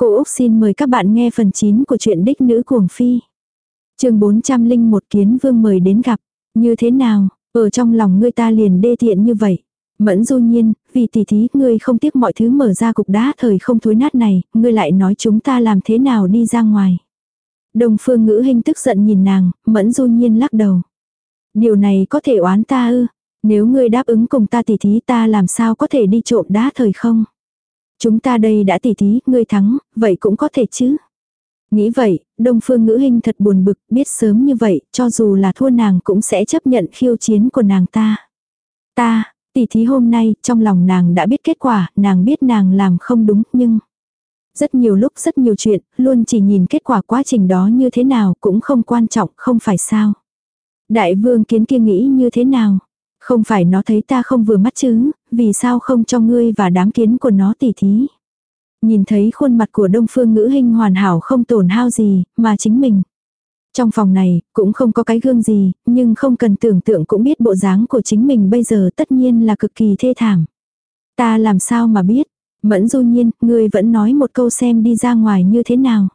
Cô Úc xin mời các bạn nghe phần 9 của truyện Đích Nữ Cuồng Phi. chương 401 Kiến Vương mời đến gặp. Như thế nào, ở trong lòng ngươi ta liền đê tiện như vậy. Mẫn du nhiên, vì tỷ thí ngươi không tiếc mọi thứ mở ra cục đá thời không thối nát này, ngươi lại nói chúng ta làm thế nào đi ra ngoài. Đồng phương ngữ hình tức giận nhìn nàng, mẫn du nhiên lắc đầu. Điều này có thể oán ta ư, nếu ngươi đáp ứng cùng ta tỷ thí ta làm sao có thể đi trộm đá thời không. Chúng ta đây đã tỷ thí, ngươi thắng, vậy cũng có thể chứ. Nghĩ vậy, Đông Phương Ngữ Hinh thật buồn bực, biết sớm như vậy, cho dù là thua nàng cũng sẽ chấp nhận khiêu chiến của nàng ta. Ta, tỷ thí hôm nay, trong lòng nàng đã biết kết quả, nàng biết nàng làm không đúng, nhưng... Rất nhiều lúc rất nhiều chuyện, luôn chỉ nhìn kết quả quá trình đó như thế nào cũng không quan trọng, không phải sao. Đại vương kiến kia nghĩ như thế nào? Không phải nó thấy ta không vừa mắt chứ, vì sao không cho ngươi và đám kiến của nó tỉ thí. Nhìn thấy khuôn mặt của đông phương ngữ hình hoàn hảo không tổn hao gì, mà chính mình. Trong phòng này, cũng không có cái gương gì, nhưng không cần tưởng tượng cũng biết bộ dáng của chính mình bây giờ tất nhiên là cực kỳ thê thảm. Ta làm sao mà biết, mẫn du nhiên, ngươi vẫn nói một câu xem đi ra ngoài như thế nào.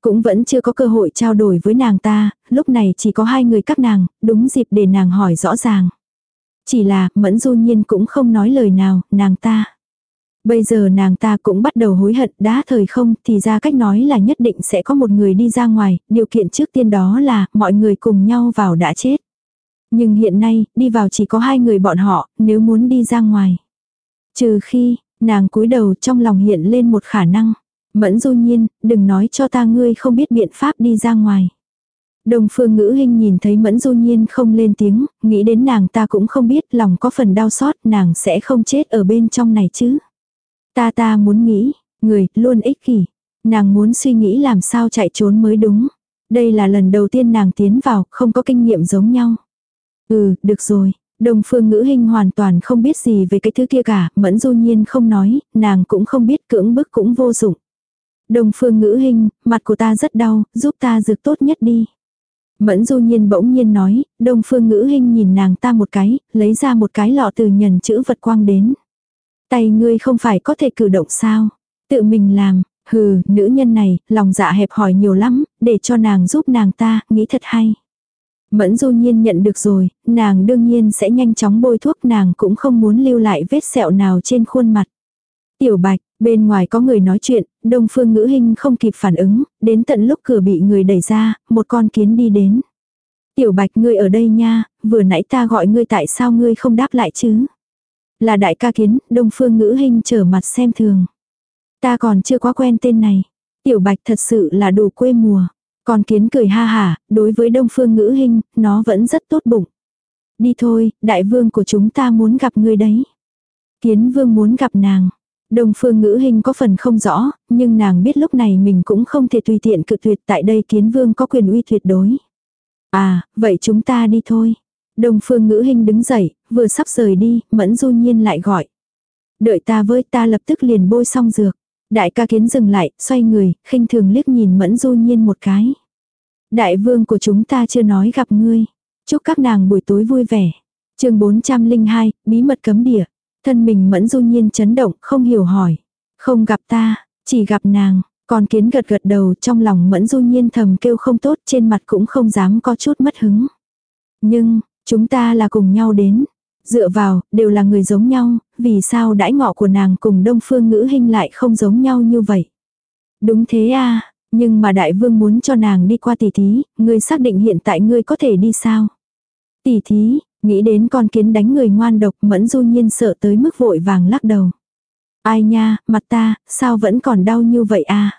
Cũng vẫn chưa có cơ hội trao đổi với nàng ta, lúc này chỉ có hai người các nàng, đúng dịp để nàng hỏi rõ ràng. Chỉ là, mẫn du nhiên cũng không nói lời nào, nàng ta. Bây giờ nàng ta cũng bắt đầu hối hận đã thời không thì ra cách nói là nhất định sẽ có một người đi ra ngoài, điều kiện trước tiên đó là mọi người cùng nhau vào đã chết. Nhưng hiện nay, đi vào chỉ có hai người bọn họ, nếu muốn đi ra ngoài. Trừ khi, nàng cúi đầu trong lòng hiện lên một khả năng. Mẫn du nhiên, đừng nói cho ta ngươi không biết biện pháp đi ra ngoài. Đồng phương ngữ hình nhìn thấy mẫn du nhiên không lên tiếng, nghĩ đến nàng ta cũng không biết lòng có phần đau xót nàng sẽ không chết ở bên trong này chứ. Ta ta muốn nghĩ, người luôn ích kỷ. Nàng muốn suy nghĩ làm sao chạy trốn mới đúng. Đây là lần đầu tiên nàng tiến vào, không có kinh nghiệm giống nhau. Ừ, được rồi. Đồng phương ngữ hình hoàn toàn không biết gì về cái thứ kia cả, mẫn du nhiên không nói, nàng cũng không biết cưỡng bức cũng vô dụng. Đồng phương ngữ hình, mặt của ta rất đau, giúp ta dược tốt nhất đi. Mẫn du nhiên bỗng nhiên nói, đông phương ngữ hình nhìn nàng ta một cái, lấy ra một cái lọ từ nhần chữ vật quang đến. Tay ngươi không phải có thể cử động sao? Tự mình làm, hừ, nữ nhân này, lòng dạ hẹp hỏi nhiều lắm, để cho nàng giúp nàng ta, nghĩ thật hay. Mẫn du nhiên nhận được rồi, nàng đương nhiên sẽ nhanh chóng bôi thuốc nàng cũng không muốn lưu lại vết sẹo nào trên khuôn mặt. Tiểu bạch, bên ngoài có người nói chuyện, đông phương ngữ hình không kịp phản ứng, đến tận lúc cửa bị người đẩy ra, một con kiến đi đến. Tiểu bạch ngươi ở đây nha, vừa nãy ta gọi ngươi tại sao ngươi không đáp lại chứ? Là đại ca kiến, đông phương ngữ hình trở mặt xem thường. Ta còn chưa quá quen tên này. Tiểu bạch thật sự là đủ quê mùa. Con kiến cười ha hả, đối với đông phương ngữ hình, nó vẫn rất tốt bụng. Đi thôi, đại vương của chúng ta muốn gặp ngươi đấy. Kiến vương muốn gặp nàng. Đông phương ngữ hình có phần không rõ, nhưng nàng biết lúc này mình cũng không thể tùy tiện cự tuyệt tại đây kiến vương có quyền uy tuyệt đối. À, vậy chúng ta đi thôi. Đông phương ngữ hình đứng dậy, vừa sắp rời đi, mẫn du nhiên lại gọi. Đợi ta với ta lập tức liền bôi xong dược. Đại ca kiến dừng lại, xoay người, khinh thường liếc nhìn mẫn du nhiên một cái. Đại vương của chúng ta chưa nói gặp ngươi. Chúc các nàng buổi tối vui vẻ. chương 402, bí mật cấm địa. Thân mình mẫn du nhiên chấn động, không hiểu hỏi. Không gặp ta, chỉ gặp nàng. Còn kiến gật gật đầu trong lòng mẫn du nhiên thầm kêu không tốt trên mặt cũng không dám có chút mất hứng. Nhưng, chúng ta là cùng nhau đến. Dựa vào, đều là người giống nhau, vì sao đãi ngọ của nàng cùng đông phương ngữ hình lại không giống nhau như vậy. Đúng thế à, nhưng mà đại vương muốn cho nàng đi qua tỷ thí, ngươi xác định hiện tại ngươi có thể đi sao? Tỷ thí, Nghĩ đến con kiến đánh người ngoan độc mẫn du nhiên sợ tới mức vội vàng lắc đầu. Ai nha, mặt ta, sao vẫn còn đau như vậy à?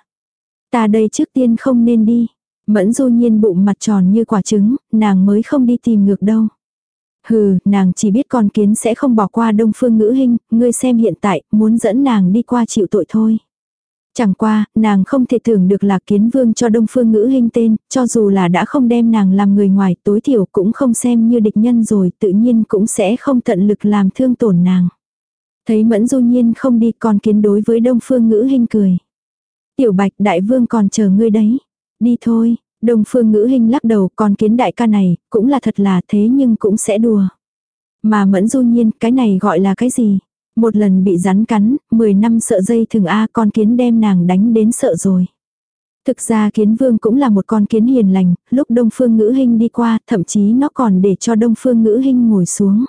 Ta đây trước tiên không nên đi. Mẫn du nhiên bụng mặt tròn như quả trứng, nàng mới không đi tìm ngược đâu. Hừ, nàng chỉ biết con kiến sẽ không bỏ qua đông phương ngữ hình, ngươi xem hiện tại, muốn dẫn nàng đi qua chịu tội thôi. Chẳng qua, nàng không thể tưởng được là kiến vương cho đông phương ngữ hình tên, cho dù là đã không đem nàng làm người ngoài tối thiểu cũng không xem như địch nhân rồi tự nhiên cũng sẽ không tận lực làm thương tổn nàng. Thấy mẫn du nhiên không đi còn kiến đối với đông phương ngữ hình cười. Tiểu bạch đại vương còn chờ ngươi đấy. Đi thôi, đông phương ngữ hình lắc đầu còn kiến đại ca này cũng là thật là thế nhưng cũng sẽ đùa. Mà mẫn du nhiên cái này gọi là cái gì? Một lần bị rắn cắn, 10 năm sợ dây thường A con kiến đem nàng đánh đến sợ rồi. Thực ra kiến vương cũng là một con kiến hiền lành, lúc đông phương ngữ hình đi qua, thậm chí nó còn để cho đông phương ngữ hình ngồi xuống.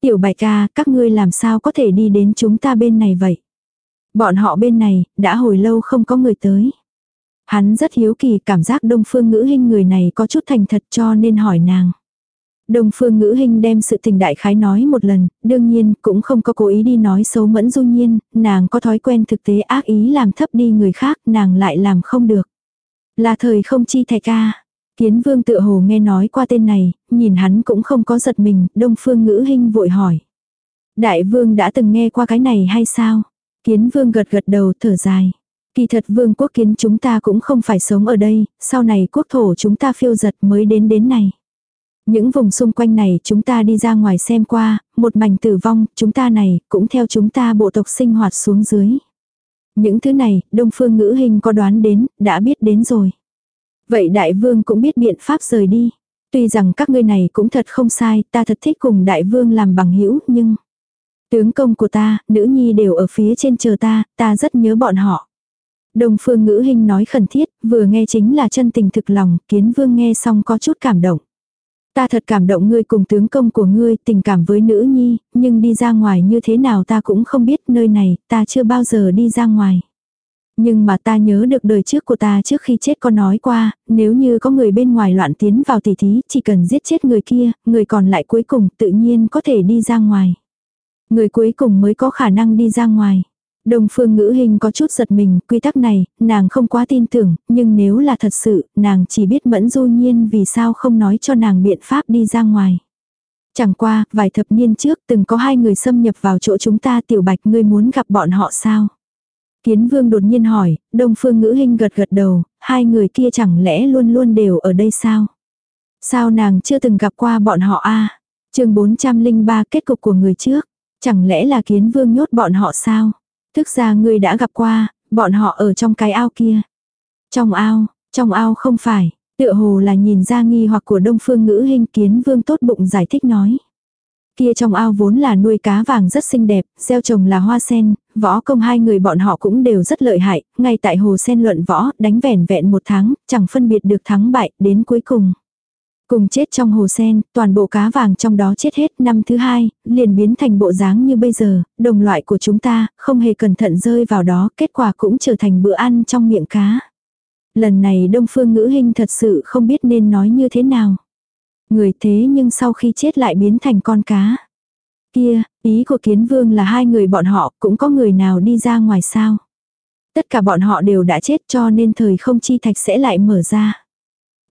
Tiểu bạch ca, các ngươi làm sao có thể đi đến chúng ta bên này vậy? Bọn họ bên này, đã hồi lâu không có người tới. Hắn rất hiếu kỳ cảm giác đông phương ngữ hình người này có chút thành thật cho nên hỏi nàng. Đông phương ngữ hình đem sự tình đại khái nói một lần, đương nhiên cũng không có cố ý đi nói xấu mẫn du nhiên, nàng có thói quen thực tế ác ý làm thấp đi người khác, nàng lại làm không được. Là thời không chi thạch ca. Kiến vương tự hồ nghe nói qua tên này, nhìn hắn cũng không có giật mình, đông phương ngữ hình vội hỏi. Đại vương đã từng nghe qua cái này hay sao? Kiến vương gật gật đầu thở dài. Kỳ thật vương quốc kiến chúng ta cũng không phải sống ở đây, sau này quốc thổ chúng ta phiêu giật mới đến đến này. Những vùng xung quanh này chúng ta đi ra ngoài xem qua, một mảnh tử vong, chúng ta này cũng theo chúng ta bộ tộc sinh hoạt xuống dưới. Những thứ này, đông phương ngữ hình có đoán đến, đã biết đến rồi. Vậy đại vương cũng biết biện pháp rời đi. Tuy rằng các ngươi này cũng thật không sai, ta thật thích cùng đại vương làm bằng hữu nhưng... Tướng công của ta, nữ nhi đều ở phía trên chờ ta, ta rất nhớ bọn họ. Đông phương ngữ hình nói khẩn thiết, vừa nghe chính là chân tình thực lòng, kiến vương nghe xong có chút cảm động. Ta thật cảm động ngươi cùng tướng công của ngươi, tình cảm với nữ nhi, nhưng đi ra ngoài như thế nào ta cũng không biết nơi này, ta chưa bao giờ đi ra ngoài. Nhưng mà ta nhớ được đời trước của ta trước khi chết có nói qua, nếu như có người bên ngoài loạn tiến vào tỷ thí, chỉ cần giết chết người kia, người còn lại cuối cùng tự nhiên có thể đi ra ngoài. Người cuối cùng mới có khả năng đi ra ngoài. Đồng phương ngữ hình có chút giật mình, quy tắc này, nàng không quá tin tưởng, nhưng nếu là thật sự, nàng chỉ biết mẫn du nhiên vì sao không nói cho nàng biện pháp đi ra ngoài. Chẳng qua, vài thập niên trước từng có hai người xâm nhập vào chỗ chúng ta tiểu bạch ngươi muốn gặp bọn họ sao? Kiến vương đột nhiên hỏi, đông phương ngữ hình gật gật đầu, hai người kia chẳng lẽ luôn luôn đều ở đây sao? Sao nàng chưa từng gặp qua bọn họ a à? chương 403 kết cục của người trước. Chẳng lẽ là kiến vương nhốt bọn họ sao? Thức ra ngươi đã gặp qua, bọn họ ở trong cái ao kia. Trong ao, trong ao không phải, tựa hồ là nhìn ra nghi hoặc của đông phương ngữ hình kiến vương tốt bụng giải thích nói. Kia trong ao vốn là nuôi cá vàng rất xinh đẹp, gieo trồng là hoa sen, võ công hai người bọn họ cũng đều rất lợi hại, ngay tại hồ sen luận võ, đánh vẻn vẹn một tháng, chẳng phân biệt được thắng bại, đến cuối cùng. Cùng chết trong hồ sen, toàn bộ cá vàng trong đó chết hết năm thứ hai, liền biến thành bộ dáng như bây giờ, đồng loại của chúng ta, không hề cẩn thận rơi vào đó, kết quả cũng trở thành bữa ăn trong miệng cá. Lần này đông phương ngữ hình thật sự không biết nên nói như thế nào. Người thế nhưng sau khi chết lại biến thành con cá. Kia, ý của kiến vương là hai người bọn họ cũng có người nào đi ra ngoài sao. Tất cả bọn họ đều đã chết cho nên thời không chi thạch sẽ lại mở ra.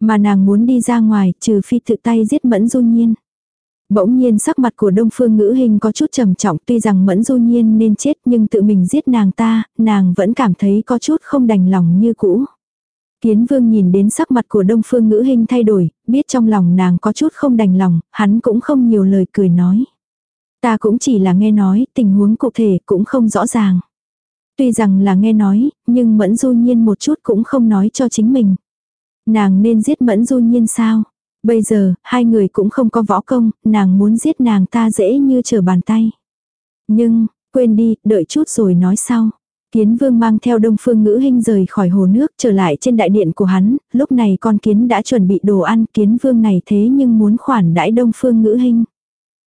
Mà nàng muốn đi ra ngoài, trừ phi tự tay giết Mẫn Du Nhiên. Bỗng nhiên sắc mặt của Đông Phương Ngữ Hình có chút trầm trọng, tuy rằng Mẫn Du Nhiên nên chết nhưng tự mình giết nàng ta, nàng vẫn cảm thấy có chút không đành lòng như cũ. Kiến Vương nhìn đến sắc mặt của Đông Phương Ngữ Hình thay đổi, biết trong lòng nàng có chút không đành lòng, hắn cũng không nhiều lời cười nói. Ta cũng chỉ là nghe nói, tình huống cụ thể cũng không rõ ràng. Tuy rằng là nghe nói, nhưng Mẫn Du Nhiên một chút cũng không nói cho chính mình. Nàng nên giết mẫn du nhiên sao? Bây giờ, hai người cũng không có võ công, nàng muốn giết nàng ta dễ như trở bàn tay. Nhưng, quên đi, đợi chút rồi nói sau. Kiến vương mang theo đông phương ngữ hình rời khỏi hồ nước trở lại trên đại điện của hắn, lúc này con kiến đã chuẩn bị đồ ăn kiến vương này thế nhưng muốn khoản đãi đông phương ngữ hình.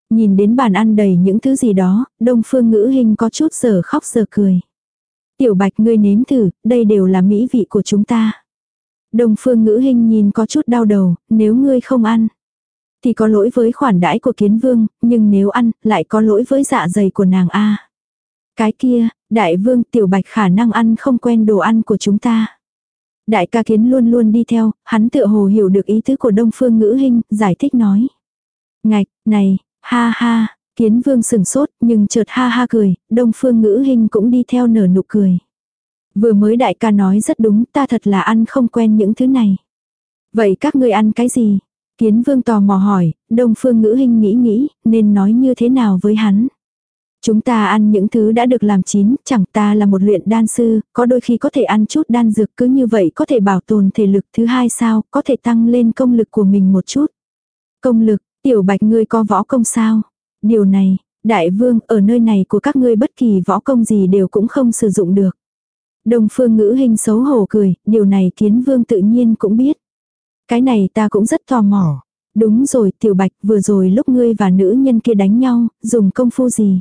Nhìn đến bàn ăn đầy những thứ gì đó, đông phương ngữ hình có chút giờ khóc giờ cười. Tiểu bạch ngươi nếm thử, đây đều là mỹ vị của chúng ta. Đông phương ngữ hình nhìn có chút đau đầu, nếu ngươi không ăn. Thì có lỗi với khoản đãi của kiến vương, nhưng nếu ăn, lại có lỗi với dạ dày của nàng A. Cái kia, đại vương tiểu bạch khả năng ăn không quen đồ ăn của chúng ta. Đại ca kiến luôn luôn đi theo, hắn tựa hồ hiểu được ý tứ của đông phương ngữ hình, giải thích nói. Ngạch, này, ha ha, kiến vương sừng sốt, nhưng chợt ha ha cười, đông phương ngữ hình cũng đi theo nở nụ cười. Vừa mới đại ca nói rất đúng, ta thật là ăn không quen những thứ này. Vậy các ngươi ăn cái gì? Kiến vương tò mò hỏi, đông phương ngữ hình nghĩ nghĩ, nên nói như thế nào với hắn? Chúng ta ăn những thứ đã được làm chín, chẳng ta là một luyện đan sư, có đôi khi có thể ăn chút đan dược cứ như vậy có thể bảo tồn thể lực thứ hai sao, có thể tăng lên công lực của mình một chút. Công lực, tiểu bạch ngươi có võ công sao? Điều này, Đại vương, ở nơi này của các ngươi bất kỳ võ công gì đều cũng không sử dụng được. Đông phương ngữ hình xấu hổ cười, điều này kiến vương tự nhiên cũng biết. Cái này ta cũng rất tò mò. Đúng rồi, tiểu bạch, vừa rồi lúc ngươi và nữ nhân kia đánh nhau, dùng công phu gì?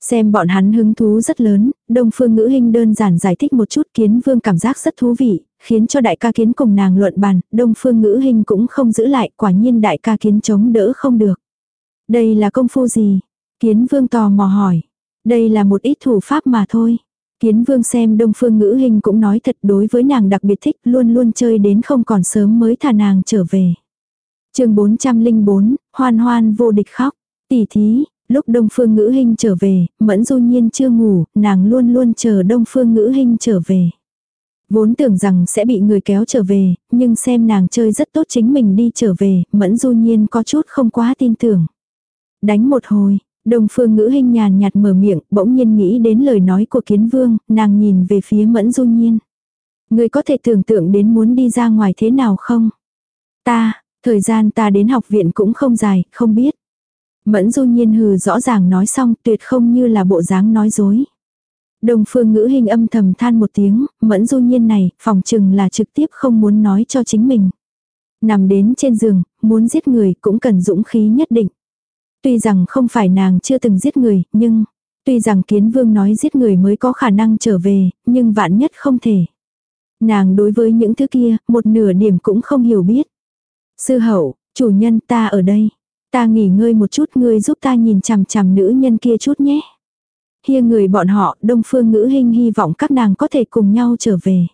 Xem bọn hắn hứng thú rất lớn, đông phương ngữ hình đơn giản giải thích một chút kiến vương cảm giác rất thú vị, khiến cho đại ca kiến cùng nàng luận bàn, đông phương ngữ hình cũng không giữ lại, quả nhiên đại ca kiến chống đỡ không được. Đây là công phu gì? Kiến vương tò mò hỏi. Đây là một ít thủ pháp mà thôi. Kiến vương xem đông phương ngữ hình cũng nói thật đối với nàng đặc biệt thích luôn luôn chơi đến không còn sớm mới thả nàng trở về. chương 404, hoan hoan vô địch khóc. Tỷ thí, lúc đông phương ngữ hình trở về, mẫn du nhiên chưa ngủ, nàng luôn luôn chờ đông phương ngữ hình trở về. Vốn tưởng rằng sẽ bị người kéo trở về, nhưng xem nàng chơi rất tốt chính mình đi trở về, mẫn du nhiên có chút không quá tin tưởng. Đánh một hồi, Đông phương ngữ hình nhàn nhạt mở miệng, bỗng nhiên nghĩ đến lời nói của kiến vương, nàng nhìn về phía mẫn du nhiên. Người có thể tưởng tượng đến muốn đi ra ngoài thế nào không? Ta, thời gian ta đến học viện cũng không dài, không biết. Mẫn du nhiên hừ rõ ràng nói xong tuyệt không như là bộ dáng nói dối. đồng phương ngữ hình âm thầm than một tiếng, mẫn du nhiên này, phòng chừng là trực tiếp không muốn nói cho chính mình. Nằm đến trên giường, muốn giết người cũng cần dũng khí nhất định. Tuy rằng không phải nàng chưa từng giết người, nhưng, tuy rằng kiến vương nói giết người mới có khả năng trở về, nhưng vạn nhất không thể. Nàng đối với những thứ kia, một nửa điểm cũng không hiểu biết. Sư hậu, chủ nhân ta ở đây. Ta nghỉ ngơi một chút ngươi giúp ta nhìn chằm chằm nữ nhân kia chút nhé. Hia người bọn họ, đông phương ngữ hình hy vọng các nàng có thể cùng nhau trở về.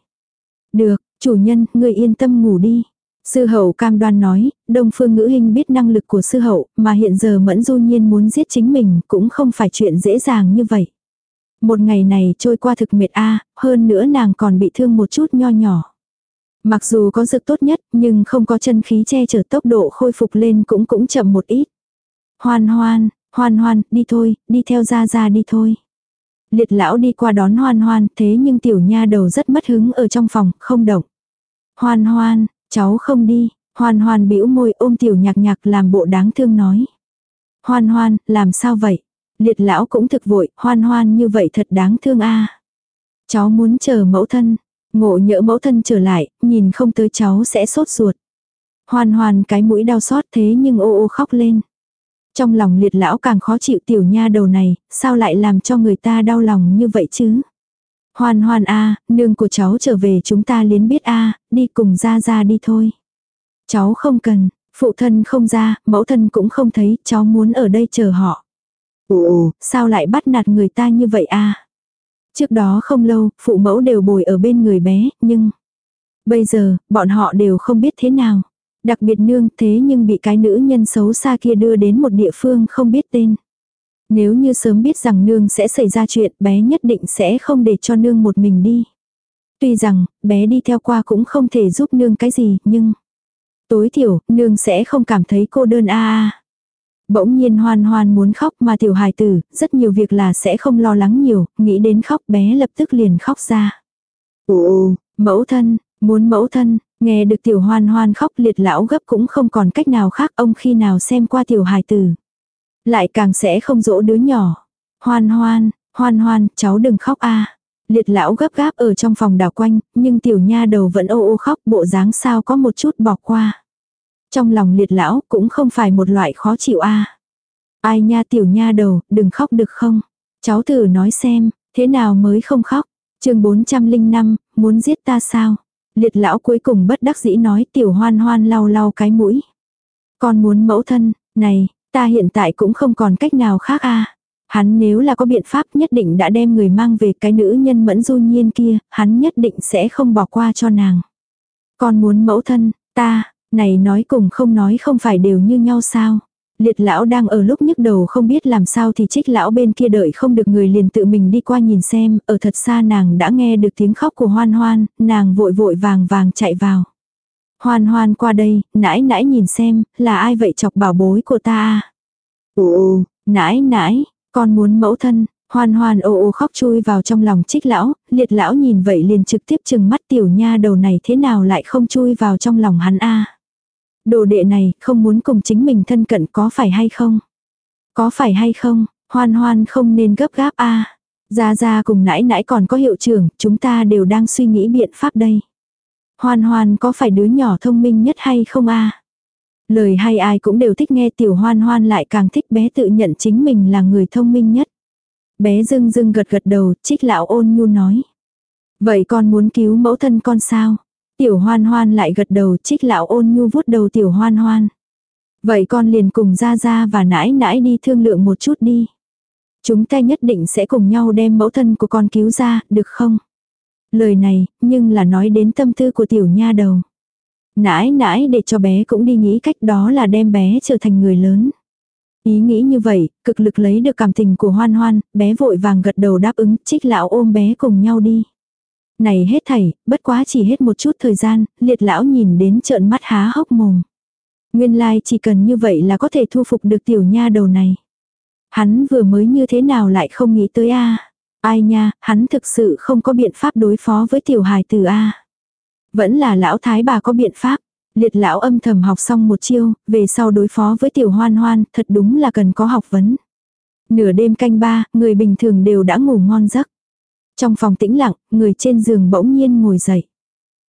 Được, chủ nhân, ngươi yên tâm ngủ đi. Sư hậu cam đoan nói, Đông Phương Ngữ hình biết năng lực của sư hậu, mà hiện giờ Mẫn Du Nhiên muốn giết chính mình cũng không phải chuyện dễ dàng như vậy. Một ngày này trôi qua thực mệt a, hơn nữa nàng còn bị thương một chút nho nhỏ. Mặc dù có dược tốt nhất, nhưng không có chân khí che chở tốc độ khôi phục lên cũng cũng chậm một ít. Hoan hoan, hoan hoan, đi thôi, đi theo ra ra đi thôi. Liệt lão đi qua đón hoan hoan, thế nhưng tiểu nha đầu rất mất hứng ở trong phòng, không động. Hoan hoan, Cháu không đi, hoan hoan bĩu môi ôm tiểu nhạc nhạc làm bộ đáng thương nói. Hoan hoan, làm sao vậy? Liệt lão cũng thực vội, hoan hoan như vậy thật đáng thương a. Cháu muốn chờ mẫu thân, ngộ nhỡ mẫu thân trở lại, nhìn không tới cháu sẽ sốt ruột. Hoan hoan cái mũi đau xót thế nhưng ô ô khóc lên. Trong lòng liệt lão càng khó chịu tiểu nha đầu này, sao lại làm cho người ta đau lòng như vậy chứ? Hoan hoan a, nương của cháu trở về chúng ta liến biết a, đi cùng ra ra đi thôi. Cháu không cần, phụ thân không ra, mẫu thân cũng không thấy, cháu muốn ở đây chờ họ. Ồ, sao lại bắt nạt người ta như vậy a? Trước đó không lâu, phụ mẫu đều bồi ở bên người bé, nhưng bây giờ, bọn họ đều không biết thế nào. Đặc biệt nương thế nhưng bị cái nữ nhân xấu xa kia đưa đến một địa phương không biết tên. Nếu như sớm biết rằng nương sẽ xảy ra chuyện, bé nhất định sẽ không để cho nương một mình đi. Tuy rằng, bé đi theo qua cũng không thể giúp nương cái gì, nhưng... Tối thiểu, nương sẽ không cảm thấy cô đơn a a. Bỗng nhiên hoan hoan muốn khóc mà tiểu hài tử, rất nhiều việc là sẽ không lo lắng nhiều, nghĩ đến khóc bé lập tức liền khóc ra. Ồ, mẫu thân, muốn mẫu thân, nghe được tiểu hoan hoan khóc liệt lão gấp cũng không còn cách nào khác ông khi nào xem qua tiểu hài tử. Lại càng sẽ không dỗ đứa nhỏ. Hoan hoan, hoan hoan, cháu đừng khóc a. Liệt lão gấp gáp ở trong phòng đảo quanh, nhưng tiểu nha đầu vẫn ô ô khóc bộ dáng sao có một chút bỏ qua. Trong lòng liệt lão cũng không phải một loại khó chịu a. Ai nha tiểu nha đầu, đừng khóc được không? Cháu thử nói xem, thế nào mới không khóc? chương 405, muốn giết ta sao? Liệt lão cuối cùng bất đắc dĩ nói tiểu hoan hoan lau lau cái mũi. Con muốn mẫu thân, này, Ta hiện tại cũng không còn cách nào khác a Hắn nếu là có biện pháp nhất định đã đem người mang về cái nữ nhân mẫn du nhiên kia, hắn nhất định sẽ không bỏ qua cho nàng. Con muốn mẫu thân, ta, này nói cùng không nói không phải đều như nhau sao. Liệt lão đang ở lúc nhức đầu không biết làm sao thì trích lão bên kia đợi không được người liền tự mình đi qua nhìn xem, ở thật xa nàng đã nghe được tiếng khóc của hoan hoan, nàng vội vội vàng vàng chạy vào. Hoan hoan qua đây, nãi nãi nhìn xem, là ai vậy chọc bảo bối của ta à? Ồ, nãi nãi, con muốn mẫu thân, hoan hoan ô ô khóc chui vào trong lòng trích lão, liệt lão nhìn vậy liền trực tiếp chừng mắt tiểu nha đầu này thế nào lại không chui vào trong lòng hắn a Đồ đệ này không muốn cùng chính mình thân cận có phải hay không? Có phải hay không? Hoan hoan không nên gấp gáp a Gia Gia cùng nãi nãi còn có hiệu trưởng, chúng ta đều đang suy nghĩ biện pháp đây. Hoan hoan có phải đứa nhỏ thông minh nhất hay không a Lời hay ai cũng đều thích nghe tiểu hoan hoan lại càng thích bé tự nhận chính mình là người thông minh nhất. Bé dưng dưng gật gật đầu, trích lão ôn nhu nói. Vậy con muốn cứu mẫu thân con sao? Tiểu hoan hoan lại gật đầu trích lão ôn nhu vuốt đầu tiểu hoan hoan. Vậy con liền cùng ra ra và nãi nãi đi thương lượng một chút đi. Chúng ta nhất định sẽ cùng nhau đem mẫu thân của con cứu ra, được không? Lời này, nhưng là nói đến tâm tư của tiểu nha đầu. Nãi nãi để cho bé cũng đi nghĩ cách đó là đem bé trở thành người lớn. Ý nghĩ như vậy, cực lực lấy được cảm tình của hoan hoan, bé vội vàng gật đầu đáp ứng, trích lão ôm bé cùng nhau đi. Này hết thảy, bất quá chỉ hết một chút thời gian, liệt lão nhìn đến trợn mắt há hốc mồm. Nguyên lai like chỉ cần như vậy là có thể thu phục được tiểu nha đầu này. Hắn vừa mới như thế nào lại không nghĩ tới a Ai nha, hắn thực sự không có biện pháp đối phó với tiểu hài từ a Vẫn là lão thái bà có biện pháp. Liệt lão âm thầm học xong một chiêu, về sau đối phó với tiểu hoan hoan, thật đúng là cần có học vấn. Nửa đêm canh ba, người bình thường đều đã ngủ ngon giấc. Trong phòng tĩnh lặng, người trên giường bỗng nhiên ngồi dậy.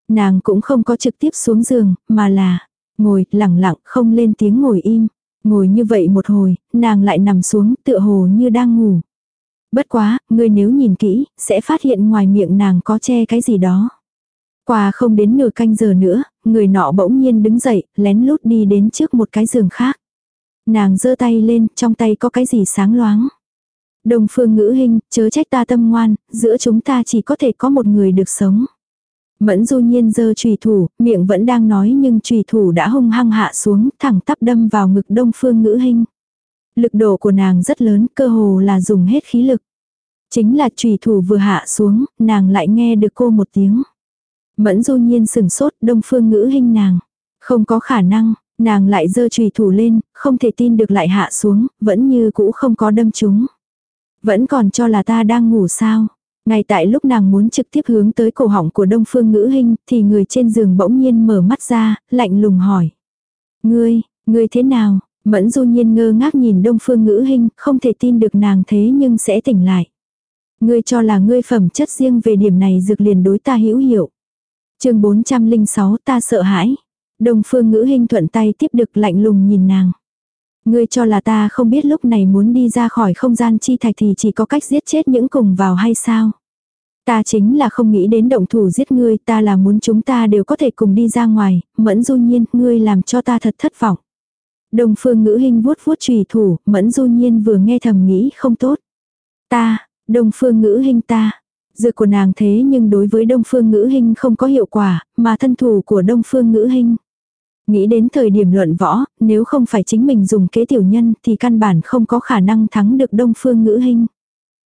Nàng cũng không có trực tiếp xuống giường, mà là ngồi lặng lặng không lên tiếng ngồi im. Ngồi như vậy một hồi, nàng lại nằm xuống tựa hồ như đang ngủ. Bất quá, người nếu nhìn kỹ, sẽ phát hiện ngoài miệng nàng có che cái gì đó. Qua không đến nửa canh giờ nữa, người nọ bỗng nhiên đứng dậy, lén lút đi đến trước một cái giường khác. Nàng giơ tay lên, trong tay có cái gì sáng loáng. Đồng phương ngữ hình, chớ trách ta tâm ngoan, giữa chúng ta chỉ có thể có một người được sống. Mẫn du nhiên giơ trùy thủ, miệng vẫn đang nói nhưng trùy thủ đã hung hăng hạ xuống, thẳng tắp đâm vào ngực đông phương ngữ hình. Lực độ của nàng rất lớn, cơ hồ là dùng hết khí lực. Chính là trùy thủ vừa hạ xuống, nàng lại nghe được cô một tiếng. Mẫn du nhiên sừng sốt, đông phương ngữ hình nàng. Không có khả năng, nàng lại giơ trùy thủ lên, không thể tin được lại hạ xuống, vẫn như cũ không có đâm chúng. Vẫn còn cho là ta đang ngủ sao. Ngay tại lúc nàng muốn trực tiếp hướng tới cổ họng của đông phương ngữ hình, thì người trên giường bỗng nhiên mở mắt ra, lạnh lùng hỏi. Ngươi, ngươi thế nào? Mẫn du nhiên ngơ ngác nhìn đông phương ngữ hình, không thể tin được nàng thế nhưng sẽ tỉnh lại. Ngươi cho là ngươi phẩm chất riêng về điểm này dược liền đối ta hữu hiệu. chương 406 ta sợ hãi. Đông phương ngữ hình thuận tay tiếp được lạnh lùng nhìn nàng. Ngươi cho là ta không biết lúc này muốn đi ra khỏi không gian chi thạch thì chỉ có cách giết chết những cùng vào hay sao? Ta chính là không nghĩ đến động thủ giết ngươi, ta là muốn chúng ta đều có thể cùng đi ra ngoài, mẫn du nhiên, ngươi làm cho ta thật thất vọng. Đồng phương ngữ hình vuốt vuốt trùy thủ, mẫn du nhiên vừa nghe thầm nghĩ không tốt. Ta, đồng phương ngữ hình ta. Dược của nàng thế nhưng đối với đông phương ngữ hình không có hiệu quả, mà thân thủ của đông phương ngữ hình. Nghĩ đến thời điểm luận võ, nếu không phải chính mình dùng kế tiểu nhân thì căn bản không có khả năng thắng được đông phương ngữ hình.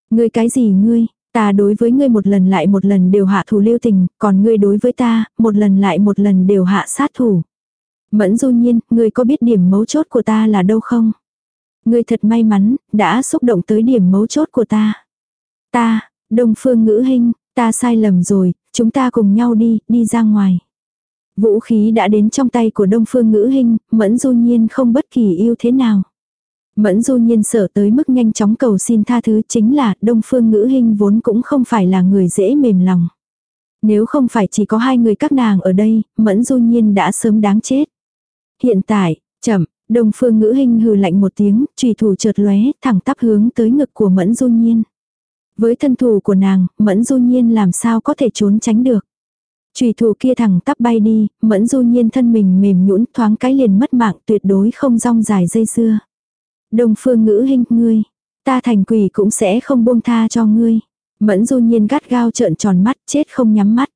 Ngươi cái gì ngươi, ta đối với ngươi một lần lại một lần đều hạ thủ lưu tình, còn ngươi đối với ta, một lần lại một lần đều hạ sát thủ. Mẫn du nhiên, ngươi có biết điểm mấu chốt của ta là đâu không? Ngươi thật may mắn, đã xúc động tới điểm mấu chốt của ta. Ta, đông phương ngữ hình, ta sai lầm rồi, chúng ta cùng nhau đi, đi ra ngoài. Vũ khí đã đến trong tay của Đông Phương Ngữ Hinh, Mẫn Du Nhiên không bất kỳ yêu thế nào. Mẫn Du Nhiên sợ tới mức nhanh chóng cầu xin tha thứ chính là Đông Phương Ngữ Hinh vốn cũng không phải là người dễ mềm lòng. Nếu không phải chỉ có hai người các nàng ở đây, Mẫn Du Nhiên đã sớm đáng chết. Hiện tại, chậm, đồng Phương Ngữ hình hừ lạnh một tiếng, trùy thủ chợt lóe, thẳng tắp hướng tới ngực của Mẫn Du Nhiên. Với thân thủ của nàng, Mẫn Du Nhiên làm sao có thể trốn tránh được. Chùy thủ kia thẳng tắp bay đi, mẫn du nhiên thân mình mềm nhũn thoáng cái liền mất mạng tuyệt đối không rong dài dây dưa. Đồng phương ngữ hình ngươi, ta thành quỷ cũng sẽ không buông tha cho ngươi. Mẫn du nhiên gắt gao trợn tròn mắt chết không nhắm mắt.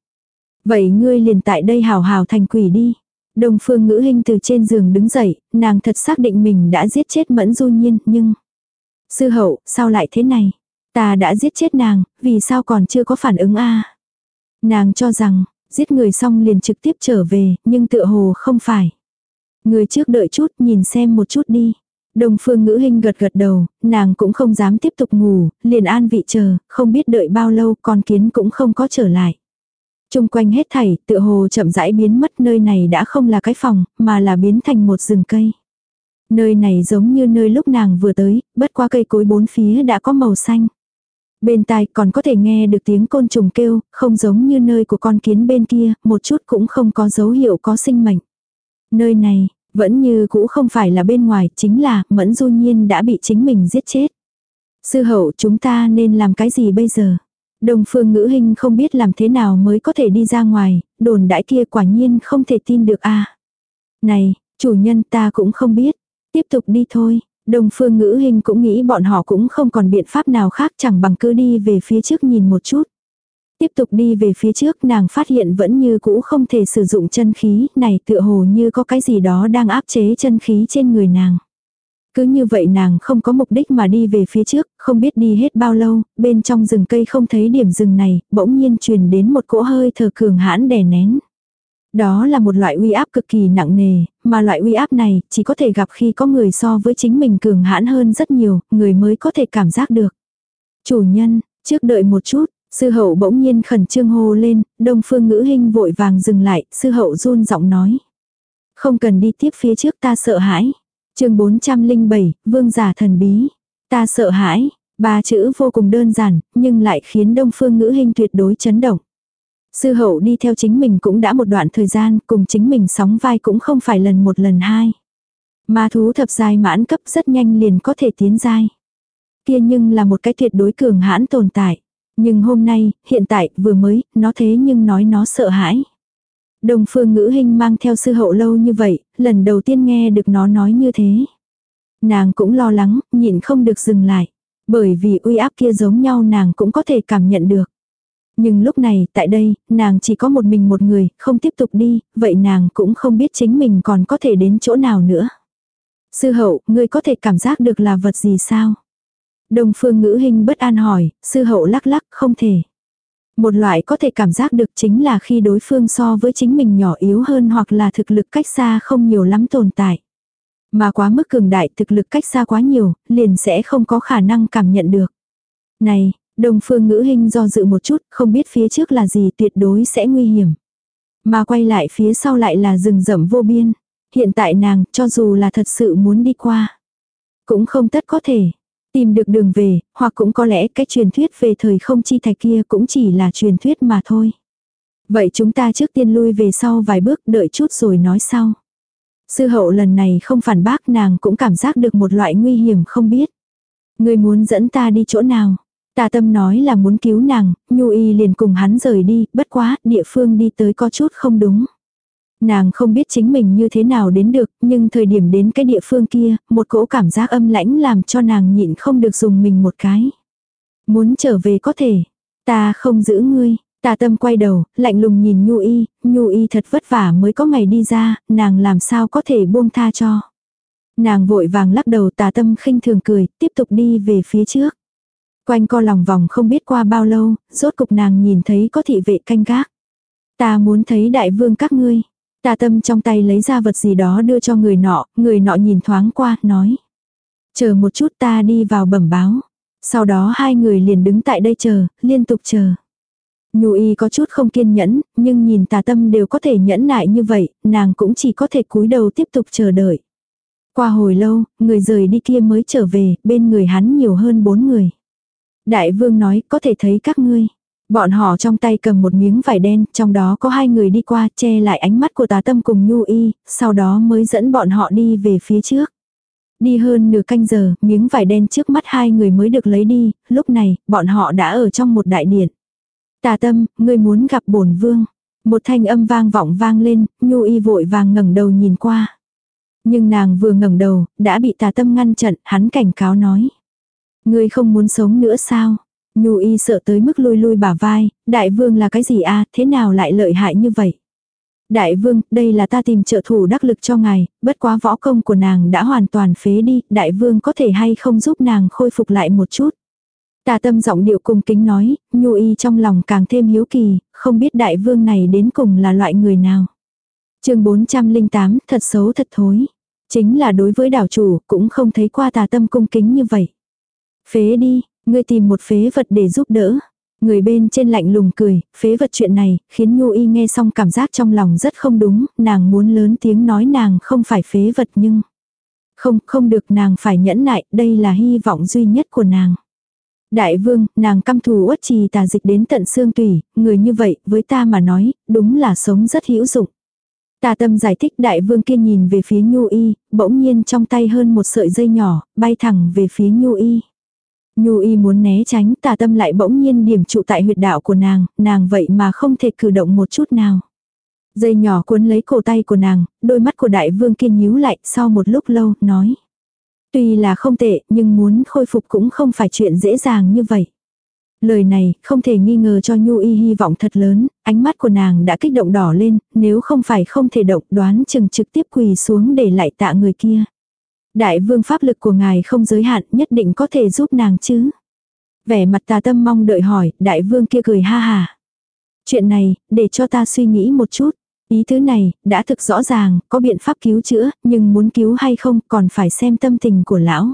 Vậy ngươi liền tại đây hào hào thành quỷ đi. Đồng phương ngữ hình từ trên giường đứng dậy, nàng thật xác định mình đã giết chết mẫn du nhiên, nhưng... Sư hậu, sao lại thế này? Ta đã giết chết nàng, vì sao còn chưa có phản ứng a Nàng cho rằng, giết người xong liền trực tiếp trở về, nhưng tựa hồ không phải. Người trước đợi chút nhìn xem một chút đi. Đồng phương ngữ hình gật gật đầu, nàng cũng không dám tiếp tục ngủ, liền an vị chờ, không biết đợi bao lâu con kiến cũng không có trở lại. Trung quanh hết thảy, tựa hồ chậm rãi biến mất nơi này đã không là cái phòng, mà là biến thành một rừng cây. Nơi này giống như nơi lúc nàng vừa tới, bất qua cây cối bốn phía đã có màu xanh. Bên tai còn có thể nghe được tiếng côn trùng kêu, không giống như nơi của con kiến bên kia, một chút cũng không có dấu hiệu có sinh mệnh. Nơi này, vẫn như cũ không phải là bên ngoài, chính là Mẫn Du Nhiên đã bị chính mình giết chết. Sư hậu chúng ta nên làm cái gì bây giờ? Đồng phương ngữ hình không biết làm thế nào mới có thể đi ra ngoài, đồn đãi kia quả nhiên không thể tin được a Này, chủ nhân ta cũng không biết. Tiếp tục đi thôi. Đồng phương ngữ hình cũng nghĩ bọn họ cũng không còn biện pháp nào khác chẳng bằng cứ đi về phía trước nhìn một chút. Tiếp tục đi về phía trước nàng phát hiện vẫn như cũ không thể sử dụng chân khí này tựa hồ như có cái gì đó đang áp chế chân khí trên người nàng. Cứ như vậy nàng không có mục đích mà đi về phía trước, không biết đi hết bao lâu, bên trong rừng cây không thấy điểm rừng này, bỗng nhiên truyền đến một cỗ hơi thở cường hãn đè nén. Đó là một loại uy áp cực kỳ nặng nề, mà loại uy áp này chỉ có thể gặp khi có người so với chính mình cường hãn hơn rất nhiều, người mới có thể cảm giác được. Chủ nhân, trước đợi một chút, sư hậu bỗng nhiên khẩn trương hô lên, đông phương ngữ hình vội vàng dừng lại, sư hậu run giọng nói. Không cần đi tiếp phía trước ta sợ hãi chương 407, vương giả thần bí. Ta sợ hãi, ba chữ vô cùng đơn giản, nhưng lại khiến đông phương ngữ hình tuyệt đối chấn động. Sư hậu đi theo chính mình cũng đã một đoạn thời gian, cùng chính mình sóng vai cũng không phải lần một lần hai. Ma thú thập giai mãn cấp rất nhanh liền có thể tiến giai. Kia nhưng là một cái tuyệt đối cường hãn tồn tại. Nhưng hôm nay, hiện tại, vừa mới, nó thế nhưng nói nó sợ hãi. Đồng phương ngữ hình mang theo sư hậu lâu như vậy, lần đầu tiên nghe được nó nói như thế. Nàng cũng lo lắng, nhịn không được dừng lại. Bởi vì uy áp kia giống nhau nàng cũng có thể cảm nhận được. Nhưng lúc này, tại đây, nàng chỉ có một mình một người, không tiếp tục đi, vậy nàng cũng không biết chính mình còn có thể đến chỗ nào nữa. Sư hậu, ngươi có thể cảm giác được là vật gì sao? Đồng phương ngữ hình bất an hỏi, sư hậu lắc lắc, không thể. Một loại có thể cảm giác được chính là khi đối phương so với chính mình nhỏ yếu hơn hoặc là thực lực cách xa không nhiều lắm tồn tại. Mà quá mức cường đại thực lực cách xa quá nhiều, liền sẽ không có khả năng cảm nhận được. Này, đồng phương ngữ hình do dự một chút, không biết phía trước là gì tuyệt đối sẽ nguy hiểm. Mà quay lại phía sau lại là rừng rậm vô biên. Hiện tại nàng, cho dù là thật sự muốn đi qua, cũng không tất có thể. Tìm được đường về, hoặc cũng có lẽ cái truyền thuyết về thời không chi thạch kia cũng chỉ là truyền thuyết mà thôi. Vậy chúng ta trước tiên lui về sau vài bước đợi chút rồi nói sau. Sư hậu lần này không phản bác nàng cũng cảm giác được một loại nguy hiểm không biết. Người muốn dẫn ta đi chỗ nào? Tà tâm nói là muốn cứu nàng, nhu y liền cùng hắn rời đi, bất quá, địa phương đi tới có chút không đúng. Nàng không biết chính mình như thế nào đến được, nhưng thời điểm đến cái địa phương kia, một cỗ cảm giác âm lãnh làm cho nàng nhịn không được dùng mình một cái. Muốn trở về có thể, ta không giữ ngươi. Tà tâm quay đầu, lạnh lùng nhìn Nhu Y, Nhu Y thật vất vả mới có ngày đi ra, nàng làm sao có thể buông tha cho. Nàng vội vàng lắc đầu tà tâm khinh thường cười, tiếp tục đi về phía trước. Quanh co lòng vòng không biết qua bao lâu, rốt cục nàng nhìn thấy có thị vệ canh gác. Ta muốn thấy đại vương các ngươi. Tà tâm trong tay lấy ra vật gì đó đưa cho người nọ, người nọ nhìn thoáng qua, nói. Chờ một chút ta đi vào bẩm báo. Sau đó hai người liền đứng tại đây chờ, liên tục chờ. Nhu y có chút không kiên nhẫn, nhưng nhìn tà tâm đều có thể nhẫn nại như vậy, nàng cũng chỉ có thể cúi đầu tiếp tục chờ đợi. Qua hồi lâu, người rời đi kia mới trở về, bên người hắn nhiều hơn bốn người. Đại vương nói, có thể thấy các ngươi. Bọn họ trong tay cầm một miếng vải đen, trong đó có hai người đi qua che lại ánh mắt của tá tâm cùng nhu y, sau đó mới dẫn bọn họ đi về phía trước. Đi hơn nửa canh giờ, miếng vải đen trước mắt hai người mới được lấy đi, lúc này, bọn họ đã ở trong một đại điện. Tà tâm, ngươi muốn gặp bổn vương. Một thanh âm vang vọng vang lên, nhu y vội vàng ngẩng đầu nhìn qua. Nhưng nàng vừa ngẩng đầu, đã bị tà tâm ngăn chặn, hắn cảnh cáo nói. Ngươi không muốn sống nữa sao? Nhu y sợ tới mức lui lui bả vai, đại vương là cái gì a thế nào lại lợi hại như vậy? Đại vương, đây là ta tìm trợ thủ đắc lực cho ngài, bất quá võ công của nàng đã hoàn toàn phế đi, đại vương có thể hay không giúp nàng khôi phục lại một chút. Tà tâm giọng điệu cung kính nói, nhu y trong lòng càng thêm hiếu kỳ, không biết đại vương này đến cùng là loại người nào. chương 408, thật xấu thật thối. Chính là đối với đảo chủ, cũng không thấy qua tà tâm cung kính như vậy. Phế đi, Ngươi tìm một phế vật để giúp đỡ. Người bên trên lạnh lùng cười, phế vật chuyện này, khiến Nhu Y nghe xong cảm giác trong lòng rất không đúng, nàng muốn lớn tiếng nói nàng không phải phế vật nhưng... Không, không được nàng phải nhẫn nại, đây là hy vọng duy nhất của nàng. Đại vương, nàng căm thù uất trì tà dịch đến tận xương tủy, người như vậy, với ta mà nói, đúng là sống rất hữu dụng. Tà tâm giải thích đại vương kia nhìn về phía nhu y, bỗng nhiên trong tay hơn một sợi dây nhỏ, bay thẳng về phía nhu y. Nhu y muốn né tránh tà tâm lại bỗng nhiên điểm trụ tại huyệt đạo của nàng, nàng vậy mà không thể cử động một chút nào. Dây nhỏ cuốn lấy cổ tay của nàng, đôi mắt của đại vương kia nhíu lại sau một lúc lâu, nói. Tuy là không tệ, nhưng muốn khôi phục cũng không phải chuyện dễ dàng như vậy. Lời này không thể nghi ngờ cho Nhu Y hy vọng thật lớn, ánh mắt của nàng đã kích động đỏ lên, nếu không phải không thể động đoán chừng trực tiếp quỳ xuống để lại tạ người kia. Đại vương pháp lực của ngài không giới hạn nhất định có thể giúp nàng chứ. Vẻ mặt tà tâm mong đợi hỏi, đại vương kia cười ha hà. Chuyện này, để cho ta suy nghĩ một chút. Ý thứ này, đã thực rõ ràng, có biện pháp cứu chữa, nhưng muốn cứu hay không còn phải xem tâm tình của lão.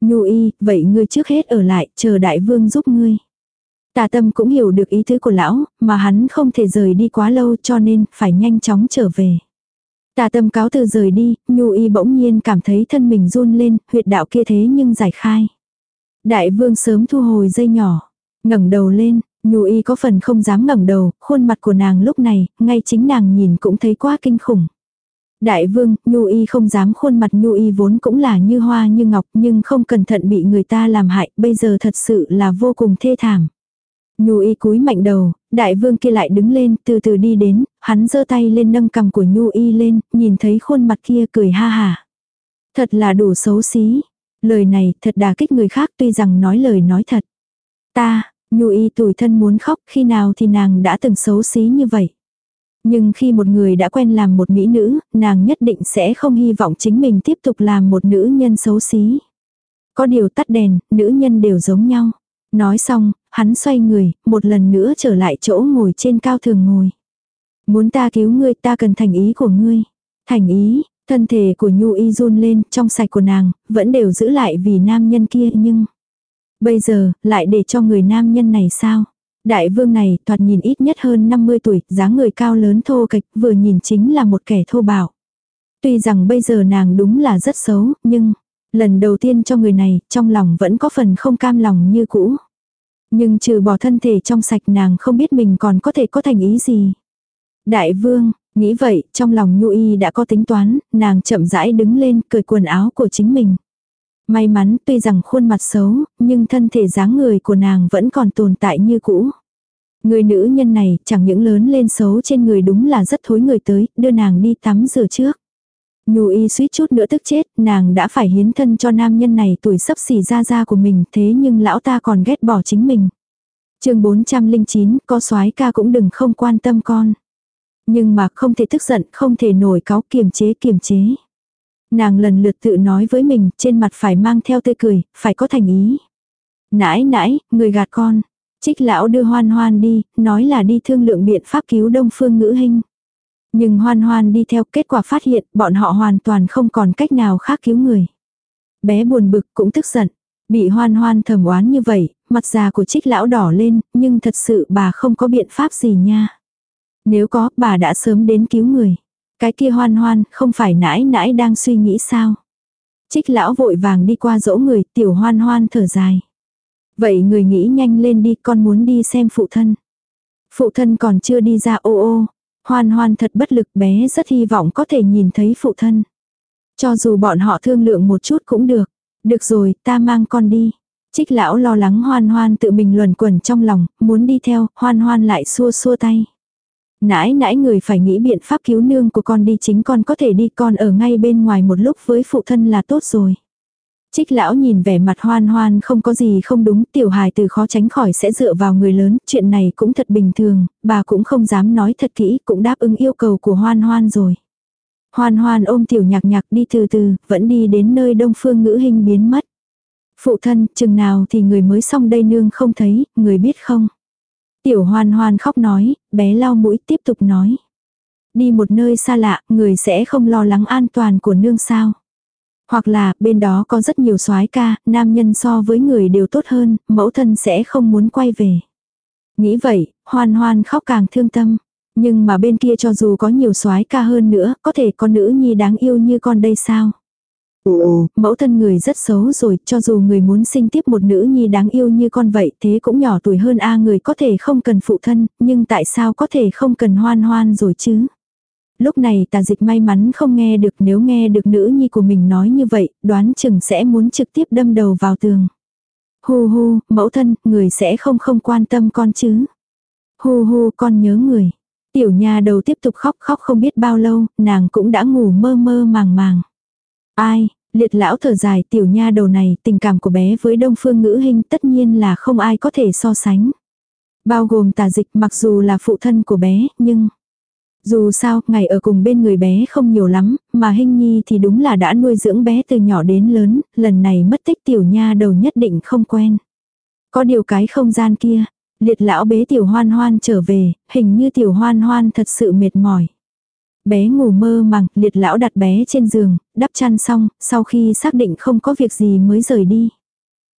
Nhu y, vậy ngươi trước hết ở lại, chờ đại vương giúp ngươi. Tà tâm cũng hiểu được ý thứ của lão, mà hắn không thể rời đi quá lâu cho nên phải nhanh chóng trở về. Tà tâm cáo từ rời đi, Nhu y bỗng nhiên cảm thấy thân mình run lên, huyệt đạo kia thế nhưng giải khai. Đại vương sớm thu hồi dây nhỏ, ngẩng đầu lên, Nhu y có phần không dám ngẩng đầu, khuôn mặt của nàng lúc này, ngay chính nàng nhìn cũng thấy quá kinh khủng. Đại vương, Nhu y không dám khuôn mặt Nhu y vốn cũng là như hoa như ngọc nhưng không cẩn thận bị người ta làm hại, bây giờ thật sự là vô cùng thê thảm. Nhu y cúi mạnh đầu, đại vương kia lại đứng lên, từ từ đi đến, hắn giơ tay lên nâng cầm của Nhu y lên, nhìn thấy khuôn mặt kia cười ha hà. Thật là đủ xấu xí. Lời này thật đà kích người khác tuy rằng nói lời nói thật. Ta, Nhu y tủi thân muốn khóc khi nào thì nàng đã từng xấu xí như vậy. Nhưng khi một người đã quen làm một mỹ nữ, nàng nhất định sẽ không hy vọng chính mình tiếp tục làm một nữ nhân xấu xí. Có điều tắt đèn, nữ nhân đều giống nhau. Nói xong, hắn xoay người, một lần nữa trở lại chỗ ngồi trên cao thường ngồi. Muốn ta cứu ngươi ta cần thành ý của ngươi. Thành ý, thân thể của Nhu Y run lên, trong sạch của nàng, vẫn đều giữ lại vì nam nhân kia nhưng... Bây giờ, lại để cho người nam nhân này sao? Đại vương này thoạt nhìn ít nhất hơn 50 tuổi, dáng người cao lớn thô kịch, vừa nhìn chính là một kẻ thô bạo. Tuy rằng bây giờ nàng đúng là rất xấu, nhưng lần đầu tiên cho người này, trong lòng vẫn có phần không cam lòng như cũ. Nhưng trừ bỏ thân thể trong sạch nàng không biết mình còn có thể có thành ý gì. Đại vương, nghĩ vậy, trong lòng nhu y đã có tính toán, nàng chậm rãi đứng lên, cởi quần áo của chính mình. May mắn tuy rằng khuôn mặt xấu, nhưng thân thể dáng người của nàng vẫn còn tồn tại như cũ. Người nữ nhân này chẳng những lớn lên xấu trên người đúng là rất thối người tới, đưa nàng đi tắm rửa trước. Nhu y suýt chút nữa tức chết, nàng đã phải hiến thân cho nam nhân này tuổi sắp xỉ ra ra của mình thế nhưng lão ta còn ghét bỏ chính mình. chương 409, có soái ca cũng đừng không quan tâm con. Nhưng mà không thể tức giận, không thể nổi cáo kiềm chế kiềm chế. Nàng lần lượt tự nói với mình, trên mặt phải mang theo tươi cười, phải có thành ý. Nãi nãi, người gạt con. Trích lão đưa hoan hoan đi, nói là đi thương lượng biện pháp cứu đông phương ngữ hình. Nhưng hoan hoan đi theo kết quả phát hiện bọn họ hoàn toàn không còn cách nào khác cứu người. Bé buồn bực cũng tức giận. Bị hoan hoan thầm oán như vậy, mặt già của trích lão đỏ lên, nhưng thật sự bà không có biện pháp gì nha. Nếu có, bà đã sớm đến cứu người. Cái kia hoan hoan, không phải nãi nãi đang suy nghĩ sao. Trích lão vội vàng đi qua dỗ người, tiểu hoan hoan thở dài. Vậy người nghĩ nhanh lên đi, con muốn đi xem phụ thân. Phụ thân còn chưa đi ra ô ô. Hoan hoan thật bất lực bé rất hy vọng có thể nhìn thấy phụ thân. Cho dù bọn họ thương lượng một chút cũng được. Được rồi, ta mang con đi. Trích lão lo lắng hoan hoan tự mình luẩn quẩn trong lòng, muốn đi theo, hoan hoan lại xua xua tay. Nãi nãi người phải nghĩ biện pháp cứu nương của con đi chính con có thể đi con ở ngay bên ngoài một lúc với phụ thân là tốt rồi. Trích lão nhìn vẻ mặt hoan hoan không có gì không đúng, tiểu hài từ khó tránh khỏi sẽ dựa vào người lớn, chuyện này cũng thật bình thường, bà cũng không dám nói thật kỹ, cũng đáp ứng yêu cầu của hoan hoan rồi. Hoan hoan ôm tiểu nhạc nhạc đi từ từ, vẫn đi đến nơi đông phương ngữ hình biến mất. Phụ thân, chừng nào thì người mới xong đây nương không thấy, người biết không? Tiểu hoan hoan khóc nói, bé lau mũi tiếp tục nói. Đi một nơi xa lạ, người sẽ không lo lắng an toàn của nương sao. Hoặc là, bên đó có rất nhiều soái ca, nam nhân so với người đều tốt hơn, mẫu thân sẽ không muốn quay về. Nghĩ vậy, hoan hoan khóc càng thương tâm. Nhưng mà bên kia cho dù có nhiều soái ca hơn nữa, có thể có nữ nhi đáng yêu như con đây sao? Ồ ồ, mẫu thân người rất xấu rồi, cho dù người muốn sinh tiếp một nữ nhi đáng yêu như con vậy, thế cũng nhỏ tuổi hơn a người có thể không cần phụ thân, nhưng tại sao có thể không cần hoan hoan rồi chứ? Lúc này tà dịch may mắn không nghe được nếu nghe được nữ nhi của mình nói như vậy, đoán chừng sẽ muốn trực tiếp đâm đầu vào tường. Hu hu, mẫu thân, người sẽ không không quan tâm con chứ. Hu hu, con nhớ người. Tiểu nha đầu tiếp tục khóc khóc không biết bao lâu, nàng cũng đã ngủ mơ mơ màng màng. Ai, liệt lão thở dài tiểu nha đầu này, tình cảm của bé với đông phương ngữ hình tất nhiên là không ai có thể so sánh. Bao gồm tà dịch mặc dù là phụ thân của bé, nhưng... Dù sao, ngày ở cùng bên người bé không nhiều lắm, mà hinh nhi thì đúng là đã nuôi dưỡng bé từ nhỏ đến lớn, lần này mất tích tiểu nha đầu nhất định không quen. Có điều cái không gian kia, liệt lão bế tiểu hoan hoan trở về, hình như tiểu hoan hoan thật sự mệt mỏi. Bé ngủ mơ màng, liệt lão đặt bé trên giường, đắp chăn xong, sau khi xác định không có việc gì mới rời đi.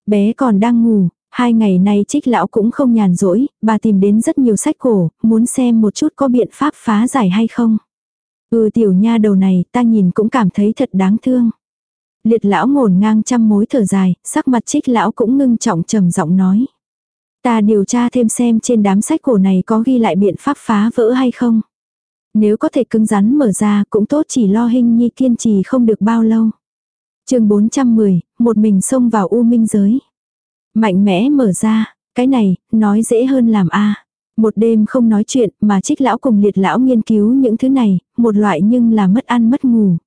Bé còn đang ngủ, hai ngày nay trích lão cũng không nhàn rỗi, bà tìm đến rất nhiều sách cổ, muốn xem một chút có biện pháp phá giải hay không. Ừ tiểu nha đầu này ta nhìn cũng cảm thấy thật đáng thương. Liệt lão ngổn ngang trăm mối thở dài, sắc mặt trích lão cũng ngưng trọng trầm giọng nói. Ta điều tra thêm xem trên đám sách cổ này có ghi lại biện pháp phá vỡ hay không. Nếu có thể cứng rắn mở ra cũng tốt chỉ lo hình nhi kiên trì không được bao lâu. chương 410, một mình xông vào u minh giới. Mạnh mẽ mở ra, cái này, nói dễ hơn làm a Một đêm không nói chuyện mà trích lão cùng liệt lão nghiên cứu những thứ này, một loại nhưng là mất ăn mất ngủ.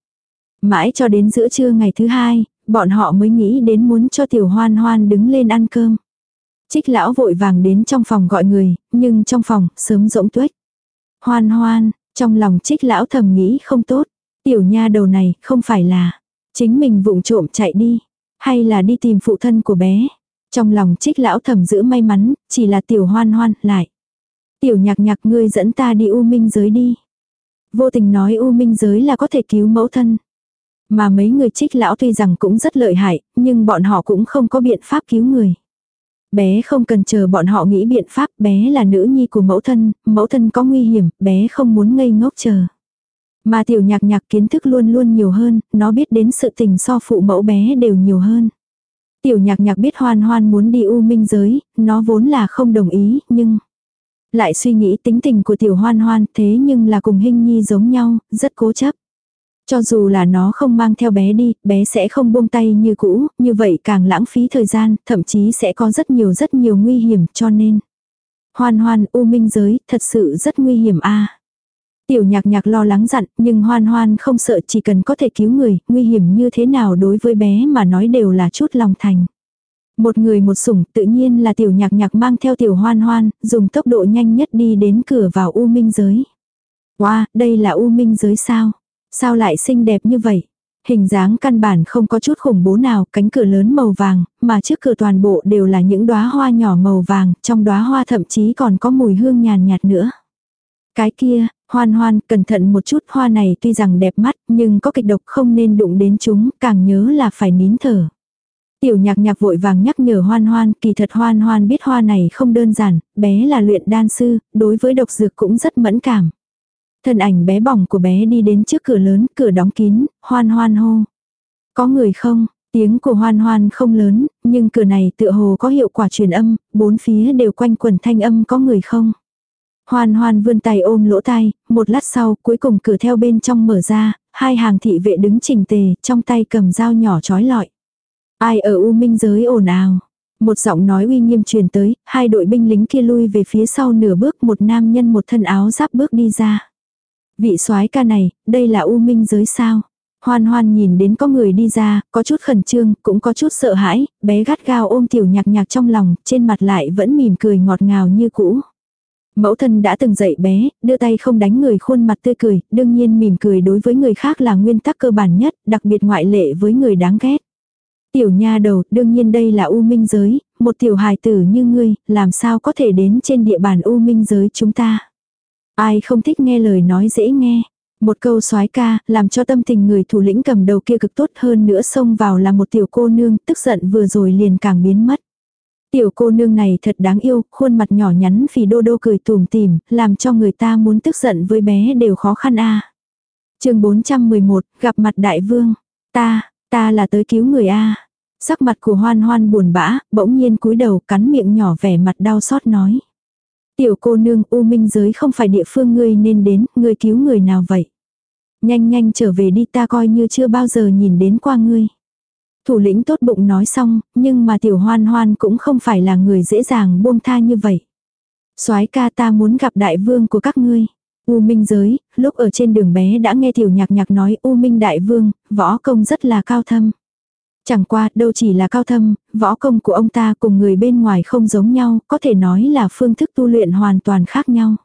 Mãi cho đến giữa trưa ngày thứ hai, bọn họ mới nghĩ đến muốn cho tiểu hoan hoan đứng lên ăn cơm. Trích lão vội vàng đến trong phòng gọi người, nhưng trong phòng, sớm rỗng tuếch. Hoan hoan, trong lòng trích lão thầm nghĩ không tốt. Tiểu nha đầu này không phải là chính mình vụng trộm chạy đi. Hay là đi tìm phụ thân của bé. Trong lòng trích lão thầm giữ may mắn, chỉ là tiểu hoan hoan lại. Tiểu nhạc nhạc ngươi dẫn ta đi u minh giới đi. Vô tình nói u minh giới là có thể cứu mẫu thân. Mà mấy người trích lão tuy rằng cũng rất lợi hại, nhưng bọn họ cũng không có biện pháp cứu người. Bé không cần chờ bọn họ nghĩ biện pháp, bé là nữ nhi của mẫu thân, mẫu thân có nguy hiểm, bé không muốn ngây ngốc chờ. Mà tiểu nhạc nhạc kiến thức luôn luôn nhiều hơn, nó biết đến sự tình so phụ mẫu bé đều nhiều hơn. Tiểu nhạc nhạc biết hoan hoan muốn đi u minh giới, nó vốn là không đồng ý, nhưng... Lại suy nghĩ tính tình của tiểu hoan hoan thế nhưng là cùng hình nhi giống nhau, rất cố chấp. Cho dù là nó không mang theo bé đi, bé sẽ không buông tay như cũ, như vậy càng lãng phí thời gian, thậm chí sẽ có rất nhiều rất nhiều nguy hiểm cho nên. Hoan hoan, u minh giới, thật sự rất nguy hiểm a Tiểu nhạc nhạc lo lắng dặn, nhưng hoan hoan không sợ chỉ cần có thể cứu người, nguy hiểm như thế nào đối với bé mà nói đều là chút lòng thành. Một người một sủng tự nhiên là tiểu nhạc nhạc mang theo tiểu hoan hoan, dùng tốc độ nhanh nhất đi đến cửa vào u minh giới. Wow, đây là u minh giới sao? Sao lại xinh đẹp như vậy? Hình dáng căn bản không có chút khủng bố nào, cánh cửa lớn màu vàng, mà trước cửa toàn bộ đều là những đóa hoa nhỏ màu vàng, trong đóa hoa thậm chí còn có mùi hương nhàn nhạt nữa. Cái kia, hoan hoan, cẩn thận một chút, hoa này tuy rằng đẹp mắt, nhưng có kịch độc không nên đụng đến chúng, càng nhớ là phải nín thở. Tiểu nhạc nhạc vội vàng nhắc nhở hoan hoan, kỳ thật hoan hoan biết hoa này không đơn giản, bé là luyện đan sư, đối với độc dược cũng rất mẫn cảm. Thân ảnh bé bỏng của bé đi đến trước cửa lớn, cửa đóng kín, hoan hoan hô. Có người không? Tiếng của hoan hoan không lớn, nhưng cửa này tựa hồ có hiệu quả truyền âm, bốn phía đều quanh quần thanh âm có người không? Hoan hoan vươn tay ôm lỗ tai, một lát sau cuối cùng cửa theo bên trong mở ra, hai hàng thị vệ đứng chỉnh tề, trong tay cầm dao nhỏ trói lọi. Ai ở U Minh giới ồn ào? Một giọng nói uy nghiêm truyền tới, hai đội binh lính kia lui về phía sau nửa bước một nam nhân một thân áo giáp bước đi ra. Vị soái ca này, đây là U Minh giới sao? Hoan hoan nhìn đến có người đi ra, có chút khẩn trương, cũng có chút sợ hãi, bé gắt gao ôm tiểu nhạc nhạc trong lòng, trên mặt lại vẫn mỉm cười ngọt ngào như cũ. Mẫu thân đã từng dạy bé, đưa tay không đánh người khuôn mặt tươi cười, đương nhiên mỉm cười đối với người khác là nguyên tắc cơ bản nhất, đặc biệt ngoại lệ với người đáng ghét. Tiểu nha đầu, đương nhiên đây là u minh giới, một tiểu hài tử như ngươi, làm sao có thể đến trên địa bàn u minh giới chúng ta. Ai không thích nghe lời nói dễ nghe. Một câu soái ca, làm cho tâm tình người thủ lĩnh cầm đầu kia cực tốt hơn nữa xông vào là một tiểu cô nương, tức giận vừa rồi liền càng biến mất. Tiểu cô nương này thật đáng yêu, khuôn mặt nhỏ nhắn phì đô đô cười tùm tìm, làm cho người ta muốn tức giận với bé đều khó khăn a. À. Chương 411, gặp mặt đại vương. Ta, Ta là tới cứu người A. Sắc mặt của hoan hoan buồn bã, bỗng nhiên cúi đầu cắn miệng nhỏ vẻ mặt đau xót nói. Tiểu cô nương U Minh giới không phải địa phương ngươi nên đến, ngươi cứu người nào vậy? Nhanh nhanh trở về đi ta coi như chưa bao giờ nhìn đến qua ngươi. Thủ lĩnh tốt bụng nói xong, nhưng mà tiểu hoan hoan cũng không phải là người dễ dàng buông tha như vậy. soái ca ta muốn gặp đại vương của các ngươi. U Minh giới, lúc ở trên đường bé đã nghe tiểu nhạc nhạc nói U Minh đại vương, võ công rất là cao thâm. Chẳng qua, đâu chỉ là cao thâm, võ công của ông ta cùng người bên ngoài không giống nhau, có thể nói là phương thức tu luyện hoàn toàn khác nhau.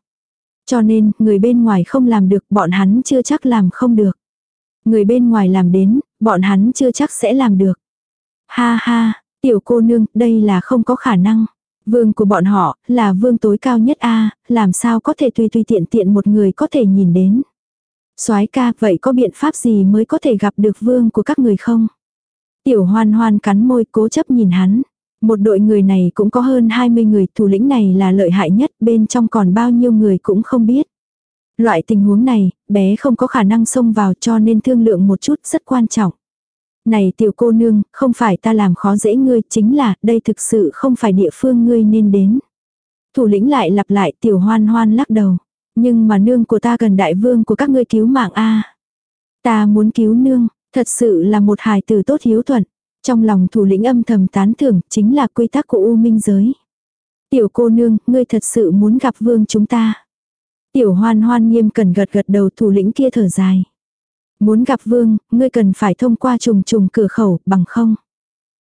Cho nên, người bên ngoài không làm được, bọn hắn chưa chắc làm không được. Người bên ngoài làm đến, bọn hắn chưa chắc sẽ làm được. Ha ha, tiểu cô nương, đây là không có khả năng. Vương của bọn họ, là vương tối cao nhất a làm sao có thể tùy tùy tiện tiện một người có thể nhìn đến. soái ca, vậy có biện pháp gì mới có thể gặp được vương của các người không? Tiểu hoan hoan cắn môi cố chấp nhìn hắn. Một đội người này cũng có hơn 20 người, thủ lĩnh này là lợi hại nhất, bên trong còn bao nhiêu người cũng không biết. Loại tình huống này, bé không có khả năng xông vào cho nên thương lượng một chút rất quan trọng. Này tiểu cô nương, không phải ta làm khó dễ ngươi, chính là, đây thực sự không phải địa phương ngươi nên đến. Thủ lĩnh lại lặp lại tiểu hoan hoan lắc đầu. Nhưng mà nương của ta gần đại vương của các ngươi cứu mạng a Ta muốn cứu nương, thật sự là một hài tử tốt hiếu thuận. Trong lòng thủ lĩnh âm thầm tán thưởng, chính là quy tắc của U Minh giới. Tiểu cô nương, ngươi thật sự muốn gặp vương chúng ta. Tiểu hoan hoan nghiêm cần gật gật đầu thủ lĩnh kia thở dài. Muốn gặp vương, ngươi cần phải thông qua trùng trùng cửa khẩu, bằng không.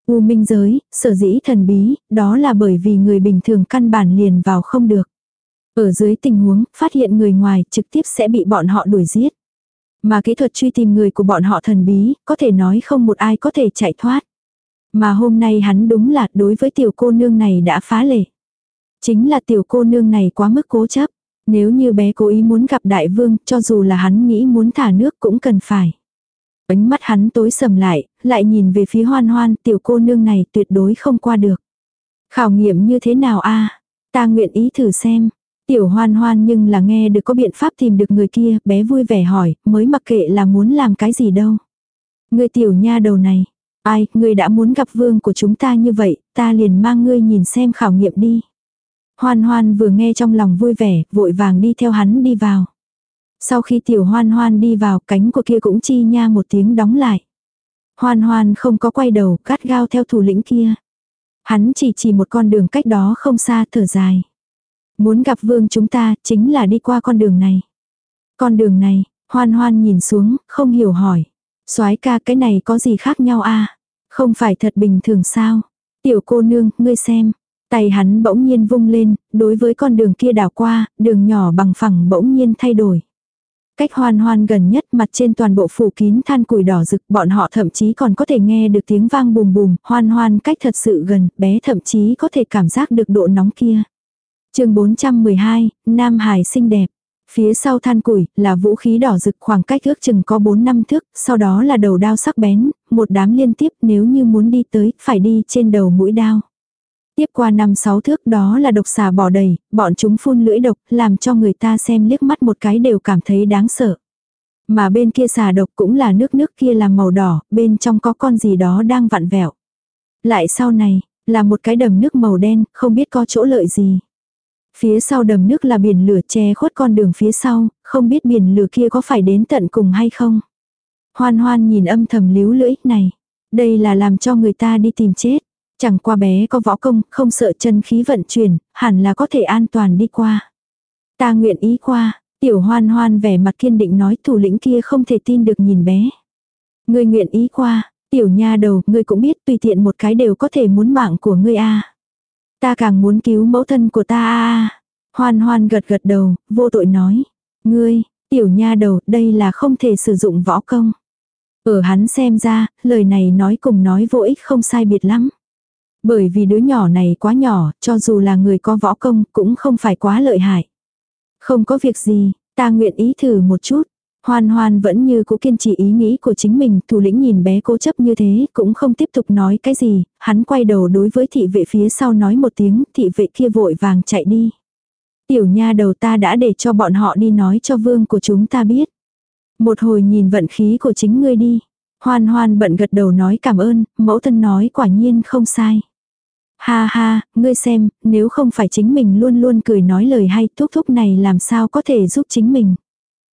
U minh giới, sở dĩ thần bí, đó là bởi vì người bình thường căn bản liền vào không được. Ở dưới tình huống, phát hiện người ngoài trực tiếp sẽ bị bọn họ đuổi giết. Mà kỹ thuật truy tìm người của bọn họ thần bí, có thể nói không một ai có thể chạy thoát. Mà hôm nay hắn đúng là đối với tiểu cô nương này đã phá lệ. Chính là tiểu cô nương này quá mức cố chấp. Nếu như bé cố ý muốn gặp đại vương, cho dù là hắn nghĩ muốn thả nước cũng cần phải. Ánh mắt hắn tối sầm lại, lại nhìn về phía hoan hoan, tiểu cô nương này tuyệt đối không qua được. Khảo nghiệm như thế nào a Ta nguyện ý thử xem. Tiểu hoan hoan nhưng là nghe được có biện pháp tìm được người kia, bé vui vẻ hỏi, mới mặc kệ là muốn làm cái gì đâu. Người tiểu nha đầu này, ai, người đã muốn gặp vương của chúng ta như vậy, ta liền mang ngươi nhìn xem khảo nghiệm đi. Hoan hoan vừa nghe trong lòng vui vẻ, vội vàng đi theo hắn đi vào. Sau khi tiểu hoan hoan đi vào, cánh của kia cũng chi nha một tiếng đóng lại. Hoan hoan không có quay đầu, cắt gao theo thủ lĩnh kia. Hắn chỉ chỉ một con đường cách đó không xa thở dài. Muốn gặp vương chúng ta, chính là đi qua con đường này. Con đường này, hoan hoan nhìn xuống, không hiểu hỏi. soái ca cái này có gì khác nhau a Không phải thật bình thường sao? Tiểu cô nương, ngươi xem, Tay hắn bỗng nhiên vung lên, đối với con đường kia đảo qua, đường nhỏ bằng phẳng bỗng nhiên thay đổi. Cách hoan hoan gần nhất mặt trên toàn bộ phủ kín than củi đỏ rực, bọn họ thậm chí còn có thể nghe được tiếng vang bùm bùm, hoan hoan cách thật sự gần, bé thậm chí có thể cảm giác được độ nóng kia. chương 412, Nam Hải xinh đẹp. Phía sau than củi là vũ khí đỏ rực khoảng cách ước chừng có 4 năm thước, sau đó là đầu đao sắc bén, một đám liên tiếp nếu như muốn đi tới, phải đi trên đầu mũi đao. Tiếp qua năm sáu thước đó là độc xà bò đầy, bọn chúng phun lưỡi độc, làm cho người ta xem liếc mắt một cái đều cảm thấy đáng sợ. Mà bên kia xà độc cũng là nước nước kia là màu đỏ, bên trong có con gì đó đang vặn vẹo. Lại sau này, là một cái đầm nước màu đen, không biết có chỗ lợi gì. Phía sau đầm nước là biển lửa che khuất con đường phía sau, không biết biển lửa kia có phải đến tận cùng hay không. Hoan hoan nhìn âm thầm líu lưỡi này. Đây là làm cho người ta đi tìm chết. Chẳng qua bé có võ công, không sợ chân khí vận chuyển, hẳn là có thể an toàn đi qua. Ta nguyện ý qua, tiểu hoan hoan vẻ mặt kiên định nói thủ lĩnh kia không thể tin được nhìn bé. Ngươi nguyện ý qua, tiểu nha đầu, ngươi cũng biết tùy tiện một cái đều có thể muốn mạng của ngươi a. Ta càng muốn cứu mẫu thân của ta a. Hoan hoan gật gật đầu, vô tội nói. Ngươi, tiểu nha đầu, đây là không thể sử dụng võ công. Ở hắn xem ra, lời này nói cùng nói vô ích không sai biệt lắm. Bởi vì đứa nhỏ này quá nhỏ, cho dù là người có võ công cũng không phải quá lợi hại. Không có việc gì, ta nguyện ý thử một chút. Hoan hoan vẫn như cũ kiên trì ý nghĩ của chính mình, thủ lĩnh nhìn bé cố chấp như thế, cũng không tiếp tục nói cái gì, hắn quay đầu đối với thị vệ phía sau nói một tiếng, thị vệ kia vội vàng chạy đi. Tiểu nha đầu ta đã để cho bọn họ đi nói cho vương của chúng ta biết. Một hồi nhìn vận khí của chính ngươi đi. Hoan hoan bận gật đầu nói cảm ơn, mẫu thân nói quả nhiên không sai. Ha ha, ngươi xem, nếu không phải chính mình luôn luôn cười nói lời hay thúc thúc này làm sao có thể giúp chính mình.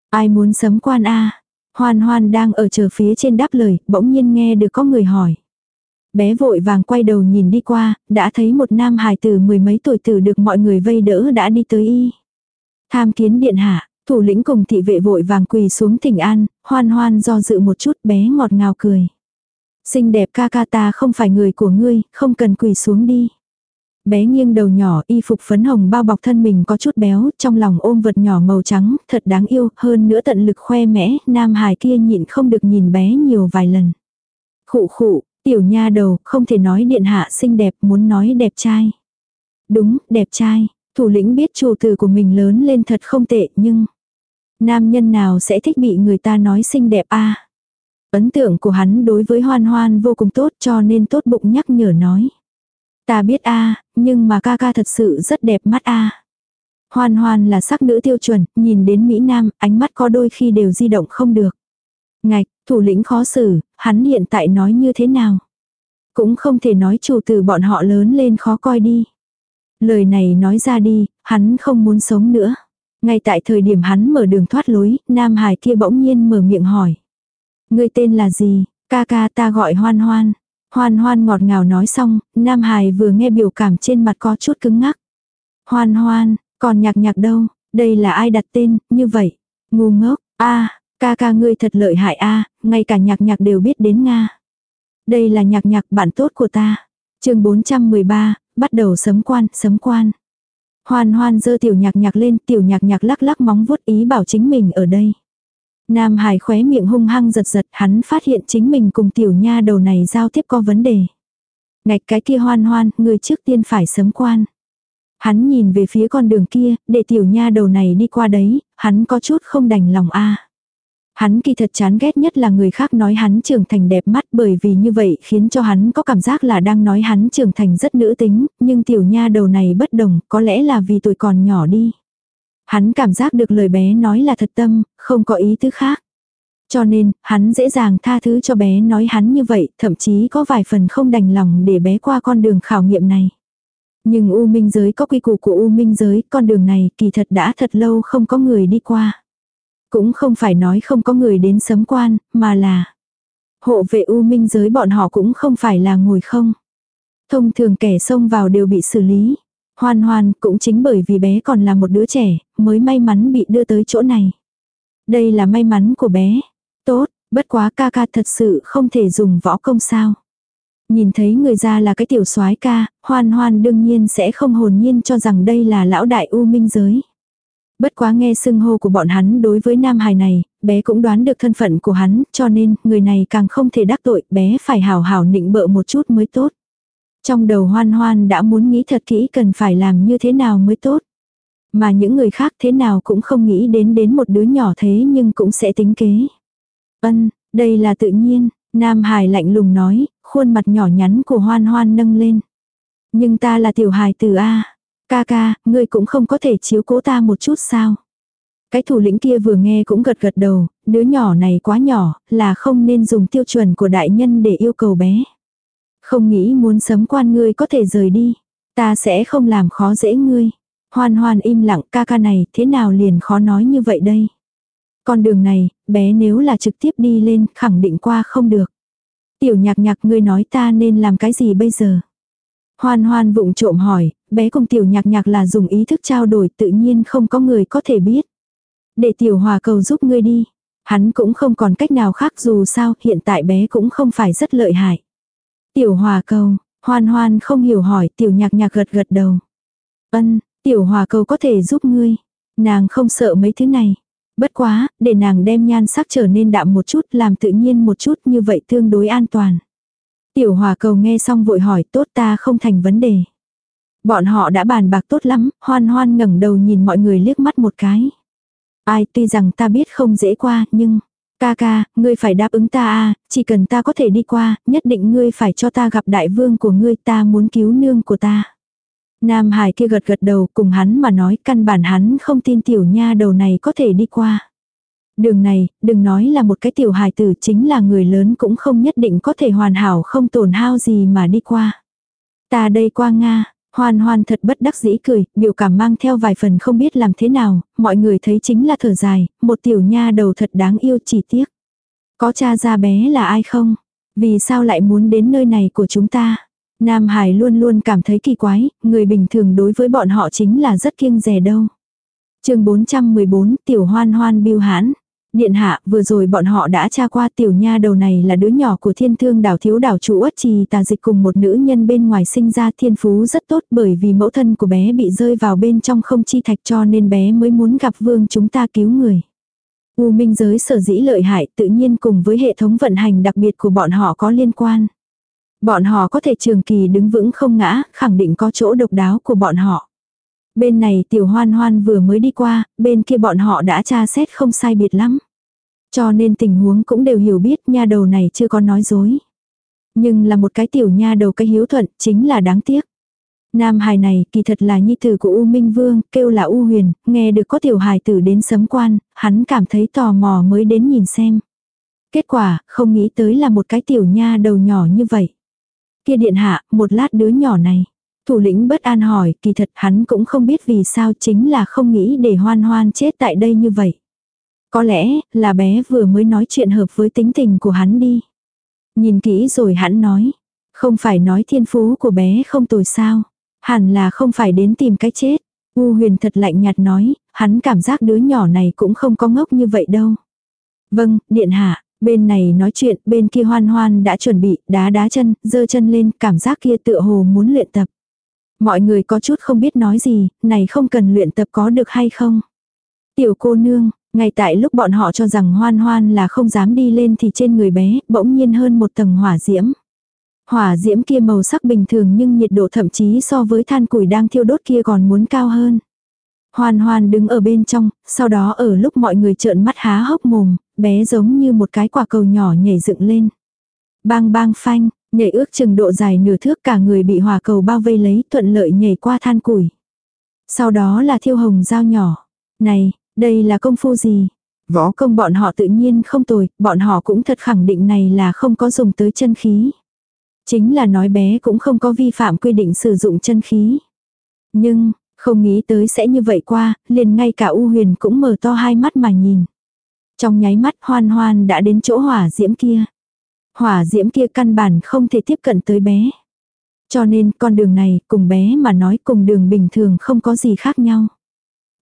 Ai muốn sấm quan a Hoan hoan đang ở chờ phía trên đáp lời, bỗng nhiên nghe được có người hỏi. Bé vội vàng quay đầu nhìn đi qua, đã thấy một nam hài tử mười mấy tuổi tử được mọi người vây đỡ đã đi tới y. Tham kiến điện hạ, thủ lĩnh cùng thị vệ vội vàng quỳ xuống thỉnh an, hoan hoan do dự một chút bé ngọt ngào cười. Xinh đẹp ca ca ta không phải người của ngươi, không cần quỳ xuống đi. Bé nghiêng đầu nhỏ, y phục phấn hồng bao bọc thân mình có chút béo, trong lòng ôm vật nhỏ màu trắng, thật đáng yêu, hơn nữa tận lực khoe mẽ, nam hài kia nhịn không được nhìn bé nhiều vài lần. Khụ khụ, tiểu nha đầu, không thể nói điện hạ xinh đẹp, muốn nói đẹp trai. Đúng, đẹp trai, thủ lĩnh biết chủ từ của mình lớn lên thật không tệ, nhưng... Nam nhân nào sẽ thích bị người ta nói xinh đẹp a Ấn tượng của hắn đối với hoan hoan vô cùng tốt cho nên tốt bụng nhắc nhở nói. Ta biết a nhưng mà ca ca thật sự rất đẹp mắt a Hoan hoan là sắc nữ tiêu chuẩn, nhìn đến Mỹ Nam, ánh mắt có đôi khi đều di động không được. Ngạch, thủ lĩnh khó xử, hắn hiện tại nói như thế nào? Cũng không thể nói chủ từ bọn họ lớn lên khó coi đi. Lời này nói ra đi, hắn không muốn sống nữa. Ngay tại thời điểm hắn mở đường thoát lối, Nam Hải kia bỗng nhiên mở miệng hỏi ngươi tên là gì? Ca ca ta gọi hoan hoan. Hoan hoan ngọt ngào nói xong, Nam Hải vừa nghe biểu cảm trên mặt có chút cứng ngắc. Hoan hoan, còn nhạc nhạc đâu, đây là ai đặt tên, như vậy. Ngu ngốc, a ca ca ngươi thật lợi hại a ngay cả nhạc nhạc đều biết đến Nga. Đây là nhạc nhạc bạn tốt của ta. chương 413, bắt đầu sấm quan, sấm quan. Hoan hoan dơ tiểu nhạc nhạc lên, tiểu nhạc nhạc lắc lắc móng vuốt ý bảo chính mình ở đây. Nam Hải khóe miệng hung hăng giật giật, hắn phát hiện chính mình cùng tiểu nha đầu này giao tiếp có vấn đề. Ngạch cái kia hoan hoan, người trước tiên phải sấm quan. Hắn nhìn về phía con đường kia, để tiểu nha đầu này đi qua đấy, hắn có chút không đành lòng a. Hắn kỳ thật chán ghét nhất là người khác nói hắn trưởng thành đẹp mắt bởi vì như vậy khiến cho hắn có cảm giác là đang nói hắn trưởng thành rất nữ tính, nhưng tiểu nha đầu này bất đồng, có lẽ là vì tuổi còn nhỏ đi. Hắn cảm giác được lời bé nói là thật tâm, không có ý thứ khác. Cho nên, hắn dễ dàng tha thứ cho bé nói hắn như vậy, thậm chí có vài phần không đành lòng để bé qua con đường khảo nghiệm này. Nhưng U Minh giới có quy củ của U Minh giới, con đường này kỳ thật đã thật lâu không có người đi qua. Cũng không phải nói không có người đến sấm quan, mà là hộ vệ U Minh giới bọn họ cũng không phải là ngồi không. Thông thường kẻ xông vào đều bị xử lý. Hoan hoan cũng chính bởi vì bé còn là một đứa trẻ, mới may mắn bị đưa tới chỗ này. Đây là may mắn của bé. Tốt, bất quá ca ca thật sự không thể dùng võ công sao. Nhìn thấy người ra là cái tiểu soái ca, hoan hoan đương nhiên sẽ không hồn nhiên cho rằng đây là lão đại u minh giới. Bất quá nghe xưng hô của bọn hắn đối với nam hài này, bé cũng đoán được thân phận của hắn, cho nên người này càng không thể đắc tội, bé phải hào hào nịnh bợ một chút mới tốt. Trong đầu hoan hoan đã muốn nghĩ thật kỹ cần phải làm như thế nào mới tốt. Mà những người khác thế nào cũng không nghĩ đến đến một đứa nhỏ thế nhưng cũng sẽ tính kế. Ân, đây là tự nhiên, Nam Hải lạnh lùng nói, khuôn mặt nhỏ nhắn của hoan hoan nâng lên. Nhưng ta là tiểu hài từ A. Ca ca, ngươi cũng không có thể chiếu cố ta một chút sao. Cái thủ lĩnh kia vừa nghe cũng gật gật đầu, đứa nhỏ này quá nhỏ, là không nên dùng tiêu chuẩn của đại nhân để yêu cầu bé. Không nghĩ muốn sấm quan ngươi có thể rời đi. Ta sẽ không làm khó dễ ngươi. Hoan hoan im lặng ca ca này thế nào liền khó nói như vậy đây. Con đường này, bé nếu là trực tiếp đi lên khẳng định qua không được. Tiểu nhạc nhạc ngươi nói ta nên làm cái gì bây giờ. Hoan hoan vụng trộm hỏi, bé cùng tiểu nhạc nhạc là dùng ý thức trao đổi tự nhiên không có người có thể biết. Để tiểu hòa cầu giúp ngươi đi. Hắn cũng không còn cách nào khác dù sao hiện tại bé cũng không phải rất lợi hại. Tiểu hòa cầu, hoan hoan không hiểu hỏi tiểu nhạc nhạc gật gật đầu. Ân, tiểu hòa cầu có thể giúp ngươi. Nàng không sợ mấy thứ này. Bất quá, để nàng đem nhan sắc trở nên đạm một chút làm tự nhiên một chút như vậy tương đối an toàn. Tiểu hòa cầu nghe xong vội hỏi tốt ta không thành vấn đề. Bọn họ đã bàn bạc tốt lắm, hoan hoan ngẩng đầu nhìn mọi người liếc mắt một cái. Ai tuy rằng ta biết không dễ qua nhưng, ca ca, ngươi phải đáp ứng ta a chỉ cần ta có thể đi qua, nhất định ngươi phải cho ta gặp đại vương của ngươi ta muốn cứu nương của ta. Nam Hải kia gật gật đầu cùng hắn mà nói căn bản hắn không tin tiểu nha đầu này có thể đi qua. Đường này, đừng nói là một cái tiểu hài tử chính là người lớn cũng không nhất định có thể hoàn hảo không tổn hao gì mà đi qua. Ta đây qua Nga, hoan hoan thật bất đắc dĩ cười, biểu cảm mang theo vài phần không biết làm thế nào, mọi người thấy chính là thở dài, một tiểu nha đầu thật đáng yêu chỉ tiếc. Có cha ra bé là ai không? Vì sao lại muốn đến nơi này của chúng ta? Nam Hải luôn luôn cảm thấy kỳ quái, người bình thường đối với bọn họ chính là rất kiêng rẻ đâu. chương 414 Tiểu Hoan Hoan biêu hãn. Điện hạ, vừa rồi bọn họ đã tra qua tiểu nha đầu này là đứa nhỏ của thiên thương đảo thiếu đảo chủ ất trì tà dịch cùng một nữ nhân bên ngoài sinh ra thiên phú rất tốt bởi vì mẫu thân của bé bị rơi vào bên trong không chi thạch cho nên bé mới muốn gặp vương chúng ta cứu người. U minh giới sở dĩ lợi hại tự nhiên cùng với hệ thống vận hành đặc biệt của bọn họ có liên quan. Bọn họ có thể trường kỳ đứng vững không ngã, khẳng định có chỗ độc đáo của bọn họ. Bên này tiểu hoan hoan vừa mới đi qua, bên kia bọn họ đã tra xét không sai biệt lắm. Cho nên tình huống cũng đều hiểu biết nha đầu này chưa có nói dối. Nhưng là một cái tiểu nha đầu cái hiếu thuận chính là đáng tiếc. Nam hài này kỳ thật là nhi tử của U Minh Vương, kêu là U Huyền, nghe được có tiểu hài tử đến sấm quan, hắn cảm thấy tò mò mới đến nhìn xem. Kết quả, không nghĩ tới là một cái tiểu nha đầu nhỏ như vậy. Kia điện hạ, một lát đứa nhỏ này. Thủ lĩnh bất an hỏi, kỳ thật hắn cũng không biết vì sao chính là không nghĩ để hoan hoan chết tại đây như vậy. Có lẽ, là bé vừa mới nói chuyện hợp với tính tình của hắn đi. Nhìn kỹ rồi hắn nói, không phải nói thiên phú của bé không tồi sao. Hẳn là không phải đến tìm cái chết. U huyền thật lạnh nhạt nói, hắn cảm giác đứa nhỏ này cũng không có ngốc như vậy đâu. Vâng, điện hạ, bên này nói chuyện, bên kia hoan hoan đã chuẩn bị, đá đá chân, dơ chân lên, cảm giác kia tựa hồ muốn luyện tập. Mọi người có chút không biết nói gì, này không cần luyện tập có được hay không. Tiểu cô nương, ngay tại lúc bọn họ cho rằng hoan hoan là không dám đi lên thì trên người bé, bỗng nhiên hơn một tầng hỏa diễm. Hỏa diễm kia màu sắc bình thường nhưng nhiệt độ thậm chí so với than củi đang thiêu đốt kia còn muốn cao hơn. Hoan hoan đứng ở bên trong, sau đó ở lúc mọi người trợn mắt há hốc mồm, bé giống như một cái quả cầu nhỏ nhảy dựng lên. Bang bang phanh, nhảy ước chừng độ dài nửa thước cả người bị hỏa cầu bao vây lấy thuận lợi nhảy qua than củi. Sau đó là thiêu hồng dao nhỏ. Này, đây là công phu gì? Võ công bọn họ tự nhiên không tồi, bọn họ cũng thật khẳng định này là không có dùng tới chân khí. Chính là nói bé cũng không có vi phạm quy định sử dụng chân khí. Nhưng, không nghĩ tới sẽ như vậy qua, liền ngay cả U Huyền cũng mở to hai mắt mà nhìn. Trong nháy mắt hoan hoan đã đến chỗ hỏa diễm kia. Hỏa diễm kia căn bản không thể tiếp cận tới bé. Cho nên con đường này cùng bé mà nói cùng đường bình thường không có gì khác nhau.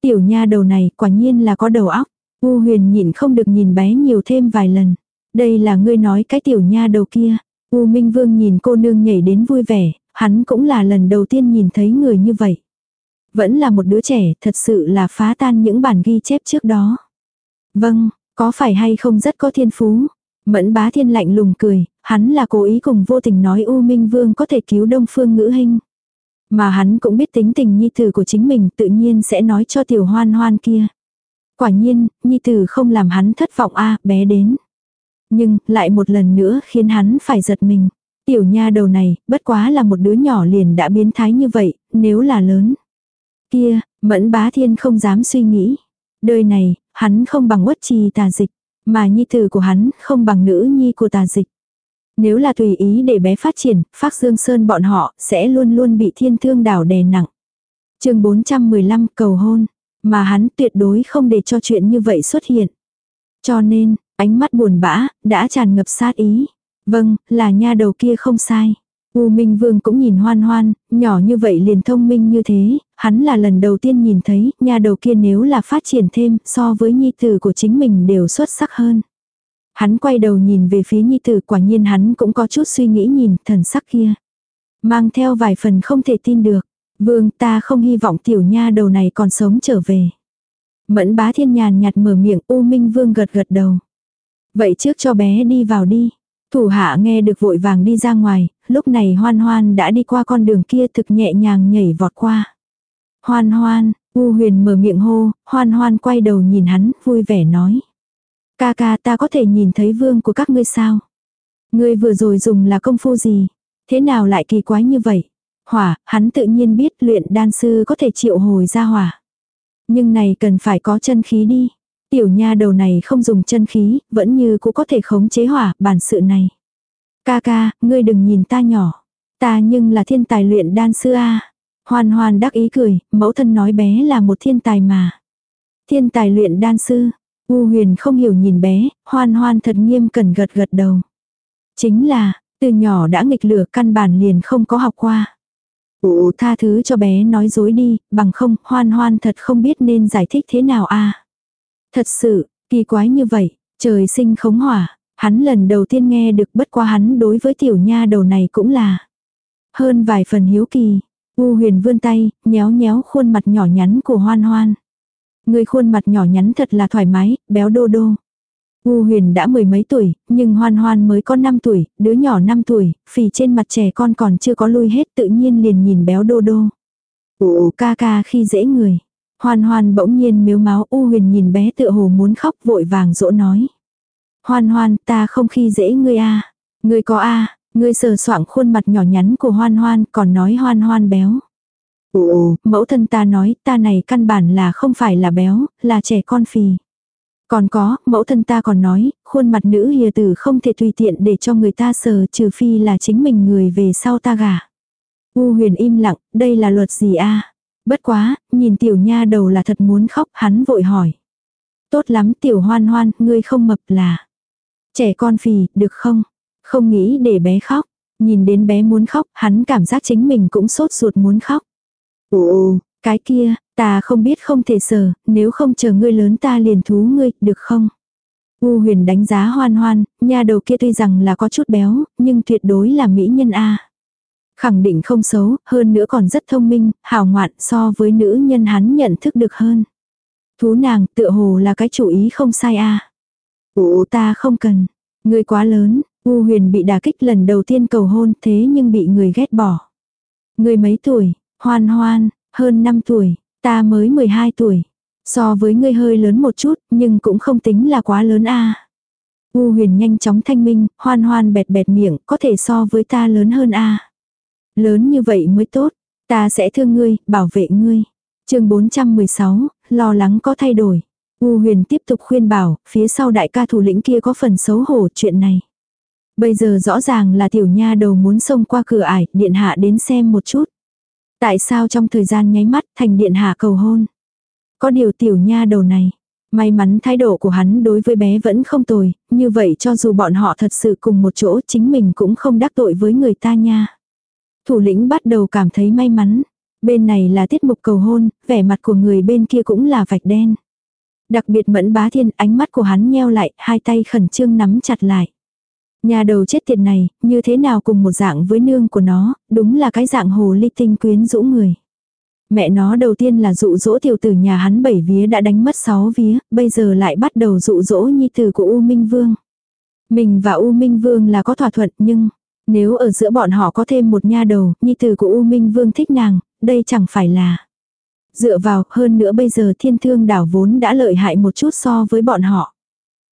Tiểu nha đầu này quả nhiên là có đầu óc. U huyền nhịn không được nhìn bé nhiều thêm vài lần. Đây là ngươi nói cái tiểu nha đầu kia. U Minh Vương nhìn cô nương nhảy đến vui vẻ, hắn cũng là lần đầu tiên nhìn thấy người như vậy. Vẫn là một đứa trẻ, thật sự là phá tan những bản ghi chép trước đó. Vâng, có phải hay không rất có thiên phú. Mẫn bá thiên lạnh lùng cười, hắn là cố ý cùng vô tình nói U Minh Vương có thể cứu Đông Phương Ngữ Hinh. Mà hắn cũng biết tính tình nhi tử của chính mình tự nhiên sẽ nói cho tiểu hoan hoan kia. Quả nhiên, nhi tử không làm hắn thất vọng a bé đến. Nhưng, lại một lần nữa khiến hắn phải giật mình. Tiểu nha đầu này, bất quá là một đứa nhỏ liền đã biến thái như vậy, nếu là lớn. Kia, mẫn bá thiên không dám suy nghĩ. Đời này, hắn không bằng uất trì tà dịch, mà nhi tử của hắn không bằng nữ nhi của tà dịch. Nếu là tùy ý để bé phát triển, phát dương sơn bọn họ sẽ luôn luôn bị thiên thương đảo đè nặng. chương 415 cầu hôn, mà hắn tuyệt đối không để cho chuyện như vậy xuất hiện. Cho nên, ánh mắt buồn bã, đã tràn ngập sát ý. Vâng, là nha đầu kia không sai. U Minh Vương cũng nhìn hoan hoan, nhỏ như vậy liền thông minh như thế, hắn là lần đầu tiên nhìn thấy, nha đầu kia nếu là phát triển thêm, so với nhi tử của chính mình đều xuất sắc hơn. Hắn quay đầu nhìn về phía nhi tử quả nhiên hắn cũng có chút suy nghĩ nhìn thần sắc kia. Mang theo vài phần không thể tin được. Vương ta không hy vọng tiểu nha đầu này còn sống trở về. Mẫn bá thiên nhàn nhạt mở miệng U Minh Vương gật gật đầu. Vậy trước cho bé đi vào đi. Thủ hạ nghe được vội vàng đi ra ngoài, lúc này hoan hoan đã đi qua con đường kia thực nhẹ nhàng nhảy vọt qua. Hoan hoan, U huyền mở miệng hô, hoan hoan quay đầu nhìn hắn, vui vẻ nói. Ca ca ta có thể nhìn thấy vương của các ngươi sao? Ngươi vừa rồi dùng là công phu gì? Thế nào lại kỳ quái như vậy? Hỏa, hắn tự nhiên biết luyện đan sư có thể triệu hồi ra hỏa. Nhưng này cần phải có chân khí đi. Tiểu nha đầu này không dùng chân khí, vẫn như cũng có thể khống chế hỏa, bản sự này. Ca ca, ngươi đừng nhìn ta nhỏ. Ta nhưng là thiên tài luyện đan sư a. Hoan hoan đắc ý cười, mẫu thân nói bé là một thiên tài mà. Thiên tài luyện đan sư. U huyền không hiểu nhìn bé, hoan hoan thật nghiêm cẩn gật gật đầu. Chính là, từ nhỏ đã nghịch lửa căn bản liền không có học qua. Ồ tha thứ cho bé nói dối đi, bằng không, hoan hoan thật không biết nên giải thích thế nào a Thật sự, kỳ quái như vậy, trời sinh khống hỏa, hắn lần đầu tiên nghe được bất qua hắn đối với tiểu nha đầu này cũng là hơn vài phần hiếu kỳ. U huyền vươn tay, nhéo nhéo khuôn mặt nhỏ nhắn của hoan hoan. Người khuôn mặt nhỏ nhắn thật là thoải mái, béo đô đô. U huyền đã mười mấy tuổi, nhưng hoan hoan mới có 5 tuổi, đứa nhỏ 5 tuổi, phì trên mặt trẻ con còn chưa có lui hết tự nhiên liền nhìn béo đô đô. Ồ ca ca khi dễ người. Hoan hoan bỗng nhiên miếu máu U huyền nhìn bé tựa hồ muốn khóc vội vàng dỗ nói. Hoan hoan ta không khi dễ ngươi a Ngươi có a ngươi sờ soạng khuôn mặt nhỏ nhắn của hoan hoan còn nói hoan hoan béo. Ồ, mẫu thân ta nói ta này căn bản là không phải là béo, là trẻ con phì. Còn có, mẫu thân ta còn nói, khuôn mặt nữ hìa tử không thể tùy tiện để cho người ta sờ trừ phi là chính mình người về sau ta gả. U huyền im lặng, đây là luật gì a Bất quá, nhìn tiểu nha đầu là thật muốn khóc, hắn vội hỏi. Tốt lắm tiểu hoan hoan, ngươi không mập là. Trẻ con phì, được không? Không nghĩ để bé khóc. Nhìn đến bé muốn khóc, hắn cảm giác chính mình cũng sốt ruột muốn khóc. Ồ, cái kia, ta không biết không thể sờ, nếu không chờ ngươi lớn ta liền thú ngươi, được không? U huyền đánh giá hoan hoan, nha đầu kia tuy rằng là có chút béo, nhưng tuyệt đối là mỹ nhân A. Khẳng định không xấu, hơn nữa còn rất thông minh, hào ngoạn so với nữ nhân hắn nhận thức được hơn. Thú nàng tựa hồ là cái chủ ý không sai a ủ ta không cần. Người quá lớn, U huyền bị đả kích lần đầu tiên cầu hôn thế nhưng bị người ghét bỏ. Người mấy tuổi, hoan hoan, hơn 5 tuổi, ta mới 12 tuổi. So với ngươi hơi lớn một chút, nhưng cũng không tính là quá lớn a. U huyền nhanh chóng thanh minh, hoan hoan bẹt bẹt miệng, có thể so với ta lớn hơn a. Lớn như vậy mới tốt, ta sẽ thương ngươi, bảo vệ ngươi. chương 416, lo lắng có thay đổi. U huyền tiếp tục khuyên bảo, phía sau đại ca thủ lĩnh kia có phần xấu hổ chuyện này. Bây giờ rõ ràng là tiểu nha đầu muốn xông qua cửa ải, điện hạ đến xem một chút. Tại sao trong thời gian nháy mắt thành điện hạ cầu hôn? Có điều tiểu nha đầu này, may mắn thái độ của hắn đối với bé vẫn không tồi, như vậy cho dù bọn họ thật sự cùng một chỗ chính mình cũng không đắc tội với người ta nha. Thủ lĩnh bắt đầu cảm thấy may mắn. Bên này là tiết mục cầu hôn, vẻ mặt của người bên kia cũng là vạch đen. Đặc biệt mẫn bá thiên ánh mắt của hắn nheo lại, hai tay khẩn trương nắm chặt lại. Nhà đầu chết tiệt này, như thế nào cùng một dạng với nương của nó, đúng là cái dạng hồ ly tinh quyến rũ người. Mẹ nó đầu tiên là dụ dỗ tiểu tử nhà hắn bảy vía đã đánh mất sáu vía, bây giờ lại bắt đầu dụ dỗ nhi tử của U Minh Vương. Mình và U Minh Vương là có thỏa thuận nhưng, nếu ở giữa bọn họ có thêm một nha đầu, nhi tử của U Minh Vương thích nàng, đây chẳng phải là. Dựa vào, hơn nữa bây giờ thiên thương đảo vốn đã lợi hại một chút so với bọn họ.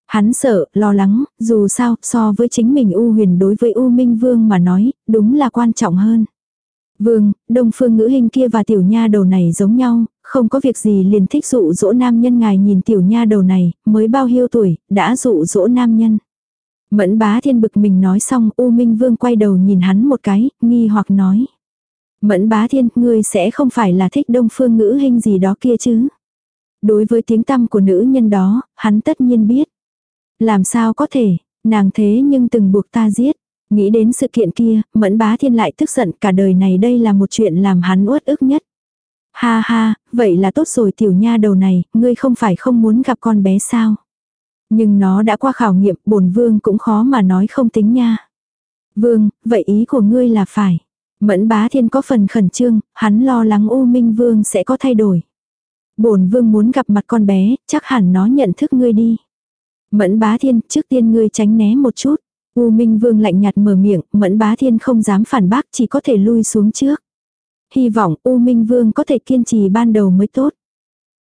Hắn sợ, lo lắng, dù sao, so với chính mình U huyền đối với U Minh Vương mà nói, đúng là quan trọng hơn. Vương, đông phương ngữ hình kia và tiểu nha đầu này giống nhau, không có việc gì liền thích dụ dỗ nam nhân ngài nhìn tiểu nha đầu này, mới bao nhiêu tuổi, đã dụ dỗ nam nhân. Mẫn bá thiên bực mình nói xong U Minh Vương quay đầu nhìn hắn một cái, nghi hoặc nói. Mẫn bá thiên, ngươi sẽ không phải là thích đông phương ngữ hình gì đó kia chứ. Đối với tiếng tăm của nữ nhân đó, hắn tất nhiên biết. Làm sao có thể, nàng thế nhưng từng buộc ta giết. Nghĩ đến sự kiện kia, mẫn bá thiên lại tức giận cả đời này đây là một chuyện làm hắn uất ức nhất. Ha ha, vậy là tốt rồi tiểu nha đầu này, ngươi không phải không muốn gặp con bé sao. Nhưng nó đã qua khảo nghiệm, bổn vương cũng khó mà nói không tính nha. Vương, vậy ý của ngươi là phải. Mẫn bá thiên có phần khẩn trương, hắn lo lắng U Minh Vương sẽ có thay đổi. Bổn vương muốn gặp mặt con bé, chắc hẳn nó nhận thức ngươi đi. Mẫn bá thiên, trước tiên ngươi tránh né một chút. U Minh Vương lạnh nhạt mở miệng, mẫn bá thiên không dám phản bác chỉ có thể lui xuống trước. Hy vọng U Minh Vương có thể kiên trì ban đầu mới tốt.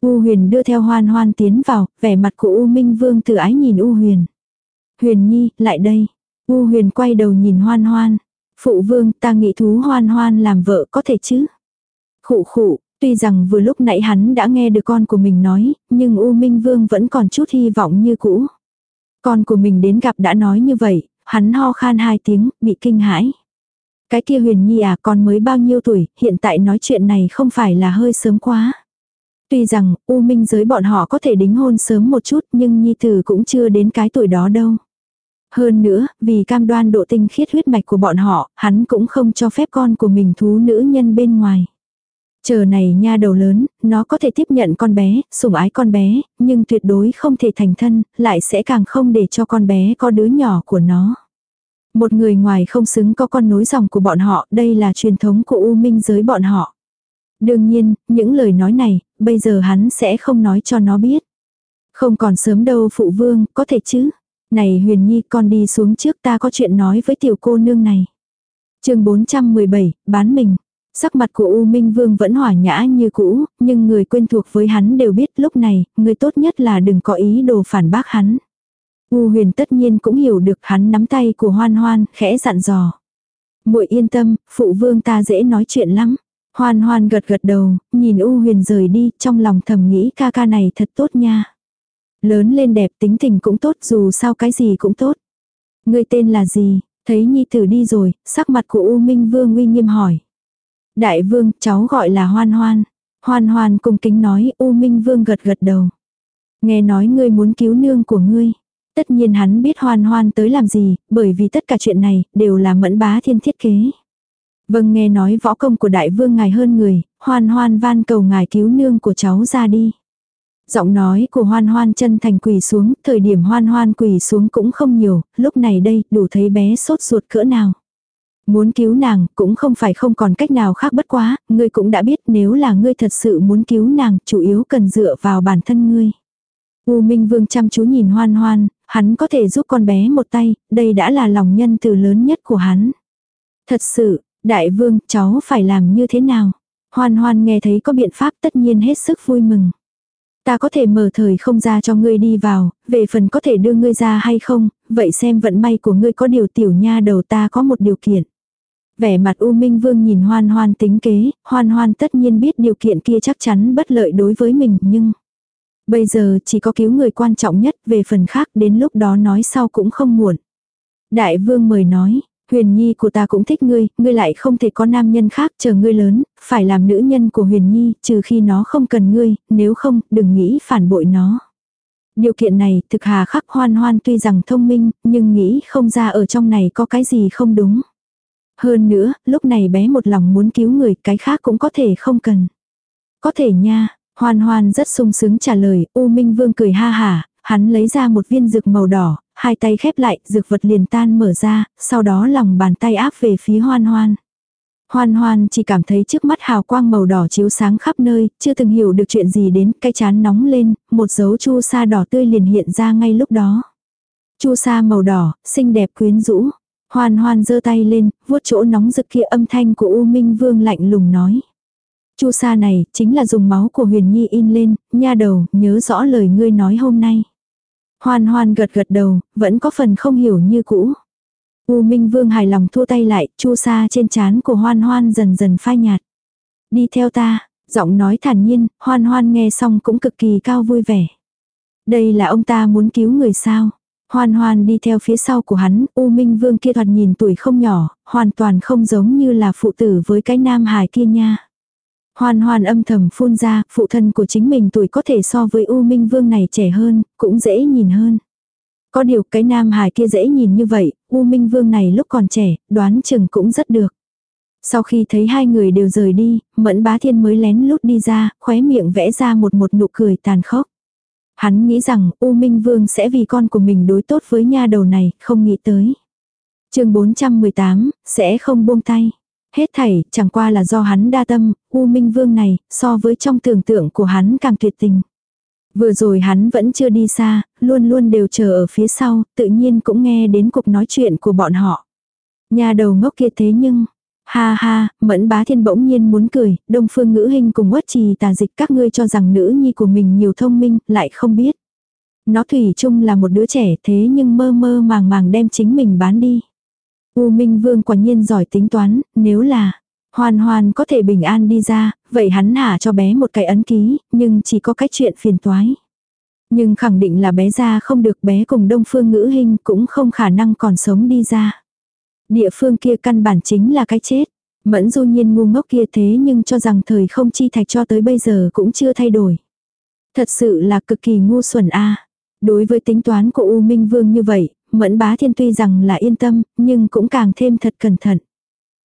U huyền đưa theo hoan hoan tiến vào, vẻ mặt của U Minh Vương tự ái nhìn U huyền. Huyền nhi, lại đây. U huyền quay đầu nhìn hoan hoan. Phụ vương, ta nghĩ thú hoan hoan làm vợ có thể chứ. Khụ khụ, Tuy rằng vừa lúc nãy hắn đã nghe được con của mình nói, nhưng U Minh Vương vẫn còn chút hy vọng như cũ. Con của mình đến gặp đã nói như vậy, hắn ho khan hai tiếng, bị kinh hãi. Cái kia huyền nhi à con mới bao nhiêu tuổi, hiện tại nói chuyện này không phải là hơi sớm quá. Tuy rằng, U Minh giới bọn họ có thể đính hôn sớm một chút nhưng nhi tử cũng chưa đến cái tuổi đó đâu. Hơn nữa, vì cam đoan độ tinh khiết huyết mạch của bọn họ, hắn cũng không cho phép con của mình thú nữ nhân bên ngoài. Chờ này nha đầu lớn, nó có thể tiếp nhận con bé, sủng ái con bé, nhưng tuyệt đối không thể thành thân, lại sẽ càng không để cho con bé có đứa nhỏ của nó. Một người ngoài không xứng có con nối dòng của bọn họ, đây là truyền thống của U Minh giới bọn họ. Đương nhiên, những lời nói này, bây giờ hắn sẽ không nói cho nó biết. Không còn sớm đâu phụ vương, có thể chứ. Này Huyền Nhi con đi xuống trước ta có chuyện nói với tiểu cô nương này. chương 417, bán mình. Sắc mặt của U Minh Vương vẫn hỏa nhã như cũ, nhưng người quen thuộc với hắn đều biết lúc này, người tốt nhất là đừng có ý đồ phản bác hắn. U huyền tất nhiên cũng hiểu được hắn nắm tay của hoan hoan, khẽ dặn dò. muội yên tâm, phụ vương ta dễ nói chuyện lắm. Hoan hoan gật gật đầu, nhìn U huyền rời đi, trong lòng thầm nghĩ ca ca này thật tốt nha. Lớn lên đẹp tính tình cũng tốt dù sao cái gì cũng tốt. Người tên là gì? Thấy nhi tử đi rồi, sắc mặt của U Minh Vương uy nghiêm hỏi. Đại vương, cháu gọi là Hoan Hoan. Hoan Hoan cung kính nói, U Minh Vương gật gật đầu. Nghe nói ngươi muốn cứu nương của ngươi. Tất nhiên hắn biết Hoan Hoan tới làm gì, bởi vì tất cả chuyện này đều là mẫn bá thiên thiết kế. Vâng nghe nói võ công của đại vương ngài hơn người, Hoan Hoan van cầu ngài cứu nương của cháu ra đi. Giọng nói của hoan hoan chân thành quỳ xuống, thời điểm hoan hoan quỳ xuống cũng không nhiều, lúc này đây đủ thấy bé sốt ruột cỡ nào. Muốn cứu nàng, cũng không phải không còn cách nào khác bất quá, ngươi cũng đã biết nếu là ngươi thật sự muốn cứu nàng, chủ yếu cần dựa vào bản thân ngươi. U Minh Vương chăm chú nhìn hoan hoan, hắn có thể giúp con bé một tay, đây đã là lòng nhân từ lớn nhất của hắn. Thật sự, đại vương, cháu phải làm như thế nào? Hoan hoan nghe thấy có biện pháp tất nhiên hết sức vui mừng. Ta có thể mở thời không ra cho ngươi đi vào, về phần có thể đưa ngươi ra hay không, vậy xem vận may của ngươi có điều tiểu nha đầu ta có một điều kiện. Vẻ mặt U Minh Vương nhìn hoan hoan tính kế, hoan hoan tất nhiên biết điều kiện kia chắc chắn bất lợi đối với mình nhưng... Bây giờ chỉ có cứu người quan trọng nhất về phần khác đến lúc đó nói sau cũng không muộn. Đại vương mời nói, huyền nhi của ta cũng thích ngươi, ngươi lại không thể có nam nhân khác chờ ngươi lớn, phải làm nữ nhân của huyền nhi trừ khi nó không cần ngươi, nếu không đừng nghĩ phản bội nó. Điều kiện này thực hà khắc hoan hoan tuy rằng thông minh, nhưng nghĩ không ra ở trong này có cái gì không đúng. Hơn nữa, lúc này bé một lòng muốn cứu người, cái khác cũng có thể không cần. Có thể nha, hoan hoan rất sung sướng trả lời, U Minh Vương cười ha hả, hắn lấy ra một viên dược màu đỏ, hai tay khép lại, dược vật liền tan mở ra, sau đó lòng bàn tay áp về phía hoan hoan. Hoan hoan chỉ cảm thấy trước mắt hào quang màu đỏ chiếu sáng khắp nơi, chưa từng hiểu được chuyện gì đến, cái chán nóng lên, một dấu chu sa đỏ tươi liền hiện ra ngay lúc đó. Chu sa màu đỏ, xinh đẹp quyến rũ. Hoan hoan giơ tay lên, vuốt chỗ nóng rực kia âm thanh của U Minh Vương lạnh lùng nói. Chu sa này, chính là dùng máu của huyền nhi in lên, nha đầu, nhớ rõ lời ngươi nói hôm nay. Hoan hoan gật gật đầu, vẫn có phần không hiểu như cũ. U Minh Vương hài lòng thua tay lại, chu sa trên trán của hoan hoan dần dần phai nhạt. Đi theo ta, giọng nói thản nhiên, hoan hoan nghe xong cũng cực kỳ cao vui vẻ. Đây là ông ta muốn cứu người sao. Hoan hoan đi theo phía sau của hắn, U Minh Vương kia thoạt nhìn tuổi không nhỏ, hoàn toàn không giống như là phụ tử với cái nam hài kia nha. Hoan hoan âm thầm phun ra, phụ thân của chính mình tuổi có thể so với U Minh Vương này trẻ hơn, cũng dễ nhìn hơn. Có điều cái nam hài kia dễ nhìn như vậy, U Minh Vương này lúc còn trẻ, đoán chừng cũng rất được. Sau khi thấy hai người đều rời đi, Mẫn Bá Thiên mới lén lút đi ra, khóe miệng vẽ ra một một nụ cười tàn khốc. Hắn nghĩ rằng U Minh Vương sẽ vì con của mình đối tốt với nha đầu này, không nghĩ tới. chương 418, sẽ không buông tay. Hết thảy, chẳng qua là do hắn đa tâm, U Minh Vương này, so với trong tưởng tượng của hắn càng tuyệt tình. Vừa rồi hắn vẫn chưa đi xa, luôn luôn đều chờ ở phía sau, tự nhiên cũng nghe đến cuộc nói chuyện của bọn họ. Nhà đầu ngốc kia thế nhưng, ha ha, mẫn bá thiên bỗng nhiên muốn cười, đông phương ngữ hình cùng uất trì tà dịch các ngươi cho rằng nữ nhi của mình nhiều thông minh, lại không biết. Nó thủy chung là một đứa trẻ thế nhưng mơ mơ màng màng đem chính mình bán đi. U Minh Vương quả nhiên giỏi tính toán, nếu là, Hoan hoan có thể bình an đi ra, vậy hắn hạ cho bé một cái ấn ký, nhưng chỉ có cái chuyện phiền toái. Nhưng khẳng định là bé ra không được bé cùng đông phương ngữ hình cũng không khả năng còn sống đi ra. Địa phương kia căn bản chính là cái chết. Mẫn du nhiên ngu ngốc kia thế nhưng cho rằng thời không chi thạch cho tới bây giờ cũng chưa thay đổi. Thật sự là cực kỳ ngu xuẩn a Đối với tính toán của U Minh Vương như vậy, Mẫn bá thiên tuy rằng là yên tâm, nhưng cũng càng thêm thật cẩn thận.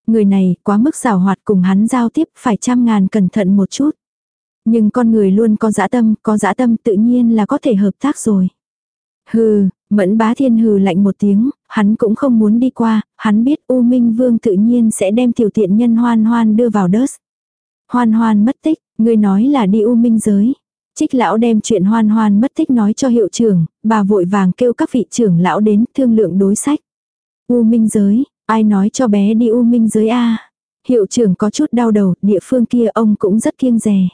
Người này quá mức rào hoạt cùng hắn giao tiếp phải trăm ngàn cẩn thận một chút. Nhưng con người luôn có dã tâm, có dã tâm tự nhiên là có thể hợp tác rồi. Hừ, mẫn bá thiên hừ lạnh một tiếng, hắn cũng không muốn đi qua, hắn biết U Minh Vương tự nhiên sẽ đem tiểu tiện nhân hoan hoan đưa vào đớt. Hoan hoan mất tích, người nói là đi U Minh giới. Trích lão đem chuyện hoan hoan mất tích nói cho hiệu trưởng, bà vội vàng kêu các vị trưởng lão đến thương lượng đối sách. U Minh giới, ai nói cho bé đi U Minh giới a Hiệu trưởng có chút đau đầu, địa phương kia ông cũng rất kiêng rè.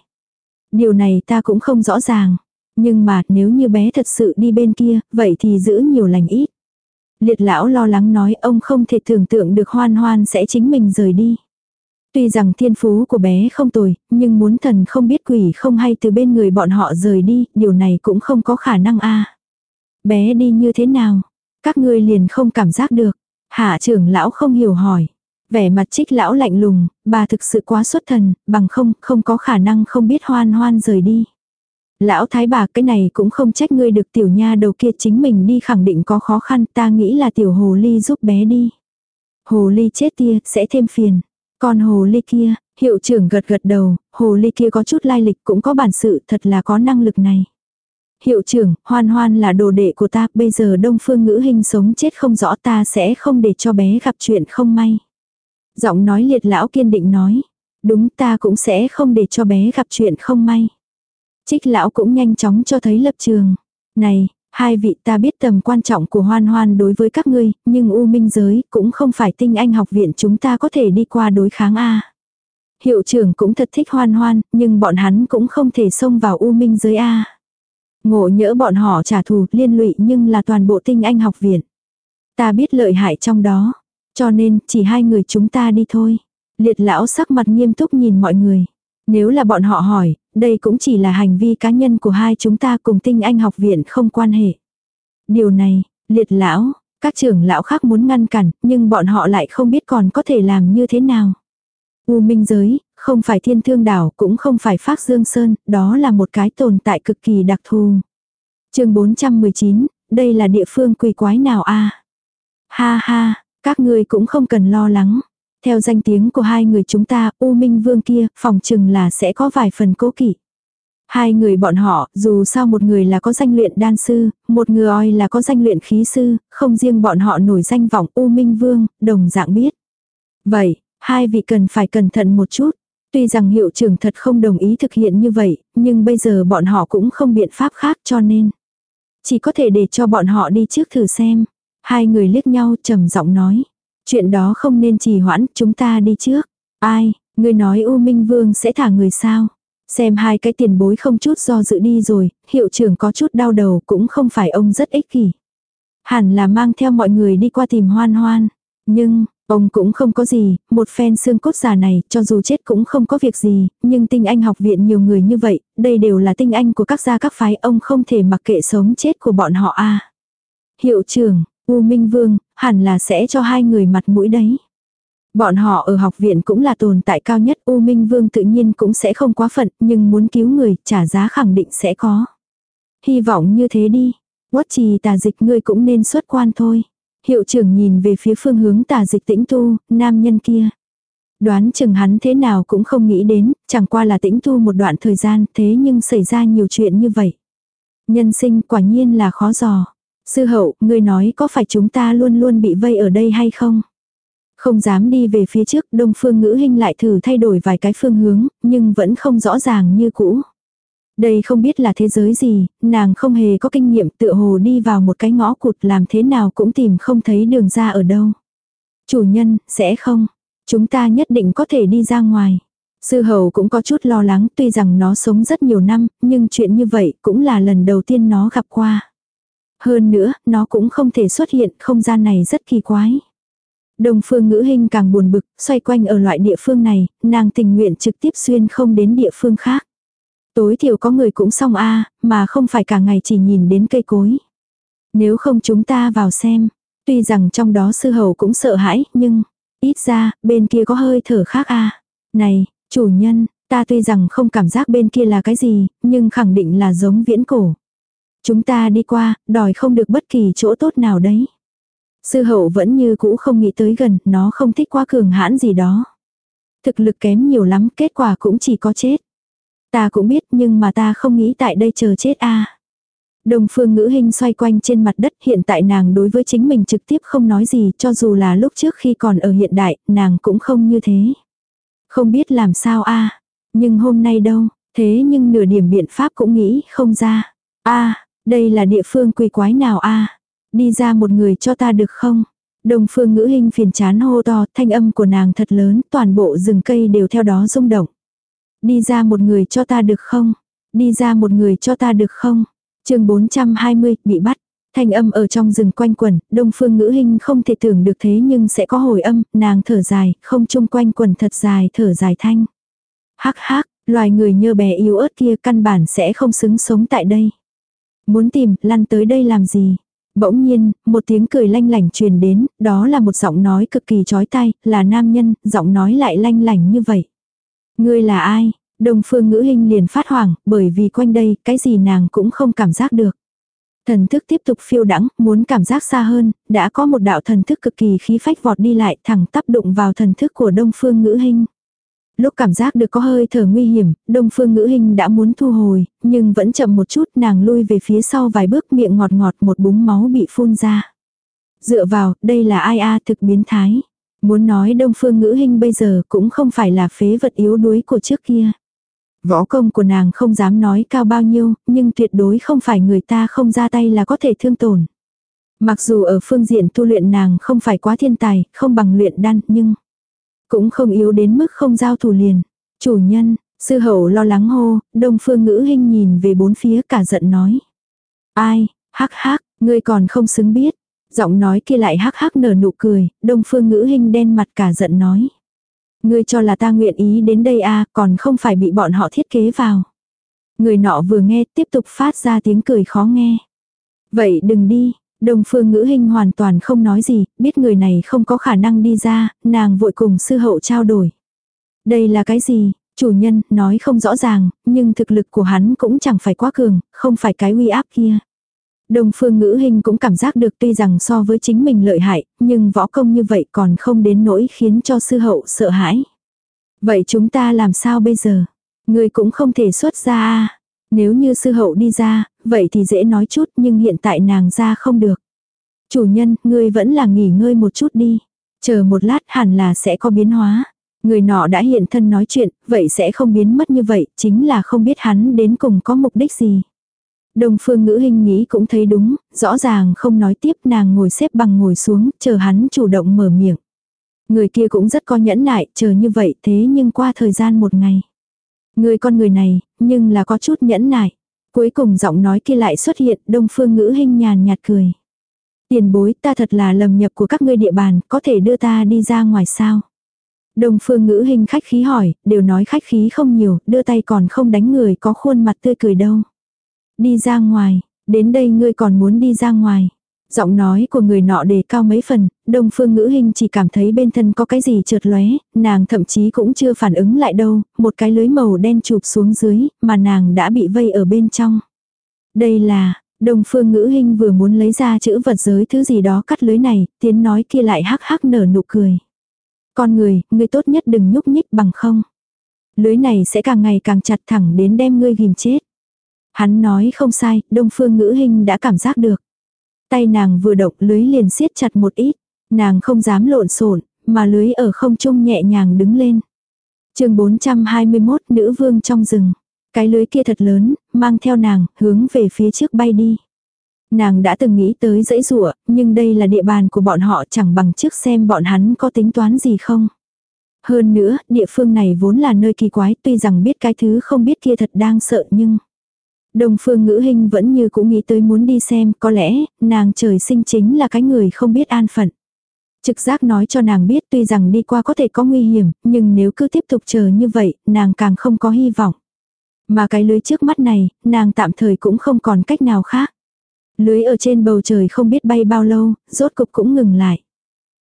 Điều này ta cũng không rõ ràng. Nhưng mà nếu như bé thật sự đi bên kia, vậy thì giữ nhiều lành ít. Liệt lão lo lắng nói ông không thể tưởng tượng được hoan hoan sẽ chính mình rời đi. Tuy rằng thiên phú của bé không tồi, nhưng muốn thần không biết quỷ không hay từ bên người bọn họ rời đi, điều này cũng không có khả năng a. Bé đi như thế nào? Các ngươi liền không cảm giác được. Hạ trưởng lão không hiểu hỏi. Vẻ mặt trích lão lạnh lùng, bà thực sự quá xuất thần, bằng không, không có khả năng không biết hoan hoan rời đi. Lão thái bà cái này cũng không trách ngươi được tiểu nha đầu kia chính mình đi khẳng định có khó khăn ta nghĩ là tiểu hồ ly giúp bé đi. Hồ ly chết tia sẽ thêm phiền. Còn hồ ly kia, hiệu trưởng gật gật đầu, hồ ly kia có chút lai lịch cũng có bản sự thật là có năng lực này. Hiệu trưởng, hoan hoan là đồ đệ của ta, bây giờ đông phương ngữ hình sống chết không rõ ta sẽ không để cho bé gặp chuyện không may. Giọng nói liệt lão kiên định nói, đúng ta cũng sẽ không để cho bé gặp chuyện không may. Trích lão cũng nhanh chóng cho thấy lập trường. Này, hai vị ta biết tầm quan trọng của hoan hoan đối với các ngươi, nhưng U Minh giới cũng không phải tinh anh học viện chúng ta có thể đi qua đối kháng A. Hiệu trưởng cũng thật thích hoan hoan, nhưng bọn hắn cũng không thể xông vào U Minh giới A. Ngộ nhỡ bọn họ trả thù liên lụy nhưng là toàn bộ tinh anh học viện. Ta biết lợi hại trong đó. Cho nên chỉ hai người chúng ta đi thôi. Liệt lão sắc mặt nghiêm túc nhìn mọi người. Nếu là bọn họ hỏi, đây cũng chỉ là hành vi cá nhân của hai chúng ta cùng tinh anh học viện không quan hệ. Điều này, liệt lão, các trưởng lão khác muốn ngăn cản, nhưng bọn họ lại không biết còn có thể làm như thế nào. U minh giới, không phải thiên thương đảo, cũng không phải phác dương sơn, đó là một cái tồn tại cực kỳ đặc thù. chương 419, đây là địa phương quỷ quái nào a Ha ha, các ngươi cũng không cần lo lắng. Theo danh tiếng của hai người chúng ta, U Minh Vương kia, phòng chừng là sẽ có vài phần cố kỵ. Hai người bọn họ, dù sao một người là có danh luyện đan sư, một người oi là có danh luyện khí sư, không riêng bọn họ nổi danh vọng U Minh Vương, đồng dạng biết. Vậy, hai vị cần phải cẩn thận một chút. Tuy rằng hiệu trưởng thật không đồng ý thực hiện như vậy, nhưng bây giờ bọn họ cũng không biện pháp khác cho nên. Chỉ có thể để cho bọn họ đi trước thử xem. Hai người liếc nhau trầm giọng nói. Chuyện đó không nên trì hoãn, chúng ta đi trước. Ai, người nói U Minh Vương sẽ thả người sao? Xem hai cái tiền bối không chút do dự đi rồi, hiệu trưởng có chút đau đầu cũng không phải ông rất ích kỷ. Hẳn là mang theo mọi người đi qua tìm hoan hoan. Nhưng, ông cũng không có gì, một phen xương cốt già này, cho dù chết cũng không có việc gì, nhưng tinh anh học viện nhiều người như vậy, đây đều là tinh anh của các gia các phái, ông không thể mặc kệ sống chết của bọn họ a Hiệu trưởng, U Minh Vương, hẳn là sẽ cho hai người mặt mũi đấy. Bọn họ ở học viện cũng là tồn tại cao nhất, U Minh Vương tự nhiên cũng sẽ không quá phận, nhưng muốn cứu người, trả giá khẳng định sẽ có. Hy vọng như thế đi. Quất trì tà dịch ngươi cũng nên xuất quan thôi. Hiệu trưởng nhìn về phía phương hướng tà dịch tĩnh tu, nam nhân kia. Đoán chừng hắn thế nào cũng không nghĩ đến, chẳng qua là tĩnh tu một đoạn thời gian thế nhưng xảy ra nhiều chuyện như vậy. Nhân sinh quả nhiên là khó dò. Sư hậu, ngươi nói có phải chúng ta luôn luôn bị vây ở đây hay không? Không dám đi về phía trước, đông phương ngữ hình lại thử thay đổi vài cái phương hướng, nhưng vẫn không rõ ràng như cũ. Đây không biết là thế giới gì, nàng không hề có kinh nghiệm tựa hồ đi vào một cái ngõ cụt làm thế nào cũng tìm không thấy đường ra ở đâu. Chủ nhân, sẽ không. Chúng ta nhất định có thể đi ra ngoài. Sư hầu cũng có chút lo lắng tuy rằng nó sống rất nhiều năm, nhưng chuyện như vậy cũng là lần đầu tiên nó gặp qua. Hơn nữa, nó cũng không thể xuất hiện, không gian này rất kỳ quái. Đông phương ngữ hình càng buồn bực, xoay quanh ở loại địa phương này, nàng tình nguyện trực tiếp xuyên không đến địa phương khác. Tối thiểu có người cũng xong a mà không phải cả ngày chỉ nhìn đến cây cối. Nếu không chúng ta vào xem, tuy rằng trong đó sư hầu cũng sợ hãi, nhưng ít ra, bên kia có hơi thở khác a Này, chủ nhân, ta tuy rằng không cảm giác bên kia là cái gì, nhưng khẳng định là giống viễn cổ. Chúng ta đi qua, đòi không được bất kỳ chỗ tốt nào đấy. Sư hậu vẫn như cũ không nghĩ tới gần, nó không thích quá cường hãn gì đó. Thực lực kém nhiều lắm, kết quả cũng chỉ có chết. Ta cũng biết nhưng mà ta không nghĩ tại đây chờ chết a Đồng phương ngữ hình xoay quanh trên mặt đất hiện tại nàng đối với chính mình trực tiếp không nói gì cho dù là lúc trước khi còn ở hiện đại, nàng cũng không như thế. Không biết làm sao a Nhưng hôm nay đâu, thế nhưng nửa điểm biện pháp cũng nghĩ không ra. a đây là địa phương quỷ quái nào a Đi ra một người cho ta được không? Đồng phương ngữ hình phiền chán hô to, thanh âm của nàng thật lớn, toàn bộ rừng cây đều theo đó rung động. Đi ra một người cho ta được không? Đi ra một người cho ta được không? chương 420, bị bắt. Thanh âm ở trong rừng quanh quẩn, đông phương ngữ hình không thể tưởng được thế nhưng sẽ có hồi âm, nàng thở dài, không chung quanh quẩn thật dài thở dài thanh. Hắc hắc, loài người nhơ bé yếu ớt kia căn bản sẽ không xứng sống tại đây. Muốn tìm, lăn tới đây làm gì? Bỗng nhiên, một tiếng cười lanh lảnh truyền đến, đó là một giọng nói cực kỳ chói tai, là nam nhân, giọng nói lại lanh lảnh như vậy. Ngươi là ai? Đông phương ngữ hình liền phát hoảng, bởi vì quanh đây, cái gì nàng cũng không cảm giác được. Thần thức tiếp tục phiêu đắng, muốn cảm giác xa hơn, đã có một đạo thần thức cực kỳ khí phách vọt đi lại thẳng tắp đụng vào thần thức của đông phương ngữ hình. Lúc cảm giác được có hơi thở nguy hiểm, đông phương ngữ hình đã muốn thu hồi, nhưng vẫn chậm một chút nàng lui về phía sau vài bước miệng ngọt ngọt một búng máu bị phun ra. Dựa vào, đây là ai a thực biến thái. Muốn nói đông phương ngữ hình bây giờ cũng không phải là phế vật yếu đuối của trước kia. Võ công của nàng không dám nói cao bao nhiêu, nhưng tuyệt đối không phải người ta không ra tay là có thể thương tổn. Mặc dù ở phương diện tu luyện nàng không phải quá thiên tài, không bằng luyện đan, nhưng cũng không yếu đến mức không giao thủ liền. Chủ nhân, sư hậu lo lắng hô, đông phương ngữ hình nhìn về bốn phía cả giận nói. Ai, hắc hắc, ngươi còn không xứng biết. Giọng nói kia lại hắc hắc nở nụ cười, đông phương ngữ hình đen mặt cả giận nói. Ngươi cho là ta nguyện ý đến đây à, còn không phải bị bọn họ thiết kế vào. Người nọ vừa nghe tiếp tục phát ra tiếng cười khó nghe. Vậy đừng đi, Đông phương ngữ hình hoàn toàn không nói gì, biết người này không có khả năng đi ra, nàng vội cùng sư hậu trao đổi. Đây là cái gì? Chủ nhân, nói không rõ ràng, nhưng thực lực của hắn cũng chẳng phải quá cường, không phải cái uy áp kia. Đông phương ngữ hình cũng cảm giác được tuy rằng so với chính mình lợi hại, nhưng võ công như vậy còn không đến nỗi khiến cho sư hậu sợ hãi. Vậy chúng ta làm sao bây giờ? Người cũng không thể xuất ra à? Nếu như sư hậu đi ra, vậy thì dễ nói chút nhưng hiện tại nàng ra không được. Chủ nhân, ngươi vẫn là nghỉ ngơi một chút đi. Chờ một lát hẳn là sẽ có biến hóa. Người nọ đã hiện thân nói chuyện, vậy sẽ không biến mất như vậy, chính là không biết hắn đến cùng có mục đích gì. Đồng phương ngữ hình nghĩ cũng thấy đúng, rõ ràng không nói tiếp nàng ngồi xếp bằng ngồi xuống, chờ hắn chủ động mở miệng. Người kia cũng rất có nhẫn nại, chờ như vậy thế nhưng qua thời gian một ngày. Người con người này, nhưng là có chút nhẫn nại. Cuối cùng giọng nói kia lại xuất hiện, đông phương ngữ hình nhàn nhạt cười. Tiền bối ta thật là lầm nhập của các ngươi địa bàn, có thể đưa ta đi ra ngoài sao? Đông phương ngữ hình khách khí hỏi, đều nói khách khí không nhiều, đưa tay còn không đánh người có khuôn mặt tươi cười đâu. Đi ra ngoài, đến đây ngươi còn muốn đi ra ngoài. Giọng nói của người nọ đề cao mấy phần, đông phương ngữ hình chỉ cảm thấy bên thân có cái gì trượt lóe, nàng thậm chí cũng chưa phản ứng lại đâu, một cái lưới màu đen chụp xuống dưới, mà nàng đã bị vây ở bên trong. Đây là, đông phương ngữ hình vừa muốn lấy ra chữ vật giới thứ gì đó cắt lưới này, tiếng nói kia lại hắc hắc nở nụ cười. Con người, ngươi tốt nhất đừng nhúc nhích bằng không. Lưới này sẽ càng ngày càng chặt thẳng đến đem ngươi ghim chết. Hắn nói không sai, đông phương ngữ hình đã cảm giác được. Tay nàng vừa động lưới liền siết chặt một ít. Nàng không dám lộn xộn mà lưới ở không trung nhẹ nhàng đứng lên. chương 421 nữ vương trong rừng. Cái lưới kia thật lớn, mang theo nàng, hướng về phía trước bay đi. Nàng đã từng nghĩ tới dãy rụa, nhưng đây là địa bàn của bọn họ chẳng bằng trước xem bọn hắn có tính toán gì không. Hơn nữa, địa phương này vốn là nơi kỳ quái tuy rằng biết cái thứ không biết kia thật đang sợ nhưng... Đồng phương ngữ hình vẫn như cũng nghĩ tới muốn đi xem, có lẽ, nàng trời sinh chính là cái người không biết an phận. Trực giác nói cho nàng biết tuy rằng đi qua có thể có nguy hiểm, nhưng nếu cứ tiếp tục chờ như vậy, nàng càng không có hy vọng. Mà cái lưới trước mắt này, nàng tạm thời cũng không còn cách nào khác. Lưới ở trên bầu trời không biết bay bao lâu, rốt cục cũng ngừng lại.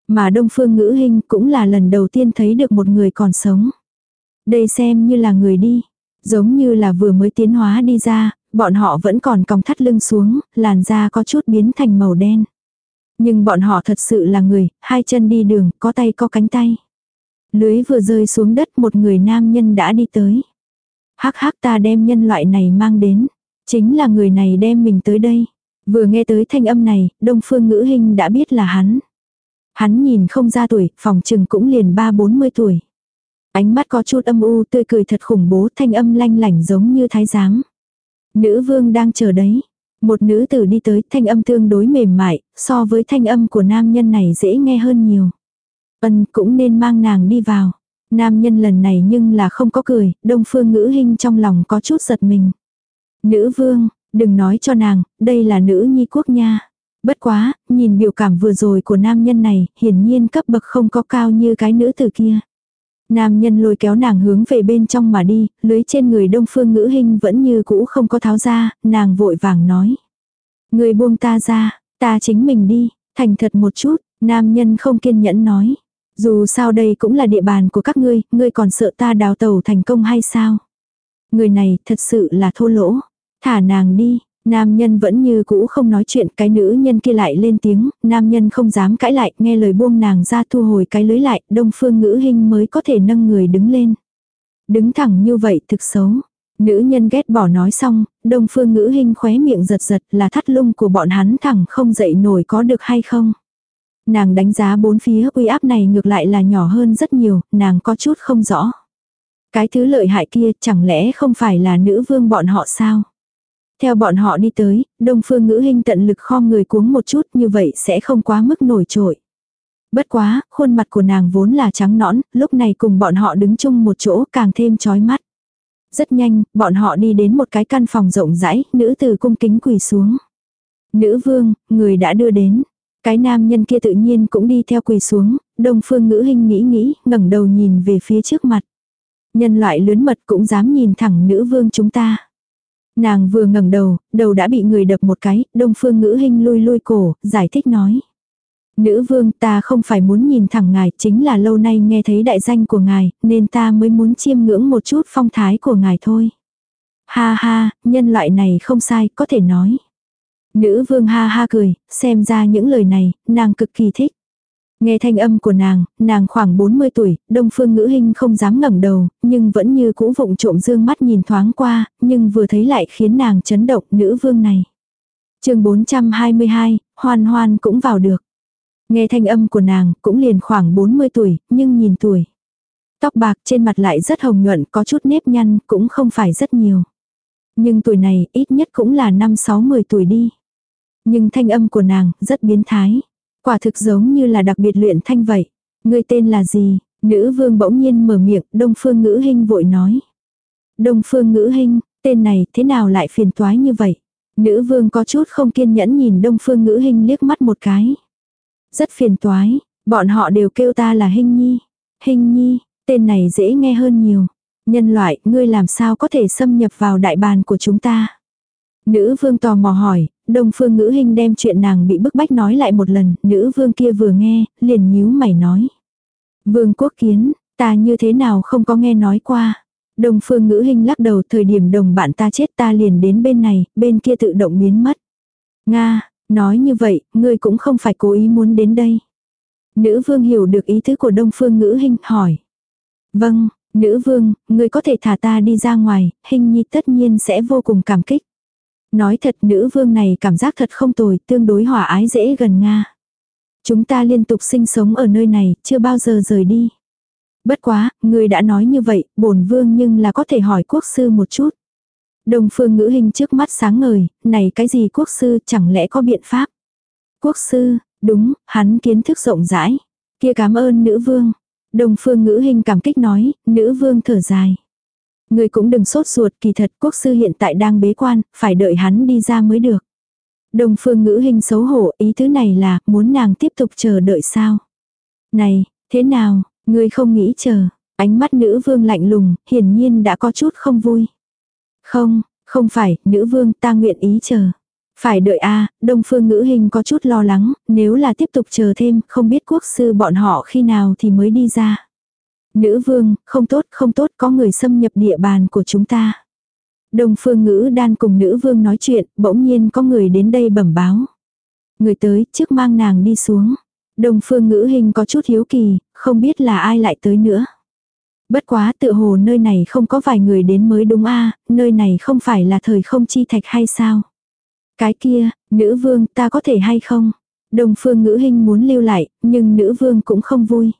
Mà Đông Phương Ngữ Hinh cũng là lần đầu tiên thấy được một người còn sống. Đây xem như là người đi. Giống như là vừa mới tiến hóa đi ra, bọn họ vẫn còn còng thắt lưng xuống, làn da có chút biến thành màu đen. Nhưng bọn họ thật sự là người, hai chân đi đường, có tay có cánh tay. Lưới vừa rơi xuống đất một người nam nhân đã đi tới. Hắc hắc ta đem nhân loại này mang đến. Chính là người này đem mình tới đây. Vừa nghe tới thanh âm này, đông phương ngữ hình đã biết là hắn. Hắn nhìn không ra tuổi, phòng trừng cũng liền ba bốn mươi tuổi. Ánh mắt có chút âm u tươi cười thật khủng bố thanh âm lanh lảnh giống như thái giám. Nữ vương đang chờ đấy. Một nữ tử đi tới thanh âm tương đối mềm mại, so với thanh âm của nam nhân này dễ nghe hơn nhiều. Ân cũng nên mang nàng đi vào. Nam nhân lần này nhưng là không có cười, đông phương ngữ hình trong lòng có chút giật mình. Nữ vương, đừng nói cho nàng, đây là nữ nhi quốc nha. Bất quá, nhìn biểu cảm vừa rồi của nam nhân này, hiển nhiên cấp bậc không có cao như cái nữ tử kia. Nam nhân lôi kéo nàng hướng về bên trong mà đi, lưới trên người đông phương ngữ hình vẫn như cũ không có tháo ra, nàng vội vàng nói. Người buông ta ra, ta chính mình đi, thành thật một chút, nam nhân không kiên nhẫn nói. Dù sao đây cũng là địa bàn của các ngươi, ngươi còn sợ ta đào tàu thành công hay sao? Người này thật sự là thô lỗ. Thả nàng đi, Nam nhân vẫn như cũ không nói chuyện, cái nữ nhân kia lại lên tiếng, nam nhân không dám cãi lại, nghe lời buông nàng ra thu hồi cái lưới lại, đông phương ngữ hình mới có thể nâng người đứng lên. Đứng thẳng như vậy thực xấu. Nữ nhân ghét bỏ nói xong, đông phương ngữ hình khóe miệng giật giật là thắt lung của bọn hắn thẳng không dậy nổi có được hay không. Nàng đánh giá bốn phía uy áp này ngược lại là nhỏ hơn rất nhiều, nàng có chút không rõ. Cái thứ lợi hại kia chẳng lẽ không phải là nữ vương bọn họ sao? Theo bọn họ đi tới, đông phương ngữ hình tận lực khom người cuống một chút như vậy sẽ không quá mức nổi trội. Bất quá, khuôn mặt của nàng vốn là trắng nõn, lúc này cùng bọn họ đứng chung một chỗ càng thêm chói mắt. Rất nhanh, bọn họ đi đến một cái căn phòng rộng rãi, nữ từ cung kính quỳ xuống. Nữ vương, người đã đưa đến. Cái nam nhân kia tự nhiên cũng đi theo quỳ xuống, đông phương ngữ hình nghĩ nghĩ, ngẩng đầu nhìn về phía trước mặt. Nhân loại lướn mật cũng dám nhìn thẳng nữ vương chúng ta. Nàng vừa ngẩng đầu, đầu đã bị người đập một cái, đông phương ngữ hình lui lui cổ, giải thích nói. Nữ vương ta không phải muốn nhìn thẳng ngài, chính là lâu nay nghe thấy đại danh của ngài, nên ta mới muốn chiêm ngưỡng một chút phong thái của ngài thôi. Ha ha, nhân loại này không sai, có thể nói. Nữ vương ha ha cười, xem ra những lời này, nàng cực kỳ thích. Nghe thanh âm của nàng, nàng khoảng 40 tuổi, đông phương ngữ hình không dám ngẩng đầu, nhưng vẫn như cũ vụng trộm dương mắt nhìn thoáng qua, nhưng vừa thấy lại khiến nàng chấn động nữ vương này. chương 422, hoan hoan cũng vào được. Nghe thanh âm của nàng, cũng liền khoảng 40 tuổi, nhưng nhìn tuổi. Tóc bạc trên mặt lại rất hồng nhuận, có chút nếp nhăn, cũng không phải rất nhiều. Nhưng tuổi này, ít nhất cũng là năm 60 tuổi đi. Nhưng thanh âm của nàng, rất biến thái. Quả thực giống như là đặc biệt luyện thanh vậy. Ngươi tên là gì? Nữ vương bỗng nhiên mở miệng, đông phương ngữ hình vội nói. Đông phương ngữ hình, tên này thế nào lại phiền toái như vậy? Nữ vương có chút không kiên nhẫn nhìn đông phương ngữ hình liếc mắt một cái. Rất phiền toái, bọn họ đều kêu ta là hình nhi. Hình nhi, tên này dễ nghe hơn nhiều. Nhân loại, ngươi làm sao có thể xâm nhập vào đại bàn của chúng ta? Nữ vương tò mò hỏi, đông phương ngữ hình đem chuyện nàng bị bức bách nói lại một lần, nữ vương kia vừa nghe, liền nhíu mày nói. Vương quốc kiến, ta như thế nào không có nghe nói qua. Đông phương ngữ hình lắc đầu thời điểm đồng bạn ta chết ta liền đến bên này, bên kia tự động biến mất. Nga, nói như vậy, ngươi cũng không phải cố ý muốn đến đây. Nữ vương hiểu được ý tứ của đông phương ngữ hình hỏi. Vâng, nữ vương, ngươi có thể thả ta đi ra ngoài, hình nhi tất nhiên sẽ vô cùng cảm kích. Nói thật nữ vương này cảm giác thật không tồi, tương đối hỏa ái dễ gần Nga. Chúng ta liên tục sinh sống ở nơi này, chưa bao giờ rời đi. Bất quá, người đã nói như vậy, bổn vương nhưng là có thể hỏi quốc sư một chút. Đồng phương ngữ hình trước mắt sáng ngời, này cái gì quốc sư chẳng lẽ có biện pháp. Quốc sư, đúng, hắn kiến thức rộng rãi. Kia cảm ơn nữ vương. Đồng phương ngữ hình cảm kích nói, nữ vương thở dài. Người cũng đừng sốt ruột kỳ thật quốc sư hiện tại đang bế quan, phải đợi hắn đi ra mới được. Đồng phương ngữ hình xấu hổ ý thứ này là muốn nàng tiếp tục chờ đợi sao. Này, thế nào, ngươi không nghĩ chờ. Ánh mắt nữ vương lạnh lùng, hiển nhiên đã có chút không vui. Không, không phải, nữ vương ta nguyện ý chờ. Phải đợi a đông phương ngữ hình có chút lo lắng, nếu là tiếp tục chờ thêm, không biết quốc sư bọn họ khi nào thì mới đi ra. Nữ vương, không tốt, không tốt, có người xâm nhập địa bàn của chúng ta. đồng phương ngữ đan cùng nữ vương nói chuyện, bỗng nhiên có người đến đây bẩm báo. Người tới, trước mang nàng đi xuống. đồng phương ngữ hình có chút hiếu kỳ, không biết là ai lại tới nữa. Bất quá tự hồ nơi này không có vài người đến mới đúng a nơi này không phải là thời không chi thạch hay sao. Cái kia, nữ vương ta có thể hay không? Đồng phương ngữ hình muốn lưu lại, nhưng nữ vương cũng không vui.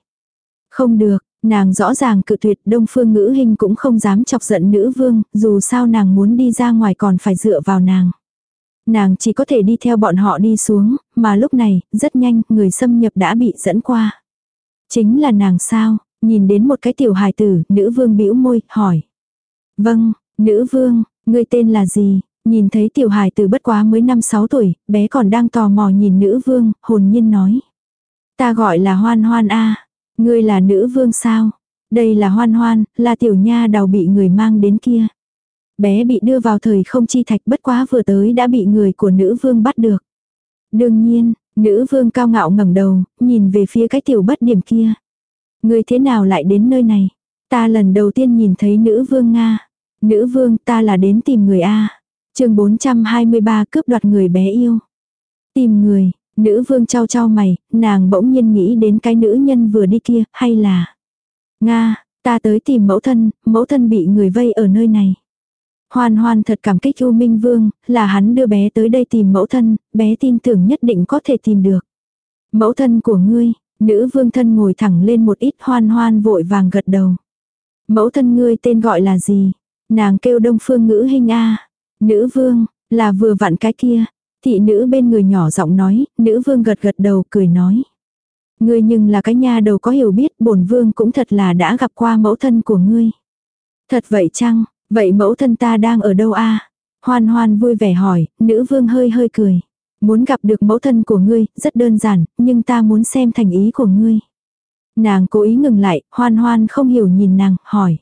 Không được, nàng rõ ràng cự tuyệt đông phương ngữ hình cũng không dám chọc giận nữ vương, dù sao nàng muốn đi ra ngoài còn phải dựa vào nàng. Nàng chỉ có thể đi theo bọn họ đi xuống, mà lúc này, rất nhanh, người xâm nhập đã bị dẫn qua. Chính là nàng sao, nhìn đến một cái tiểu hài tử, nữ vương bĩu môi, hỏi. Vâng, nữ vương, người tên là gì? Nhìn thấy tiểu hài tử bất quá mới 5-6 tuổi, bé còn đang tò mò nhìn nữ vương, hồn nhiên nói. Ta gọi là hoan hoan a Ngươi là nữ vương sao? Đây là hoan hoan, là tiểu nha đào bị người mang đến kia. Bé bị đưa vào thời không chi thạch bất quá vừa tới đã bị người của nữ vương bắt được. Đương nhiên, nữ vương cao ngạo ngẩng đầu, nhìn về phía cái tiểu bất điểm kia. Ngươi thế nào lại đến nơi này? Ta lần đầu tiên nhìn thấy nữ vương Nga. Nữ vương ta là đến tìm người A chương 423 cướp đoạt người bé yêu. Tìm người, nữ vương trao trao mày, nàng bỗng nhiên nghĩ đến cái nữ nhân vừa đi kia, hay là... Nga, ta tới tìm mẫu thân, mẫu thân bị người vây ở nơi này. Hoan hoan thật cảm kích U Minh Vương, là hắn đưa bé tới đây tìm mẫu thân, bé tin tưởng nhất định có thể tìm được. Mẫu thân của ngươi, nữ vương thân ngồi thẳng lên một ít hoan hoan vội vàng gật đầu. Mẫu thân ngươi tên gọi là gì? Nàng kêu đông phương ngữ hình A. Nữ vương, là vừa vặn cái kia. Thị nữ bên người nhỏ giọng nói, nữ vương gật gật đầu cười nói. Ngươi nhưng là cái nha đầu có hiểu biết, bổn vương cũng thật là đã gặp qua mẫu thân của ngươi. Thật vậy chăng, vậy mẫu thân ta đang ở đâu a? Hoan hoan vui vẻ hỏi, nữ vương hơi hơi cười. Muốn gặp được mẫu thân của ngươi, rất đơn giản, nhưng ta muốn xem thành ý của ngươi. Nàng cố ý ngừng lại, hoan hoan không hiểu nhìn nàng, hỏi.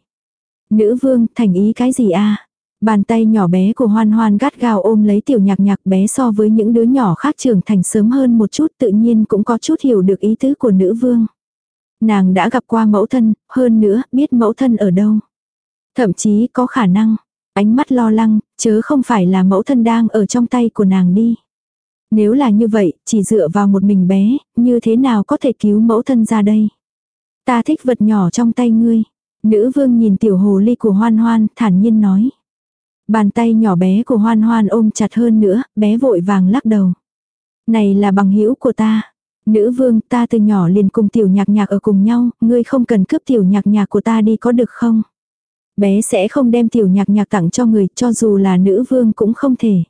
Nữ vương, thành ý cái gì a? Bàn tay nhỏ bé của hoan hoan gắt gao ôm lấy tiểu nhạc nhạc bé so với những đứa nhỏ khác trưởng thành sớm hơn một chút tự nhiên cũng có chút hiểu được ý tứ của nữ vương. Nàng đã gặp qua mẫu thân, hơn nữa biết mẫu thân ở đâu. Thậm chí có khả năng, ánh mắt lo lắng, chớ không phải là mẫu thân đang ở trong tay của nàng đi. Nếu là như vậy, chỉ dựa vào một mình bé, như thế nào có thể cứu mẫu thân ra đây? Ta thích vật nhỏ trong tay ngươi. Nữ vương nhìn tiểu hồ ly của hoan hoan, thản nhiên nói. Bàn tay nhỏ bé của hoan hoan ôm chặt hơn nữa, bé vội vàng lắc đầu. Này là bằng hữu của ta. Nữ vương ta từ nhỏ liền cùng tiểu nhạc nhạc ở cùng nhau, ngươi không cần cướp tiểu nhạc nhạc của ta đi có được không? Bé sẽ không đem tiểu nhạc nhạc tặng cho người, cho dù là nữ vương cũng không thể.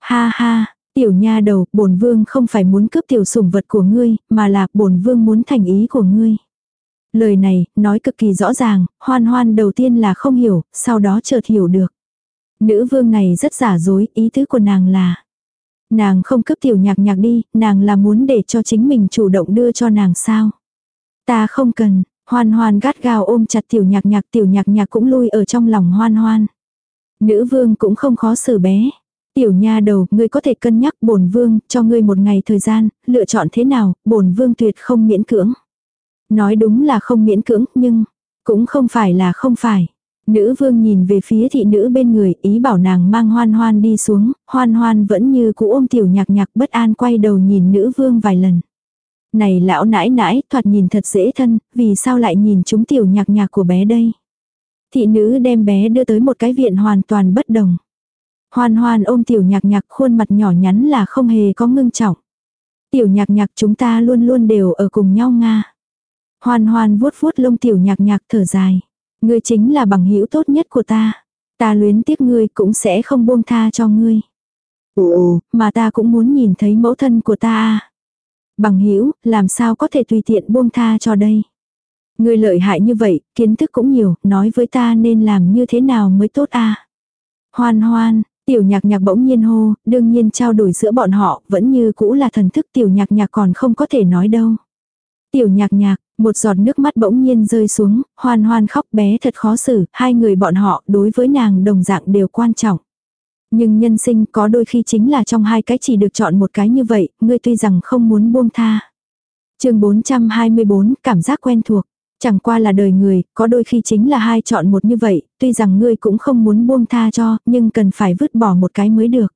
Ha ha, tiểu nha đầu, bổn vương không phải muốn cướp tiểu sủng vật của ngươi, mà là bổn vương muốn thành ý của ngươi. Lời này, nói cực kỳ rõ ràng, hoan hoan đầu tiên là không hiểu, sau đó chợt hiểu được. Nữ vương này rất giả dối, ý tứ của nàng là. Nàng không cấp tiểu nhạc nhạc đi, nàng là muốn để cho chính mình chủ động đưa cho nàng sao. Ta không cần, hoan hoan gắt gao ôm chặt tiểu nhạc nhạc tiểu nhạc nhạc cũng lui ở trong lòng hoan hoan. Nữ vương cũng không khó xử bé. Tiểu nha đầu, ngươi có thể cân nhắc bổn vương, cho ngươi một ngày thời gian, lựa chọn thế nào, bổn vương tuyệt không miễn cưỡng. Nói đúng là không miễn cưỡng, nhưng, cũng không phải là không phải. Nữ vương nhìn về phía thị nữ bên người, ý bảo nàng mang hoan hoan đi xuống, hoan hoan vẫn như cũ ôm tiểu nhạc nhạc bất an quay đầu nhìn nữ vương vài lần. Này lão nãi nãi, thoạt nhìn thật dễ thân, vì sao lại nhìn chúng tiểu nhạc nhạc của bé đây? Thị nữ đem bé đưa tới một cái viện hoàn toàn bất đồng. Hoan hoan ôm tiểu nhạc nhạc khuôn mặt nhỏ nhắn là không hề có ngưng trọng. Tiểu nhạc nhạc chúng ta luôn luôn đều ở cùng nhau Nga. Hoan hoan vuốt vuốt lông tiểu nhạc nhạc thở dài. Ngươi chính là bằng hữu tốt nhất của ta. Ta luyến tiếc ngươi cũng sẽ không buông tha cho ngươi. Ồ, mà ta cũng muốn nhìn thấy mẫu thân của ta à. Bằng hữu làm sao có thể tùy tiện buông tha cho đây. Ngươi lợi hại như vậy, kiến thức cũng nhiều, nói với ta nên làm như thế nào mới tốt à. Hoan hoan, tiểu nhạc nhạc bỗng nhiên hô, đương nhiên trao đổi giữa bọn họ, vẫn như cũ là thần thức tiểu nhạc nhạc còn không có thể nói đâu. Tiểu nhạc nhạc, một giọt nước mắt bỗng nhiên rơi xuống, hoan hoan khóc bé thật khó xử, hai người bọn họ đối với nàng đồng dạng đều quan trọng. Nhưng nhân sinh có đôi khi chính là trong hai cái chỉ được chọn một cái như vậy, ngươi tuy rằng không muốn buông tha. chương 424, cảm giác quen thuộc. Chẳng qua là đời người, có đôi khi chính là hai chọn một như vậy, tuy rằng ngươi cũng không muốn buông tha cho, nhưng cần phải vứt bỏ một cái mới được.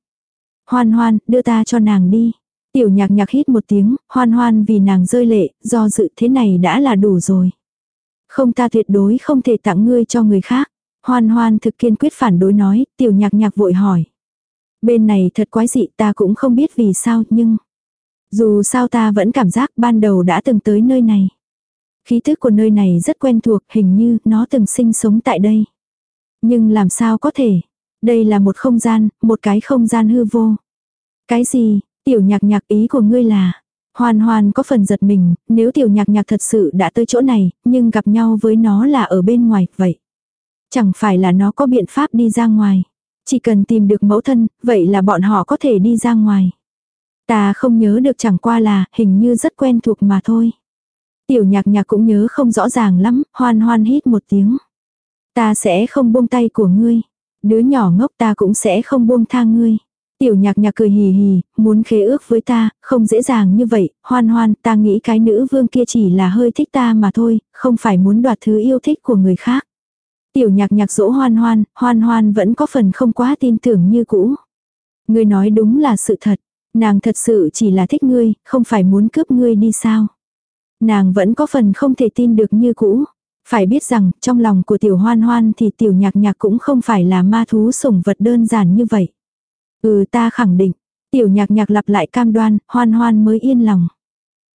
Hoan hoan, đưa ta cho nàng đi. Tiểu nhạc nhạc hít một tiếng, hoan hoan vì nàng rơi lệ, do dự thế này đã là đủ rồi. Không ta tuyệt đối không thể tặng ngươi cho người khác. Hoan hoan thực kiên quyết phản đối nói, tiểu nhạc nhạc vội hỏi. Bên này thật quái dị ta cũng không biết vì sao nhưng... Dù sao ta vẫn cảm giác ban đầu đã từng tới nơi này. Khí thức của nơi này rất quen thuộc hình như nó từng sinh sống tại đây. Nhưng làm sao có thể? Đây là một không gian, một cái không gian hư vô. Cái gì? Tiểu nhạc nhạc ý của ngươi là... Hoàn hoàn có phần giật mình, nếu tiểu nhạc nhạc thật sự đã tới chỗ này, nhưng gặp nhau với nó là ở bên ngoài, vậy. Chẳng phải là nó có biện pháp đi ra ngoài. Chỉ cần tìm được mẫu thân, vậy là bọn họ có thể đi ra ngoài. Ta không nhớ được chẳng qua là, hình như rất quen thuộc mà thôi. Tiểu nhạc nhạc cũng nhớ không rõ ràng lắm, hoan hoan hít một tiếng. Ta sẽ không buông tay của ngươi. Đứa nhỏ ngốc ta cũng sẽ không buông tha ngươi. Tiểu nhạc nhạc cười hì hì, muốn khế ước với ta, không dễ dàng như vậy, hoan hoan, ta nghĩ cái nữ vương kia chỉ là hơi thích ta mà thôi, không phải muốn đoạt thứ yêu thích của người khác. Tiểu nhạc nhạc dỗ hoan hoan, hoan hoan vẫn có phần không quá tin tưởng như cũ. Ngươi nói đúng là sự thật, nàng thật sự chỉ là thích ngươi, không phải muốn cướp ngươi đi sao. Nàng vẫn có phần không thể tin được như cũ. Phải biết rằng, trong lòng của tiểu hoan hoan thì tiểu nhạc nhạc cũng không phải là ma thú sủng vật đơn giản như vậy. Ừ ta khẳng định, tiểu nhạc nhạc lặp lại cam đoan, hoan hoan mới yên lòng.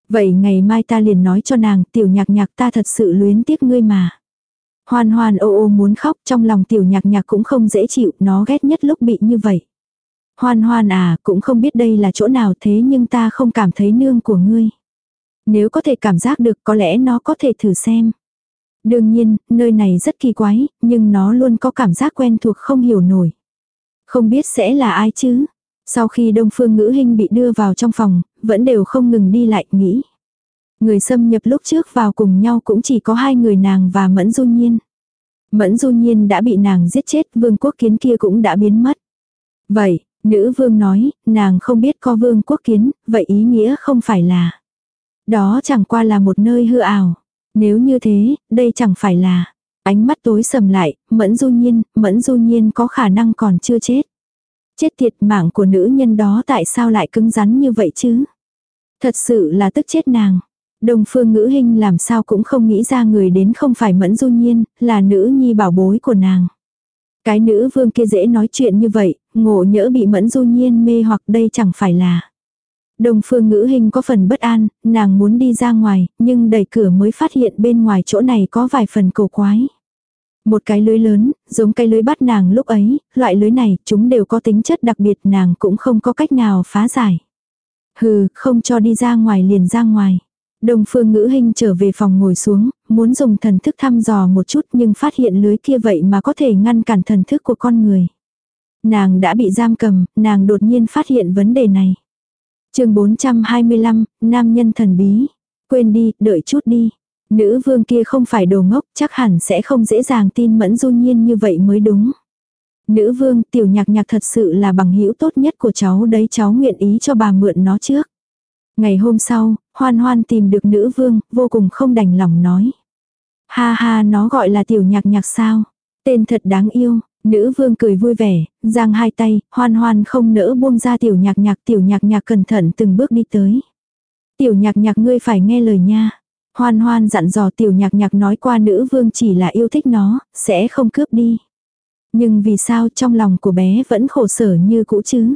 Vậy ngày mai ta liền nói cho nàng, tiểu nhạc nhạc ta thật sự luyến tiếc ngươi mà. Hoan hoan ô ô muốn khóc trong lòng tiểu nhạc nhạc cũng không dễ chịu, nó ghét nhất lúc bị như vậy. Hoan hoan à, cũng không biết đây là chỗ nào thế nhưng ta không cảm thấy nương của ngươi. Nếu có thể cảm giác được có lẽ nó có thể thử xem. Đương nhiên, nơi này rất kỳ quái, nhưng nó luôn có cảm giác quen thuộc không hiểu nổi. Không biết sẽ là ai chứ? Sau khi Đông Phương Ngữ Hinh bị đưa vào trong phòng, vẫn đều không ngừng đi lại nghĩ. Người xâm nhập lúc trước vào cùng nhau cũng chỉ có hai người nàng và Mẫn Du Nhiên. Mẫn Du Nhiên đã bị nàng giết chết, vương quốc kiến kia cũng đã biến mất. Vậy, nữ vương nói, nàng không biết có vương quốc kiến, vậy ý nghĩa không phải là. Đó chẳng qua là một nơi hư ảo. Nếu như thế, đây chẳng phải là. Ánh mắt tối sầm lại, mẫn du nhiên, mẫn du nhiên có khả năng còn chưa chết. Chết tiệt mạng của nữ nhân đó tại sao lại cứng rắn như vậy chứ? Thật sự là tức chết nàng. Đồng phương ngữ hình làm sao cũng không nghĩ ra người đến không phải mẫn du nhiên, là nữ nhi bảo bối của nàng. Cái nữ vương kia dễ nói chuyện như vậy, ngộ nhỡ bị mẫn du nhiên mê hoặc đây chẳng phải là. Đồng phương ngữ hình có phần bất an, nàng muốn đi ra ngoài, nhưng đẩy cửa mới phát hiện bên ngoài chỗ này có vài phần cổ quái. Một cái lưới lớn, giống cái lưới bắt nàng lúc ấy, loại lưới này, chúng đều có tính chất đặc biệt nàng cũng không có cách nào phá giải. Hừ, không cho đi ra ngoài liền ra ngoài. Đồng phương ngữ hình trở về phòng ngồi xuống, muốn dùng thần thức thăm dò một chút nhưng phát hiện lưới kia vậy mà có thể ngăn cản thần thức của con người. Nàng đã bị giam cầm, nàng đột nhiên phát hiện vấn đề này chương 425, nam nhân thần bí. Quên đi, đợi chút đi. Nữ vương kia không phải đồ ngốc, chắc hẳn sẽ không dễ dàng tin mẫn du nhiên như vậy mới đúng. Nữ vương, tiểu nhạc nhạc thật sự là bằng hữu tốt nhất của cháu đấy cháu nguyện ý cho bà mượn nó trước. Ngày hôm sau, hoan hoan tìm được nữ vương, vô cùng không đành lòng nói. Ha ha nó gọi là tiểu nhạc nhạc sao. Tên thật đáng yêu, Nữ vương cười vui vẻ, giang hai tay, hoan hoan không nỡ buông ra tiểu nhạc nhạc tiểu nhạc nhạc cẩn thận từng bước đi tới. Tiểu nhạc nhạc ngươi phải nghe lời nha. Hoan hoan dặn dò tiểu nhạc nhạc nói qua nữ vương chỉ là yêu thích nó, sẽ không cướp đi. Nhưng vì sao trong lòng của bé vẫn khổ sở như cũ chứ?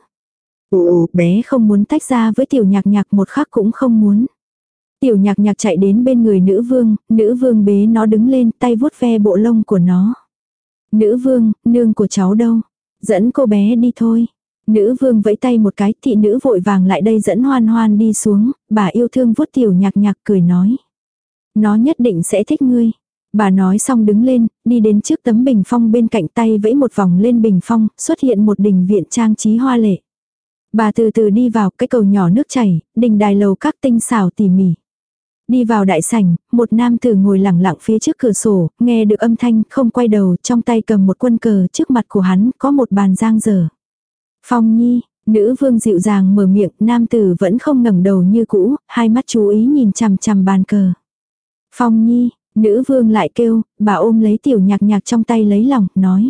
Ồ, bé không muốn tách ra với tiểu nhạc nhạc một khắc cũng không muốn. Tiểu nhạc nhạc chạy đến bên người nữ vương, nữ vương bế nó đứng lên tay vuốt ve bộ lông của nó. Nữ vương, nương của cháu đâu? Dẫn cô bé đi thôi. Nữ vương vẫy tay một cái, thị nữ vội vàng lại đây dẫn hoan hoan đi xuống, bà yêu thương vuốt tiểu nhạc nhạc cười nói. Nó nhất định sẽ thích ngươi. Bà nói xong đứng lên, đi đến trước tấm bình phong bên cạnh tay vẫy một vòng lên bình phong, xuất hiện một đình viện trang trí hoa lệ. Bà từ từ đi vào cái cầu nhỏ nước chảy, đình đài lầu các tinh xảo tỉ mỉ. Đi vào đại sảnh, một nam tử ngồi lẳng lặng phía trước cửa sổ, nghe được âm thanh, không quay đầu, trong tay cầm một quân cờ, trước mặt của hắn có một bàn giang dở. Phong Nhi, nữ vương dịu dàng mở miệng, nam tử vẫn không ngẩng đầu như cũ, hai mắt chú ý nhìn chằm chằm bàn cờ. Phong Nhi, nữ vương lại kêu, bà ôm lấy tiểu nhạc nhạc trong tay lấy lòng, nói.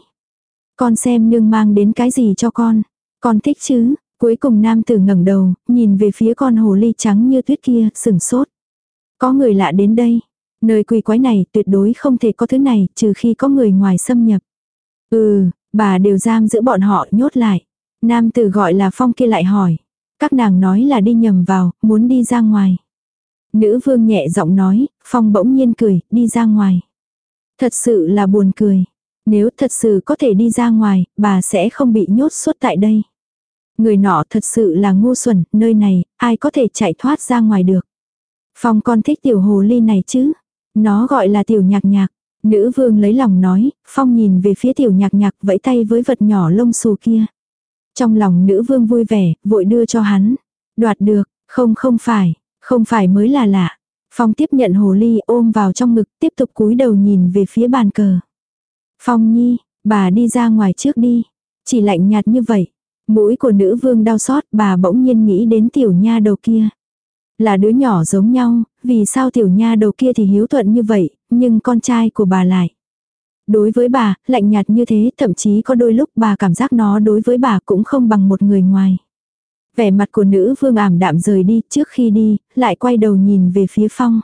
Con xem nương mang đến cái gì cho con. Con thích chứ, cuối cùng nam tử ngẩng đầu, nhìn về phía con hồ ly trắng như tuyết kia, sừng sốt. Có người lạ đến đây. Nơi quỳ quái này tuyệt đối không thể có thứ này, trừ khi có người ngoài xâm nhập. Ừ, bà đều giam giữ bọn họ nhốt lại. Nam tử gọi là Phong kia lại hỏi. Các nàng nói là đi nhầm vào, muốn đi ra ngoài. Nữ vương nhẹ giọng nói, Phong bỗng nhiên cười, đi ra ngoài. Thật sự là buồn cười. Nếu thật sự có thể đi ra ngoài, bà sẽ không bị nhốt suốt tại đây. Người nọ thật sự là ngu xuẩn, nơi này, ai có thể chạy thoát ra ngoài được. Phong con thích tiểu hồ ly này chứ. Nó gọi là tiểu nhạc nhạc. Nữ vương lấy lòng nói, Phong nhìn về phía tiểu nhạc nhạc vẫy tay với vật nhỏ lông xù kia. Trong lòng nữ vương vui vẻ, vội đưa cho hắn. Đoạt được, không không phải, không phải mới là lạ. Phong tiếp nhận hồ ly ôm vào trong ngực tiếp tục cúi đầu nhìn về phía bàn cờ. Phong nhi, bà đi ra ngoài trước đi. Chỉ lạnh nhạt như vậy. Mũi của nữ vương đau xót bà bỗng nhiên nghĩ đến tiểu nha đầu kia. Là đứa nhỏ giống nhau, vì sao tiểu nha đầu kia thì hiếu thuận như vậy, nhưng con trai của bà lại. Đối với bà, lạnh nhạt như thế, thậm chí có đôi lúc bà cảm giác nó đối với bà cũng không bằng một người ngoài. Vẻ mặt của nữ vương ảm đạm rời đi, trước khi đi, lại quay đầu nhìn về phía phong.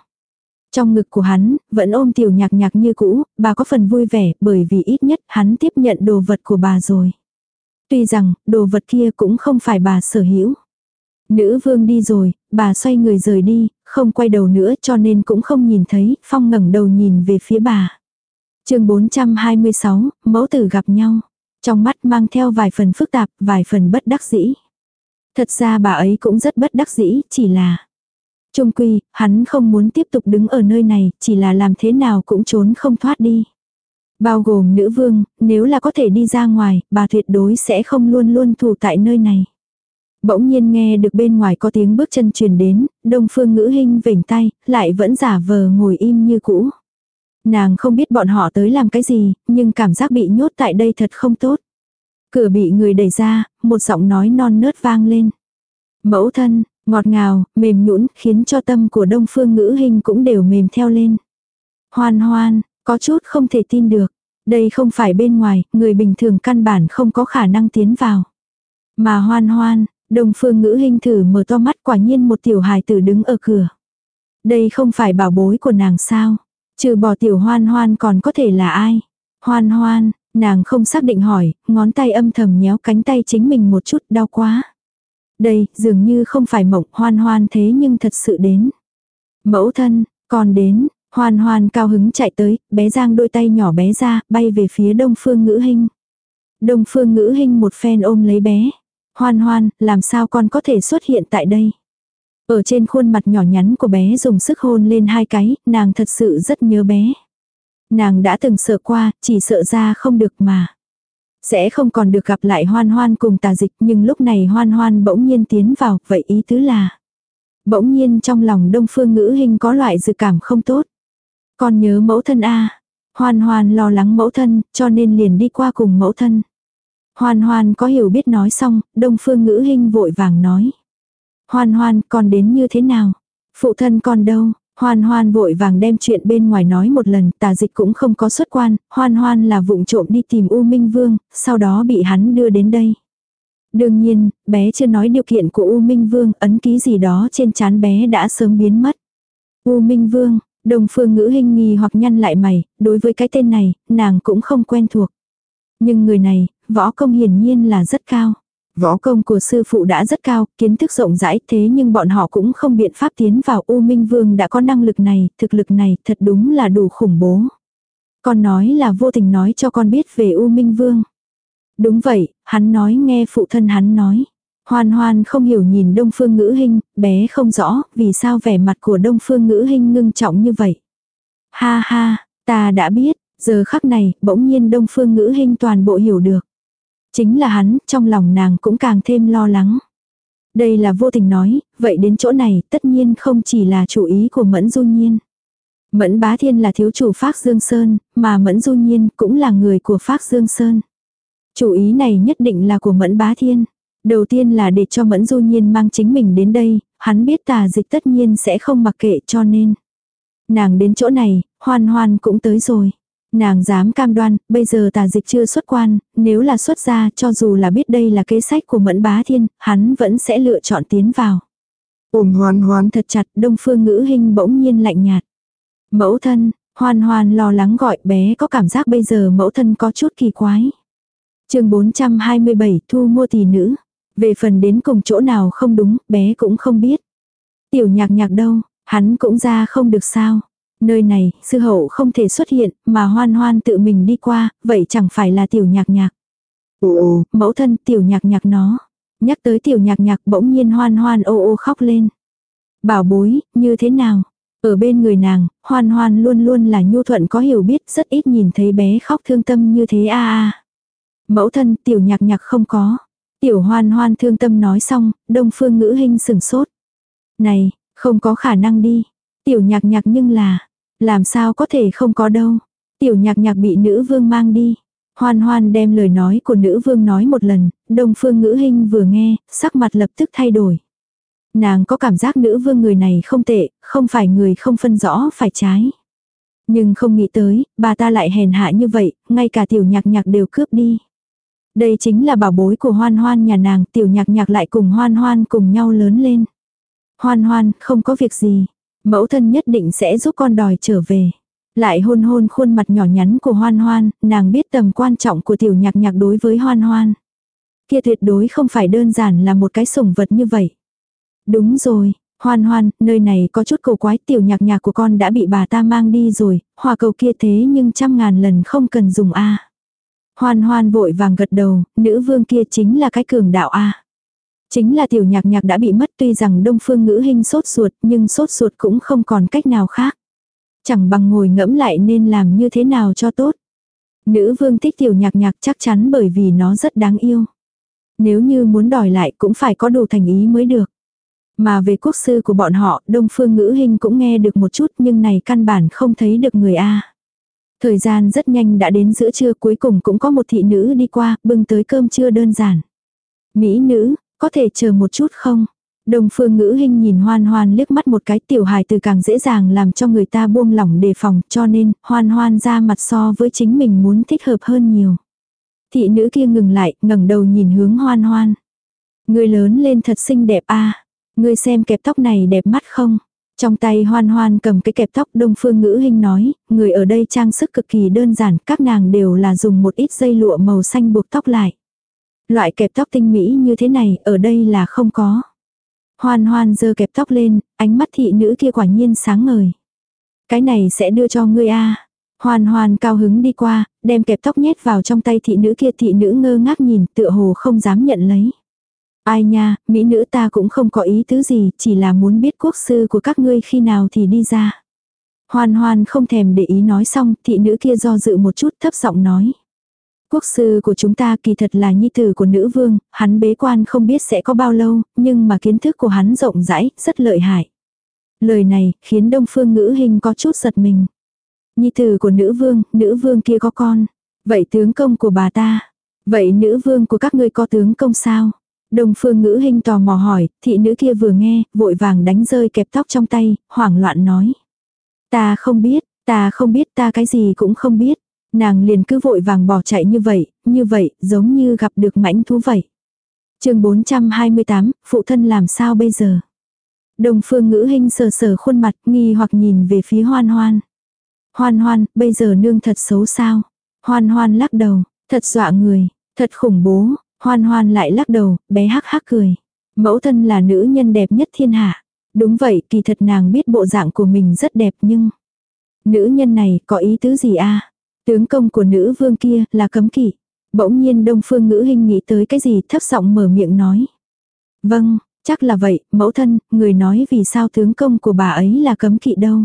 Trong ngực của hắn, vẫn ôm tiểu nhạc nhạc như cũ, bà có phần vui vẻ, bởi vì ít nhất hắn tiếp nhận đồ vật của bà rồi. Tuy rằng, đồ vật kia cũng không phải bà sở hữu. Nữ vương đi rồi, bà xoay người rời đi, không quay đầu nữa cho nên cũng không nhìn thấy, phong ngẩng đầu nhìn về phía bà. chương 426, mẫu tử gặp nhau. Trong mắt mang theo vài phần phức tạp, vài phần bất đắc dĩ. Thật ra bà ấy cũng rất bất đắc dĩ, chỉ là... Trung quy, hắn không muốn tiếp tục đứng ở nơi này, chỉ là làm thế nào cũng trốn không thoát đi. Bao gồm nữ vương, nếu là có thể đi ra ngoài, bà tuyệt đối sẽ không luôn luôn thủ tại nơi này. Bỗng nhiên nghe được bên ngoài có tiếng bước chân truyền đến, đông phương ngữ hình vểnh tay, lại vẫn giả vờ ngồi im như cũ. Nàng không biết bọn họ tới làm cái gì, nhưng cảm giác bị nhốt tại đây thật không tốt. Cửa bị người đẩy ra, một giọng nói non nớt vang lên. Mẫu thân, ngọt ngào, mềm nhũn khiến cho tâm của đông phương ngữ hình cũng đều mềm theo lên. Hoan hoan, có chút không thể tin được. Đây không phải bên ngoài, người bình thường căn bản không có khả năng tiến vào. Mà hoan hoan, Đông phương ngữ hình thử mở to mắt quả nhiên một tiểu hài tử đứng ở cửa. Đây không phải bảo bối của nàng sao? Trừ bỏ tiểu hoan hoan còn có thể là ai? Hoan hoan, nàng không xác định hỏi, ngón tay âm thầm nhéo cánh tay chính mình một chút đau quá. Đây, dường như không phải mộng hoan hoan thế nhưng thật sự đến. Mẫu thân, còn đến, hoan hoan cao hứng chạy tới, bé giang đôi tay nhỏ bé ra, bay về phía đông phương ngữ hình. Đông phương ngữ hình một phen ôm lấy bé. Hoan hoan, làm sao con có thể xuất hiện tại đây? Ở trên khuôn mặt nhỏ nhắn của bé dùng sức hôn lên hai cái, nàng thật sự rất nhớ bé. Nàng đã từng sợ qua, chỉ sợ ra không được mà. Sẽ không còn được gặp lại hoan hoan cùng tà dịch nhưng lúc này hoan hoan bỗng nhiên tiến vào, vậy ý tứ là. Bỗng nhiên trong lòng đông phương ngữ hình có loại dự cảm không tốt. Con nhớ mẫu thân a Hoan hoan lo lắng mẫu thân, cho nên liền đi qua cùng mẫu thân. Hoan hoan có hiểu biết nói xong, đông phương ngữ hình vội vàng nói. Hoan hoan, con đến như thế nào? Phụ thân con đâu? Hoan hoan vội vàng đem chuyện bên ngoài nói một lần, tà dịch cũng không có xuất quan, hoan hoan là vụng trộm đi tìm U Minh Vương, sau đó bị hắn đưa đến đây. Đương nhiên, bé chưa nói điều kiện của U Minh Vương, ấn ký gì đó trên chán bé đã sớm biến mất. U Minh Vương, đồng phương ngữ hình nghi hoặc nhăn lại mày, đối với cái tên này, nàng cũng không quen thuộc. Nhưng người này, võ công hiển nhiên là rất cao. Võ công của sư phụ đã rất cao, kiến thức rộng rãi thế nhưng bọn họ cũng không biện pháp tiến vào U Minh Vương đã có năng lực này, thực lực này thật đúng là đủ khủng bố. Con nói là vô tình nói cho con biết về U Minh Vương. Đúng vậy, hắn nói nghe phụ thân hắn nói. Hoan hoan không hiểu nhìn Đông Phương Ngữ Hinh, bé không rõ vì sao vẻ mặt của Đông Phương Ngữ Hinh ngưng trọng như vậy. Ha ha, ta đã biết, giờ khắc này, bỗng nhiên Đông Phương Ngữ Hinh toàn bộ hiểu được. Chính là hắn, trong lòng nàng cũng càng thêm lo lắng. Đây là vô tình nói, vậy đến chỗ này tất nhiên không chỉ là chủ ý của Mẫn Du Nhiên. Mẫn Bá Thiên là thiếu chủ Phác Dương Sơn, mà Mẫn Du Nhiên cũng là người của Phác Dương Sơn. Chủ ý này nhất định là của Mẫn Bá Thiên. Đầu tiên là để cho Mẫn Du Nhiên mang chính mình đến đây, hắn biết tà dịch tất nhiên sẽ không mặc kệ cho nên. Nàng đến chỗ này, hoan hoan cũng tới rồi. Nàng dám cam đoan, bây giờ tà dịch chưa xuất quan, nếu là xuất ra cho dù là biết đây là kế sách của Mẫn Bá Thiên, hắn vẫn sẽ lựa chọn tiến vào. Ôm hoan hoan thật chặt, đông phương ngữ hình bỗng nhiên lạnh nhạt. Mẫu thân, hoan hoan lo lắng gọi bé có cảm giác bây giờ mẫu thân có chút kỳ quái. chương 427 thu mua tỷ nữ. Về phần đến cùng chỗ nào không đúng, bé cũng không biết. Tiểu nhạc nhạc đâu, hắn cũng ra không được sao. Nơi này, sư hậu không thể xuất hiện, mà hoan hoan tự mình đi qua, vậy chẳng phải là tiểu nhạc nhạc. Ồ, mẫu thân tiểu nhạc nhạc nó. Nhắc tới tiểu nhạc nhạc bỗng nhiên hoan hoan ô ô khóc lên. Bảo bối, như thế nào? Ở bên người nàng, hoan hoan luôn luôn là nhu thuận có hiểu biết rất ít nhìn thấy bé khóc thương tâm như thế a a. Mẫu thân tiểu nhạc nhạc không có. Tiểu hoan hoan thương tâm nói xong, đông phương ngữ hình sừng sốt. Này, không có khả năng đi. Tiểu nhạc nhạc nhưng là, làm sao có thể không có đâu. Tiểu nhạc nhạc bị nữ vương mang đi. Hoan hoan đem lời nói của nữ vương nói một lần, đông phương ngữ hình vừa nghe, sắc mặt lập tức thay đổi. Nàng có cảm giác nữ vương người này không tệ, không phải người không phân rõ phải trái. Nhưng không nghĩ tới, bà ta lại hèn hạ như vậy, ngay cả tiểu nhạc nhạc đều cướp đi. Đây chính là bảo bối của hoan hoan nhà nàng, tiểu nhạc nhạc lại cùng hoan hoan cùng nhau lớn lên. Hoan hoan, không có việc gì. Mẫu thân nhất định sẽ giúp con đòi trở về. Lại hôn hôn khuôn mặt nhỏ nhắn của hoan hoan, nàng biết tầm quan trọng của tiểu nhạc nhạc đối với hoan hoan. Kia tuyệt đối không phải đơn giản là một cái sủng vật như vậy. Đúng rồi, hoan hoan, nơi này có chút cầu quái tiểu nhạc nhạc của con đã bị bà ta mang đi rồi, hòa cầu kia thế nhưng trăm ngàn lần không cần dùng a Hoan hoan vội vàng gật đầu, nữ vương kia chính là cái cường đạo a Chính là tiểu nhạc nhạc đã bị mất tuy rằng đông phương ngữ hình sốt ruột nhưng sốt ruột cũng không còn cách nào khác. Chẳng bằng ngồi ngẫm lại nên làm như thế nào cho tốt. Nữ vương thích tiểu nhạc nhạc chắc chắn bởi vì nó rất đáng yêu. Nếu như muốn đòi lại cũng phải có đủ thành ý mới được. Mà về quốc sư của bọn họ, Đông Phương Ngữ Hình cũng nghe được một chút nhưng này căn bản không thấy được người A. Thời gian rất nhanh đã đến giữa trưa cuối cùng cũng có một thị nữ đi qua, bưng tới cơm trưa đơn giản. Mỹ nữ, có thể chờ một chút không? Đồng phương ngữ hình nhìn hoan hoan liếc mắt một cái tiểu hài từ càng dễ dàng làm cho người ta buông lỏng đề phòng cho nên hoan hoan ra mặt so với chính mình muốn thích hợp hơn nhiều. Thị nữ kia ngừng lại, ngẩng đầu nhìn hướng hoan hoan. Người lớn lên thật xinh đẹp a Người xem kẹp tóc này đẹp mắt không? Trong tay hoan hoan cầm cái kẹp tóc đông phương ngữ hình nói, người ở đây trang sức cực kỳ đơn giản, các nàng đều là dùng một ít dây lụa màu xanh buộc tóc lại. Loại kẹp tóc tinh mỹ như thế này ở đây là không có. Hoan hoan giơ kẹp tóc lên, ánh mắt thị nữ kia quả nhiên sáng ngời. Cái này sẽ đưa cho ngươi a Hoan hoan cao hứng đi qua, đem kẹp tóc nhét vào trong tay thị nữ kia thị nữ ngơ ngác nhìn tựa hồ không dám nhận lấy. Ai nha, mỹ nữ ta cũng không có ý tứ gì, chỉ là muốn biết quốc sư của các ngươi khi nào thì đi ra. Hoan hoan không thèm để ý nói xong, thị nữ kia do dự một chút thấp giọng nói. Quốc sư của chúng ta kỳ thật là nhi tử của nữ vương, hắn bế quan không biết sẽ có bao lâu, nhưng mà kiến thức của hắn rộng rãi, rất lợi hại. Lời này khiến đông phương ngữ hình có chút giật mình. Nhi tử của nữ vương, nữ vương kia có con. Vậy tướng công của bà ta. Vậy nữ vương của các ngươi có tướng công sao? Đông phương ngữ hình tò mò hỏi, thị nữ kia vừa nghe, vội vàng đánh rơi kẹp tóc trong tay, hoảng loạn nói. Ta không biết, ta không biết ta cái gì cũng không biết. Nàng liền cứ vội vàng bỏ chạy như vậy, như vậy, giống như gặp được mãnh thú vậy. chương 428, phụ thân làm sao bây giờ? Đồng phương ngữ hình sờ sờ khuôn mặt nghi hoặc nhìn về phía hoan hoan. Hoan hoan, bây giờ nương thật xấu sao? Hoan hoan lắc đầu, thật dọa người, thật khủng bố, hoan hoan lại lắc đầu, bé hắc hắc cười. Mẫu thân là nữ nhân đẹp nhất thiên hạ. Đúng vậy, kỳ thật nàng biết bộ dạng của mình rất đẹp nhưng... Nữ nhân này có ý tứ gì a Tướng công của nữ vương kia là cấm kỵ. Bỗng nhiên đông phương ngữ hình nghĩ tới cái gì thấp giọng mở miệng nói. Vâng, chắc là vậy, mẫu thân, người nói vì sao tướng công của bà ấy là cấm kỵ đâu.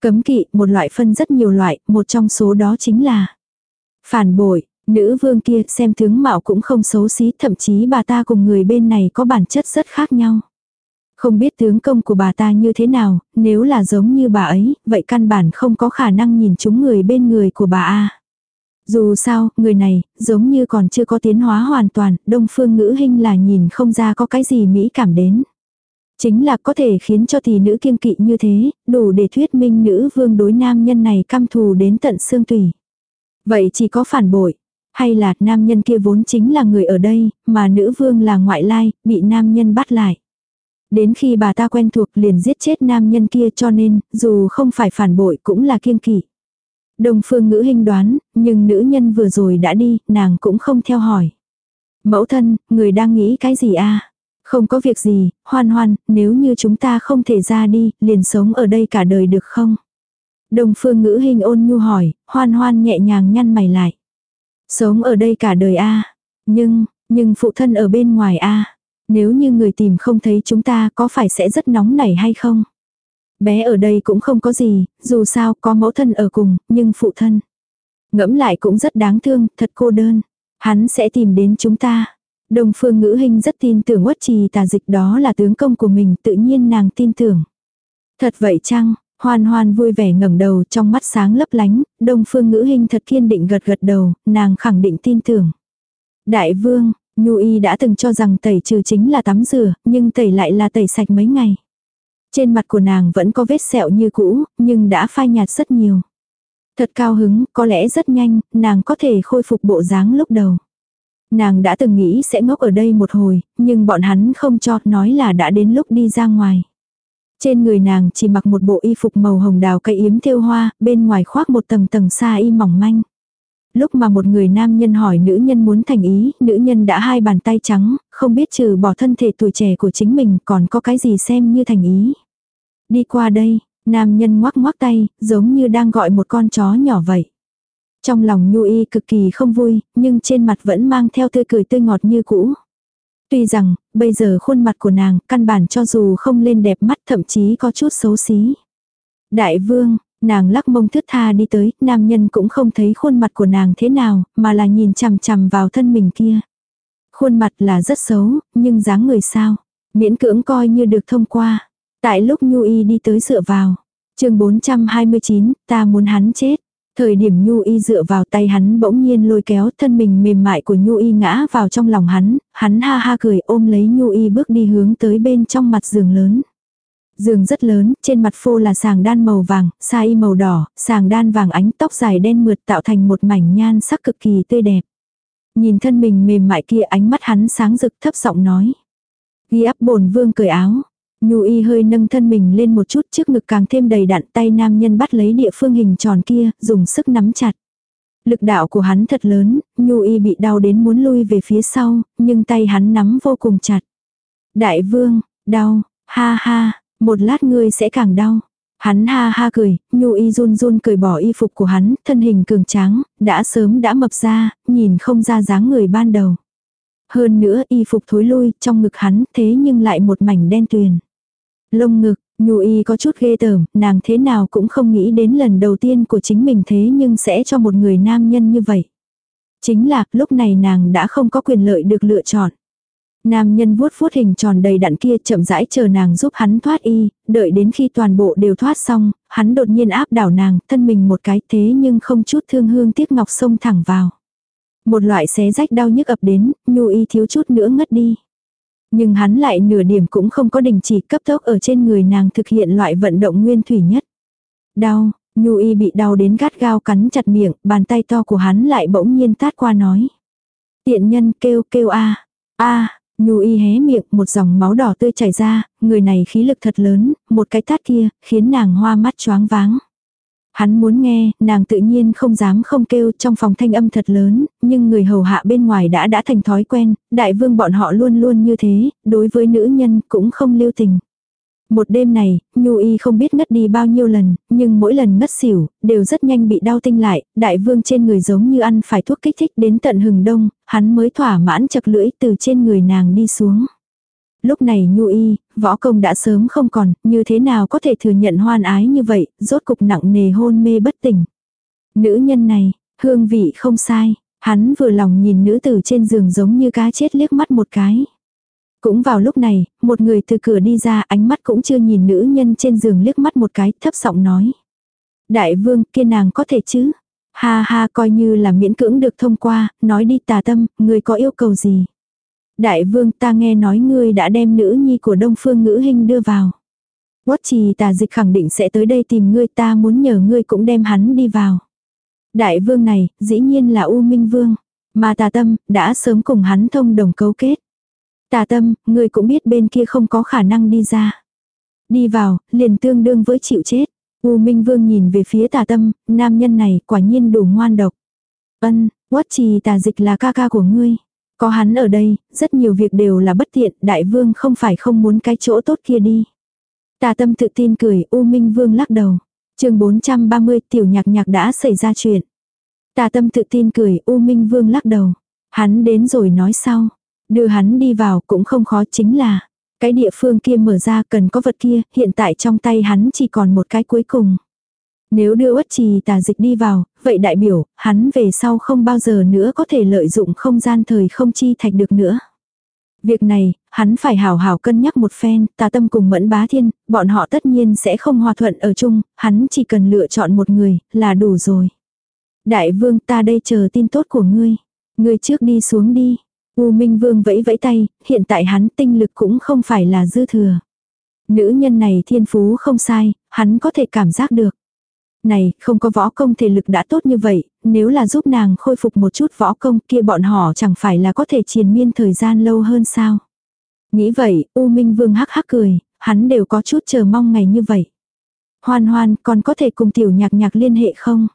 Cấm kỵ, một loại phân rất nhiều loại, một trong số đó chính là phản bội. Nữ vương kia xem tướng mạo cũng không xấu xí, thậm chí bà ta cùng người bên này có bản chất rất khác nhau. Không biết tướng công của bà ta như thế nào, nếu là giống như bà ấy, vậy căn bản không có khả năng nhìn chúng người bên người của bà A. Dù sao, người này, giống như còn chưa có tiến hóa hoàn toàn, đông phương ngữ hình là nhìn không ra có cái gì mỹ cảm đến. Chính là có thể khiến cho tỷ nữ kiêng kỵ như thế, đủ để thuyết minh nữ vương đối nam nhân này căm thù đến tận xương tủy. Vậy chỉ có phản bội. Hay là nam nhân kia vốn chính là người ở đây, mà nữ vương là ngoại lai, bị nam nhân bắt lại. Đến khi bà ta quen thuộc liền giết chết nam nhân kia cho nên, dù không phải phản bội cũng là kiêng kỵ. Đồng phương ngữ hình đoán, nhưng nữ nhân vừa rồi đã đi, nàng cũng không theo hỏi. Mẫu thân, người đang nghĩ cái gì a Không có việc gì, hoan hoan, nếu như chúng ta không thể ra đi, liền sống ở đây cả đời được không? Đồng phương ngữ hình ôn nhu hỏi, hoan hoan nhẹ nhàng nhăn mày lại. Sống ở đây cả đời a Nhưng, nhưng phụ thân ở bên ngoài a nếu như người tìm không thấy chúng ta có phải sẽ rất nóng nảy hay không? Bé ở đây cũng không có gì, dù sao có mẫu thân ở cùng, nhưng phụ thân. Ngẫm lại cũng rất đáng thương, thật cô đơn. Hắn sẽ tìm đến chúng ta. Đồng phương ngữ hình rất tin tưởng uất trì tà dịch đó là tướng công của mình, tự nhiên nàng tin tưởng. Thật vậy chăng, hoan hoan vui vẻ ngẩng đầu trong mắt sáng lấp lánh, đông phương ngữ hình thật kiên định gật gật đầu, nàng khẳng định tin tưởng. Đại vương, Nhu y đã từng cho rằng tẩy trừ chính là tắm rửa, nhưng tẩy lại là tẩy sạch mấy ngày. Trên mặt của nàng vẫn có vết sẹo như cũ, nhưng đã phai nhạt rất nhiều. Thật cao hứng, có lẽ rất nhanh, nàng có thể khôi phục bộ dáng lúc đầu. Nàng đã từng nghĩ sẽ ngốc ở đây một hồi, nhưng bọn hắn không cho nói là đã đến lúc đi ra ngoài. Trên người nàng chỉ mặc một bộ y phục màu hồng đào cây yếm thêu hoa, bên ngoài khoác một tầng tầng sa y mỏng manh. Lúc mà một người nam nhân hỏi nữ nhân muốn thành ý, nữ nhân đã hai bàn tay trắng, không biết trừ bỏ thân thể tuổi trẻ của chính mình còn có cái gì xem như thành ý. Đi qua đây, nam nhân ngoắc ngoắc tay, giống như đang gọi một con chó nhỏ vậy. Trong lòng nhu y cực kỳ không vui, nhưng trên mặt vẫn mang theo tươi cười tươi ngọt như cũ. Tuy rằng, bây giờ khuôn mặt của nàng, căn bản cho dù không lên đẹp mắt thậm chí có chút xấu xí. Đại vương, nàng lắc mông thướt tha đi tới, nam nhân cũng không thấy khuôn mặt của nàng thế nào, mà là nhìn chằm chằm vào thân mình kia. Khuôn mặt là rất xấu, nhưng dáng người sao? Miễn cưỡng coi như được thông qua. Tại lúc Nhu Y đi tới dựa vào. chương 429, ta muốn hắn chết. Thời điểm Nhu Y dựa vào tay hắn bỗng nhiên lôi kéo thân mình mềm mại của Nhu Y ngã vào trong lòng hắn, hắn ha ha cười ôm lấy Nhu Y bước đi hướng tới bên trong mặt giường lớn. Giường rất lớn, trên mặt phô là sàng đan màu vàng, sa y màu đỏ, sàng đan vàng ánh tóc dài đen mượt tạo thành một mảnh nhan sắc cực kỳ tươi đẹp. Nhìn thân mình mềm mại kia ánh mắt hắn sáng rực thấp giọng nói. Ghi áp bổn vương cởi áo, Nhu y hơi nâng thân mình lên một chút trước ngực càng thêm đầy đặn tay nam nhân bắt lấy địa phương hình tròn kia, dùng sức nắm chặt. Lực đạo của hắn thật lớn, Nhu y bị đau đến muốn lui về phía sau, nhưng tay hắn nắm vô cùng chặt. Đại vương, đau, ha ha, một lát ngươi sẽ càng đau. Hắn ha ha cười, Nhu y run run cười bỏ y phục của hắn, thân hình cường tráng, đã sớm đã mập ra, nhìn không ra dáng người ban đầu. Hơn nữa y phục thối lui trong ngực hắn thế nhưng lại một mảnh đen tuyền. Lông ngực, Nhu y có chút ghê tởm, nàng thế nào cũng không nghĩ đến lần đầu tiên của chính mình thế nhưng sẽ cho một người nam nhân như vậy. Chính là, lúc này nàng đã không có quyền lợi được lựa chọn. Nam nhân vuốt vuốt hình tròn đầy đặn kia chậm rãi chờ nàng giúp hắn thoát y, đợi đến khi toàn bộ đều thoát xong, hắn đột nhiên áp đảo nàng, thân mình một cái thế nhưng không chút thương hương tiếc ngọc xông thẳng vào. Một loại xé rách đau nhức ập đến, nhu y thiếu chút nữa ngất đi. Nhưng hắn lại nửa điểm cũng không có đình chỉ cấp tốc ở trên người nàng thực hiện loại vận động nguyên thủy nhất. Đau, Nhu y bị đau đến gắt gao cắn chặt miệng, bàn tay to của hắn lại bỗng nhiên tát qua nói. Tiện nhân kêu kêu a a Nhu y hé miệng, một dòng máu đỏ tươi chảy ra, người này khí lực thật lớn, một cái tát kia, khiến nàng hoa mắt choáng váng. Hắn muốn nghe, nàng tự nhiên không dám không kêu trong phòng thanh âm thật lớn, nhưng người hầu hạ bên ngoài đã đã thành thói quen, đại vương bọn họ luôn luôn như thế, đối với nữ nhân cũng không lưu tình. Một đêm này, Nhu Y không biết ngất đi bao nhiêu lần, nhưng mỗi lần ngất xỉu, đều rất nhanh bị đau tinh lại, đại vương trên người giống như ăn phải thuốc kích thích đến tận hừng đông, hắn mới thỏa mãn chật lưỡi từ trên người nàng đi xuống. Lúc này nhu y, võ công đã sớm không còn, như thế nào có thể thừa nhận hoan ái như vậy, rốt cục nặng nề hôn mê bất tỉnh. Nữ nhân này, hương vị không sai, Hắn vừa lòng nhìn nữ tử trên giường giống như cá chết liếc mắt một cái. Cũng vào lúc này, một người từ cửa đi ra ánh mắt cũng chưa nhìn nữ nhân trên giường liếc mắt một cái thấp giọng nói. Đại vương kia nàng có thể chứ? Ha ha coi như là miễn cưỡng được thông qua, nói đi tà tâm, người có yêu cầu gì? Đại vương ta nghe nói ngươi đã đem nữ nhi của đông phương ngữ hình đưa vào. Quất trì tà dịch khẳng định sẽ tới đây tìm ngươi ta muốn nhờ ngươi cũng đem hắn đi vào. Đại vương này, dĩ nhiên là U Minh Vương. Mà tà tâm, đã sớm cùng hắn thông đồng cấu kết. Tà tâm, ngươi cũng biết bên kia không có khả năng đi ra. Đi vào, liền tương đương với chịu chết. U Minh Vương nhìn về phía tà tâm, nam nhân này quả nhiên đủ ngoan độc. Ân, quất trì tà dịch là ca ca của ngươi. Có hắn ở đây, rất nhiều việc đều là bất tiện, đại vương không phải không muốn cái chỗ tốt kia đi. Tà tâm tự tin cười, U Minh Vương lắc đầu. chương 430 tiểu nhạc nhạc đã xảy ra chuyện. Tà tâm tự tin cười, U Minh Vương lắc đầu. Hắn đến rồi nói sau. Đưa hắn đi vào cũng không khó chính là. Cái địa phương kia mở ra cần có vật kia, hiện tại trong tay hắn chỉ còn một cái cuối cùng. Nếu đưa uất trì tà dịch đi vào, vậy đại biểu, hắn về sau không bao giờ nữa có thể lợi dụng không gian thời không chi thạch được nữa. Việc này, hắn phải hảo hảo cân nhắc một phen, tà tâm cùng mẫn bá thiên, bọn họ tất nhiên sẽ không hòa thuận ở chung, hắn chỉ cần lựa chọn một người, là đủ rồi. Đại vương ta đây chờ tin tốt của ngươi. Ngươi trước đi xuống đi. U Minh Vương vẫy vẫy tay, hiện tại hắn tinh lực cũng không phải là dư thừa. Nữ nhân này thiên phú không sai, hắn có thể cảm giác được. Này, không có võ công thể lực đã tốt như vậy, nếu là giúp nàng khôi phục một chút võ công kia bọn họ chẳng phải là có thể triền miên thời gian lâu hơn sao. Nghĩ vậy, U Minh Vương hắc hắc cười, hắn đều có chút chờ mong ngày như vậy. Hoan hoan, còn có thể cùng tiểu nhạc nhạc liên hệ không?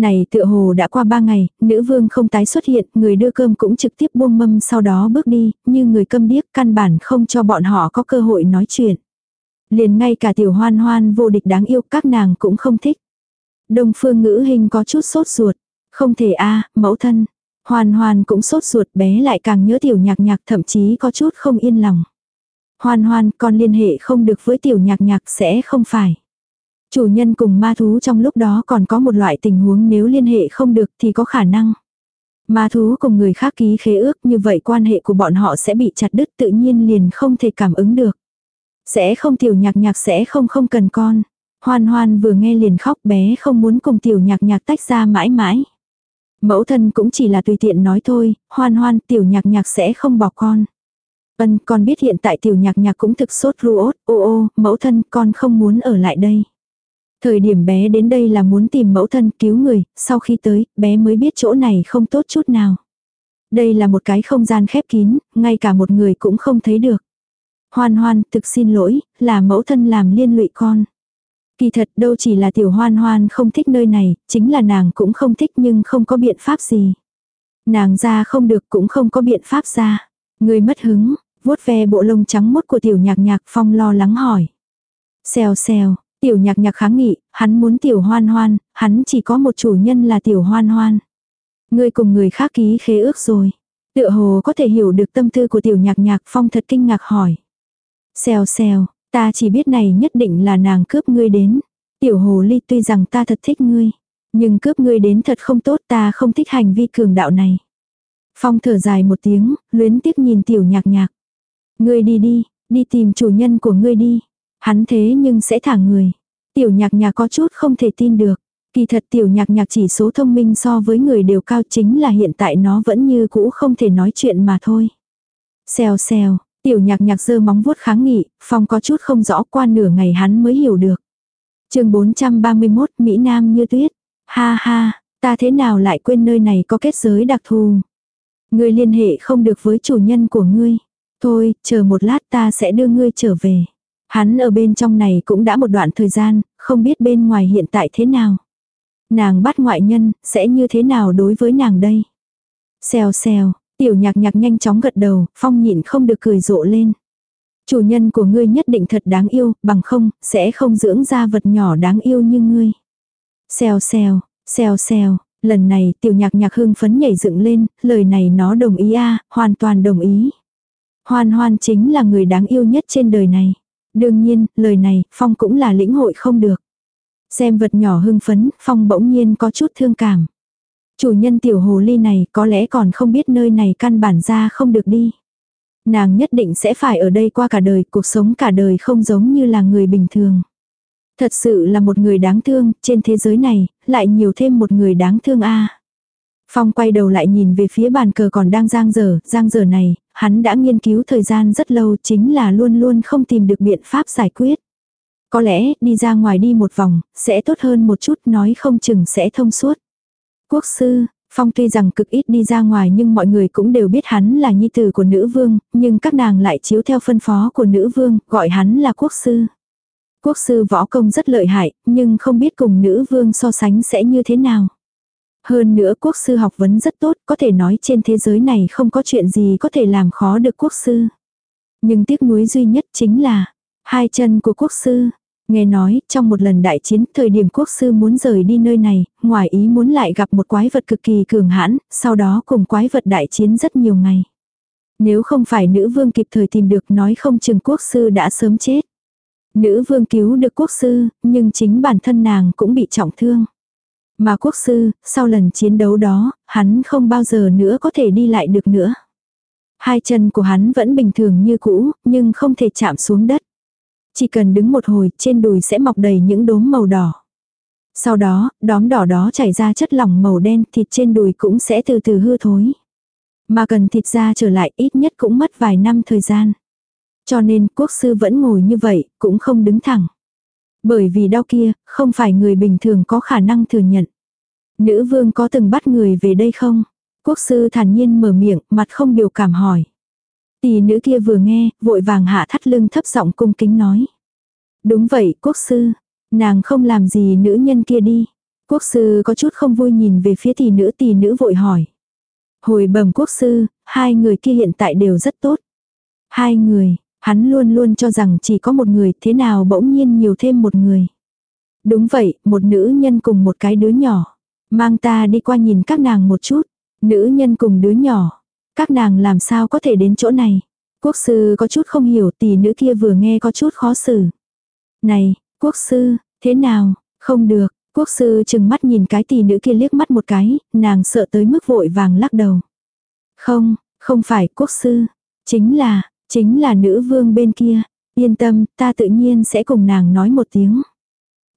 Này tựa hồ đã qua ba ngày, nữ vương không tái xuất hiện, người đưa cơm cũng trực tiếp buông mâm sau đó bước đi, như người câm điếc căn bản không cho bọn họ có cơ hội nói chuyện. Liền ngay cả tiểu hoan hoan vô địch đáng yêu các nàng cũng không thích. Đông phương ngữ hình có chút sốt ruột. Không thể a mẫu thân. Hoan hoan cũng sốt ruột bé lại càng nhớ tiểu nhạc nhạc thậm chí có chút không yên lòng. Hoan hoan con liên hệ không được với tiểu nhạc nhạc sẽ không phải. Chủ nhân cùng ma thú trong lúc đó còn có một loại tình huống nếu liên hệ không được thì có khả năng. Ma thú cùng người khác ký khế ước như vậy quan hệ của bọn họ sẽ bị chặt đứt tự nhiên liền không thể cảm ứng được. Sẽ không tiểu nhạc nhạc sẽ không không cần con. Hoan hoan vừa nghe liền khóc bé không muốn cùng tiểu nhạc nhạc tách ra mãi mãi. Mẫu thân cũng chỉ là tùy tiện nói thôi, hoan hoan tiểu nhạc nhạc sẽ không bỏ con. Vân con biết hiện tại tiểu nhạc nhạc cũng thực sốt ruột, ô ô, mẫu thân con không muốn ở lại đây. Thời điểm bé đến đây là muốn tìm mẫu thân cứu người, sau khi tới, bé mới biết chỗ này không tốt chút nào. Đây là một cái không gian khép kín, ngay cả một người cũng không thấy được. Hoan hoan, thực xin lỗi, là mẫu thân làm liên lụy con. Kỳ thật đâu chỉ là tiểu hoan hoan không thích nơi này, chính là nàng cũng không thích nhưng không có biện pháp gì. Nàng ra không được cũng không có biện pháp ra. Người mất hứng, vuốt ve bộ lông trắng mốt của tiểu nhạc nhạc phong lo lắng hỏi. Xèo xèo, tiểu nhạc nhạc kháng nghị, hắn muốn tiểu hoan hoan, hắn chỉ có một chủ nhân là tiểu hoan hoan. Người cùng người khác ký khế ước rồi. Tựa hồ có thể hiểu được tâm tư của tiểu nhạc nhạc phong thật kinh ngạc hỏi. Xèo xèo, Ta chỉ biết này nhất định là nàng cướp ngươi đến. Tiểu hồ ly tuy rằng ta thật thích ngươi. Nhưng cướp ngươi đến thật không tốt ta không thích hành vi cường đạo này. Phong thở dài một tiếng, luyến tiếc nhìn tiểu nhạc nhạc. Ngươi đi đi, đi tìm chủ nhân của ngươi đi. Hắn thế nhưng sẽ thả người. Tiểu nhạc nhạc có chút không thể tin được. Kỳ thật tiểu nhạc nhạc chỉ số thông minh so với người đều cao chính là hiện tại nó vẫn như cũ không thể nói chuyện mà thôi. Xèo xèo, Tiểu nhạc nhạc giơ móng vuốt kháng nghị, phong có chút không rõ qua nửa ngày hắn mới hiểu được. chương 431 Mỹ Nam như tuyết. Ha ha, ta thế nào lại quên nơi này có kết giới đặc thù. Ngươi liên hệ không được với chủ nhân của ngươi. Thôi, chờ một lát ta sẽ đưa ngươi trở về. Hắn ở bên trong này cũng đã một đoạn thời gian, không biết bên ngoài hiện tại thế nào. Nàng bắt ngoại nhân, sẽ như thế nào đối với nàng đây? Xèo xèo, Tiểu nhạc nhạc nhanh chóng gật đầu, phong nhịn không được cười rộ lên. Chủ nhân của ngươi nhất định thật đáng yêu, bằng không, sẽ không dưỡng ra vật nhỏ đáng yêu như ngươi. Xèo xèo, xèo xèo, lần này tiểu nhạc nhạc hưng phấn nhảy dựng lên, lời này nó đồng ý a hoàn toàn đồng ý. Hoan hoan chính là người đáng yêu nhất trên đời này. Đương nhiên, lời này, Phong cũng là lĩnh hội không được. Xem vật nhỏ hưng phấn, Phong bỗng nhiên có chút thương cảm. Chủ nhân tiểu hồ ly này có lẽ còn không biết nơi này căn bản ra không được đi. Nàng nhất định sẽ phải ở đây qua cả đời, cuộc sống cả đời không giống như là người bình thường. Thật sự là một người đáng thương, trên thế giới này, lại nhiều thêm một người đáng thương a. Phong quay đầu lại nhìn về phía bàn cờ còn đang giang dở, giang dở này, hắn đã nghiên cứu thời gian rất lâu chính là luôn luôn không tìm được biện pháp giải quyết. Có lẽ đi ra ngoài đi một vòng, sẽ tốt hơn một chút nói không chừng sẽ thông suốt. Quốc sư, Phong tuy rằng cực ít đi ra ngoài nhưng mọi người cũng đều biết hắn là nhi tử của nữ vương, nhưng các nàng lại chiếu theo phân phó của nữ vương, gọi hắn là quốc sư. Quốc sư võ công rất lợi hại, nhưng không biết cùng nữ vương so sánh sẽ như thế nào. Hơn nữa quốc sư học vấn rất tốt, có thể nói trên thế giới này không có chuyện gì có thể làm khó được quốc sư. Nhưng tiếc nuối duy nhất chính là hai chân của quốc sư. Nghe nói, trong một lần đại chiến, thời điểm quốc sư muốn rời đi nơi này, ngoài ý muốn lại gặp một quái vật cực kỳ cường hãn, sau đó cùng quái vật đại chiến rất nhiều ngày. Nếu không phải nữ vương kịp thời tìm được nói không chừng quốc sư đã sớm chết. Nữ vương cứu được quốc sư, nhưng chính bản thân nàng cũng bị trọng thương. Mà quốc sư, sau lần chiến đấu đó, hắn không bao giờ nữa có thể đi lại được nữa. Hai chân của hắn vẫn bình thường như cũ, nhưng không thể chạm xuống đất. Chỉ cần đứng một hồi, trên đùi sẽ mọc đầy những đốm màu đỏ. Sau đó, đóm đỏ đó chảy ra chất lỏng màu đen, thịt trên đùi cũng sẽ từ từ hư thối. Mà cần thịt ra trở lại ít nhất cũng mất vài năm thời gian. Cho nên quốc sư vẫn ngồi như vậy, cũng không đứng thẳng. Bởi vì đau kia, không phải người bình thường có khả năng thừa nhận. Nữ vương có từng bắt người về đây không? Quốc sư thản nhiên mở miệng, mặt không biểu cảm hỏi. Tỷ nữ kia vừa nghe, vội vàng hạ thắt lưng thấp giọng cung kính nói. Đúng vậy, quốc sư. Nàng không làm gì nữ nhân kia đi. Quốc sư có chút không vui nhìn về phía tỷ nữ tỷ nữ vội hỏi. Hồi bẩm quốc sư, hai người kia hiện tại đều rất tốt. Hai người, hắn luôn luôn cho rằng chỉ có một người thế nào bỗng nhiên nhiều thêm một người. Đúng vậy, một nữ nhân cùng một cái đứa nhỏ. Mang ta đi qua nhìn các nàng một chút. Nữ nhân cùng đứa nhỏ. Các nàng làm sao có thể đến chỗ này. Quốc sư có chút không hiểu tỷ nữ kia vừa nghe có chút khó xử. Này, quốc sư, thế nào, không được. Quốc sư chừng mắt nhìn cái tỷ nữ kia liếc mắt một cái, nàng sợ tới mức vội vàng lắc đầu. Không, không phải quốc sư. Chính là, chính là nữ vương bên kia. Yên tâm, ta tự nhiên sẽ cùng nàng nói một tiếng.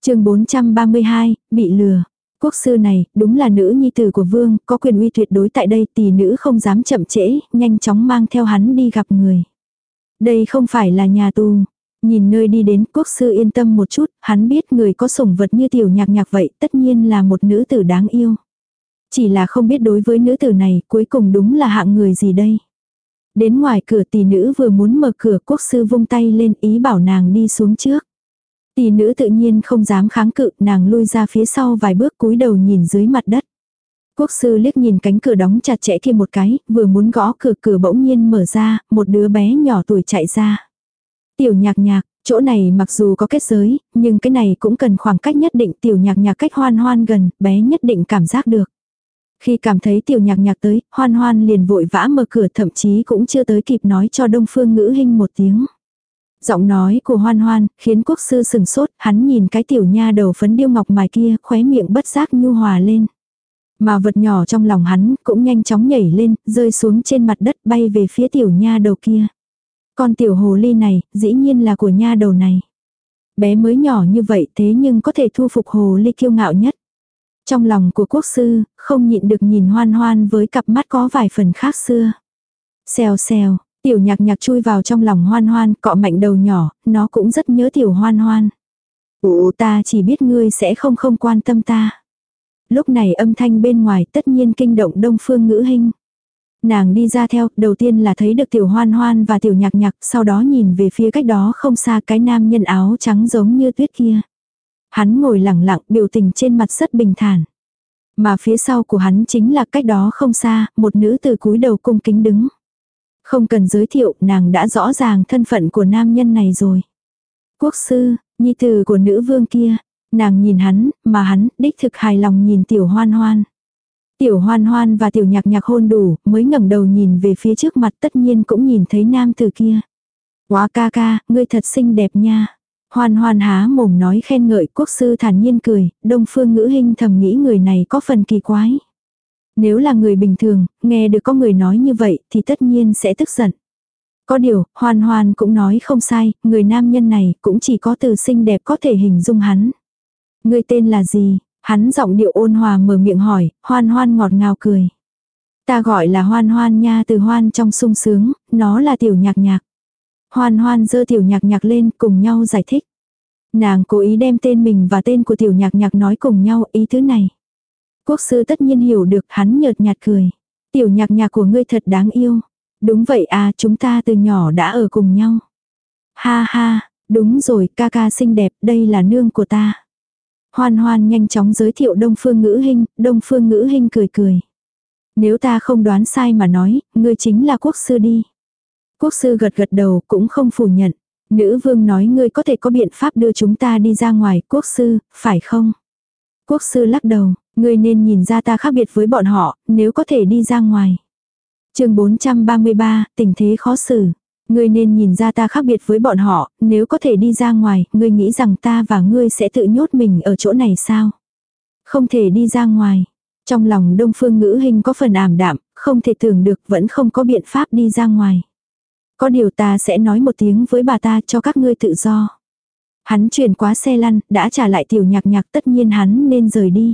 chương 432, bị lừa. Quốc sư này, đúng là nữ nhi tử của vương, có quyền uy tuyệt đối tại đây, tỷ nữ không dám chậm trễ, nhanh chóng mang theo hắn đi gặp người. Đây không phải là nhà tù. Nhìn nơi đi đến quốc sư yên tâm một chút, hắn biết người có sủng vật như tiểu nhạc nhạc vậy, tất nhiên là một nữ tử đáng yêu. Chỉ là không biết đối với nữ tử này, cuối cùng đúng là hạng người gì đây. Đến ngoài cửa tỷ nữ vừa muốn mở cửa quốc sư vung tay lên ý bảo nàng đi xuống trước. Tỷ nữ tự nhiên không dám kháng cự, nàng lui ra phía sau vài bước cúi đầu nhìn dưới mặt đất. Quốc sư liếc nhìn cánh cửa đóng chặt chẽ kia một cái, vừa muốn gõ cửa cửa bỗng nhiên mở ra, một đứa bé nhỏ tuổi chạy ra. Tiểu nhạc nhạc, chỗ này mặc dù có kết giới, nhưng cái này cũng cần khoảng cách nhất định tiểu nhạc nhạc cách hoan hoan gần, bé nhất định cảm giác được. Khi cảm thấy tiểu nhạc nhạc tới, hoan hoan liền vội vã mở cửa thậm chí cũng chưa tới kịp nói cho đông phương ngữ hình một tiếng. Giọng nói của hoan hoan, khiến quốc sư sừng sốt, hắn nhìn cái tiểu nha đầu phấn điêu ngọc mài kia, khóe miệng bất giác nhu hòa lên. Mà vật nhỏ trong lòng hắn cũng nhanh chóng nhảy lên, rơi xuống trên mặt đất bay về phía tiểu nha đầu kia. Con tiểu hồ ly này, dĩ nhiên là của nha đầu này. Bé mới nhỏ như vậy thế nhưng có thể thu phục hồ ly kiêu ngạo nhất. Trong lòng của quốc sư, không nhịn được nhìn hoan hoan với cặp mắt có vài phần khác xưa. Xèo xèo, Tiểu nhạc nhạc chui vào trong lòng hoan hoan, cọ mạnh đầu nhỏ, nó cũng rất nhớ tiểu hoan hoan. Ồ ta chỉ biết ngươi sẽ không không quan tâm ta. Lúc này âm thanh bên ngoài tất nhiên kinh động đông phương ngữ hình. Nàng đi ra theo, đầu tiên là thấy được tiểu hoan hoan và tiểu nhạc nhạc, sau đó nhìn về phía cách đó không xa cái nam nhân áo trắng giống như tuyết kia. Hắn ngồi lặng lặng, biểu tình trên mặt rất bình thản. Mà phía sau của hắn chính là cách đó không xa, một nữ từ cúi đầu cung kính đứng. Không cần giới thiệu, nàng đã rõ ràng thân phận của nam nhân này rồi. Quốc sư, nhi tử của nữ vương kia, nàng nhìn hắn, mà hắn đích thực hài lòng nhìn tiểu hoan hoan. Tiểu hoan hoan và tiểu nhạc nhạc hôn đủ, mới ngẩng đầu nhìn về phía trước mặt tất nhiên cũng nhìn thấy nam tử kia. Quá ca ca, ngươi thật xinh đẹp nha. Hoan hoan há mồm nói khen ngợi quốc sư thản nhiên cười, đông phương ngữ hình thầm nghĩ người này có phần kỳ quái. Nếu là người bình thường, nghe được có người nói như vậy thì tất nhiên sẽ tức giận. Có điều, hoan hoan cũng nói không sai, người nam nhân này cũng chỉ có từ xinh đẹp có thể hình dung hắn. Người tên là gì? Hắn giọng điệu ôn hòa mở miệng hỏi, hoan hoan ngọt ngào cười. Ta gọi là hoan hoan nha từ hoan trong sung sướng, nó là tiểu nhạc nhạc. Hoan hoan dơ tiểu nhạc nhạc lên cùng nhau giải thích. Nàng cố ý đem tên mình và tên của tiểu nhạc nhạc nói cùng nhau ý thứ này. Quốc sư tất nhiên hiểu được hắn nhợt nhạt cười. Tiểu nhạc nhạc của ngươi thật đáng yêu. Đúng vậy à chúng ta từ nhỏ đã ở cùng nhau. Ha ha, đúng rồi ca ca xinh đẹp đây là nương của ta. Hoan hoan nhanh chóng giới thiệu đông phương ngữ hình, đông phương ngữ hình cười cười. Nếu ta không đoán sai mà nói, ngươi chính là quốc sư đi. Quốc sư gật gật đầu cũng không phủ nhận. Nữ vương nói ngươi có thể có biện pháp đưa chúng ta đi ra ngoài, quốc sư, phải không? Quốc sư lắc đầu, ngươi nên nhìn ra ta khác biệt với bọn họ, nếu có thể đi ra ngoài. chương 433, tình thế khó xử. Ngươi nên nhìn ra ta khác biệt với bọn họ, nếu có thể đi ra ngoài, ngươi nghĩ rằng ta và ngươi sẽ tự nhốt mình ở chỗ này sao? Không thể đi ra ngoài. Trong lòng đông phương ngữ hình có phần ảm đạm, không thể tưởng được vẫn không có biện pháp đi ra ngoài. Có điều ta sẽ nói một tiếng với bà ta cho các ngươi tự do. Hắn chuyển quá xe lăn, đã trả lại tiểu nhạc nhạc tất nhiên hắn nên rời đi.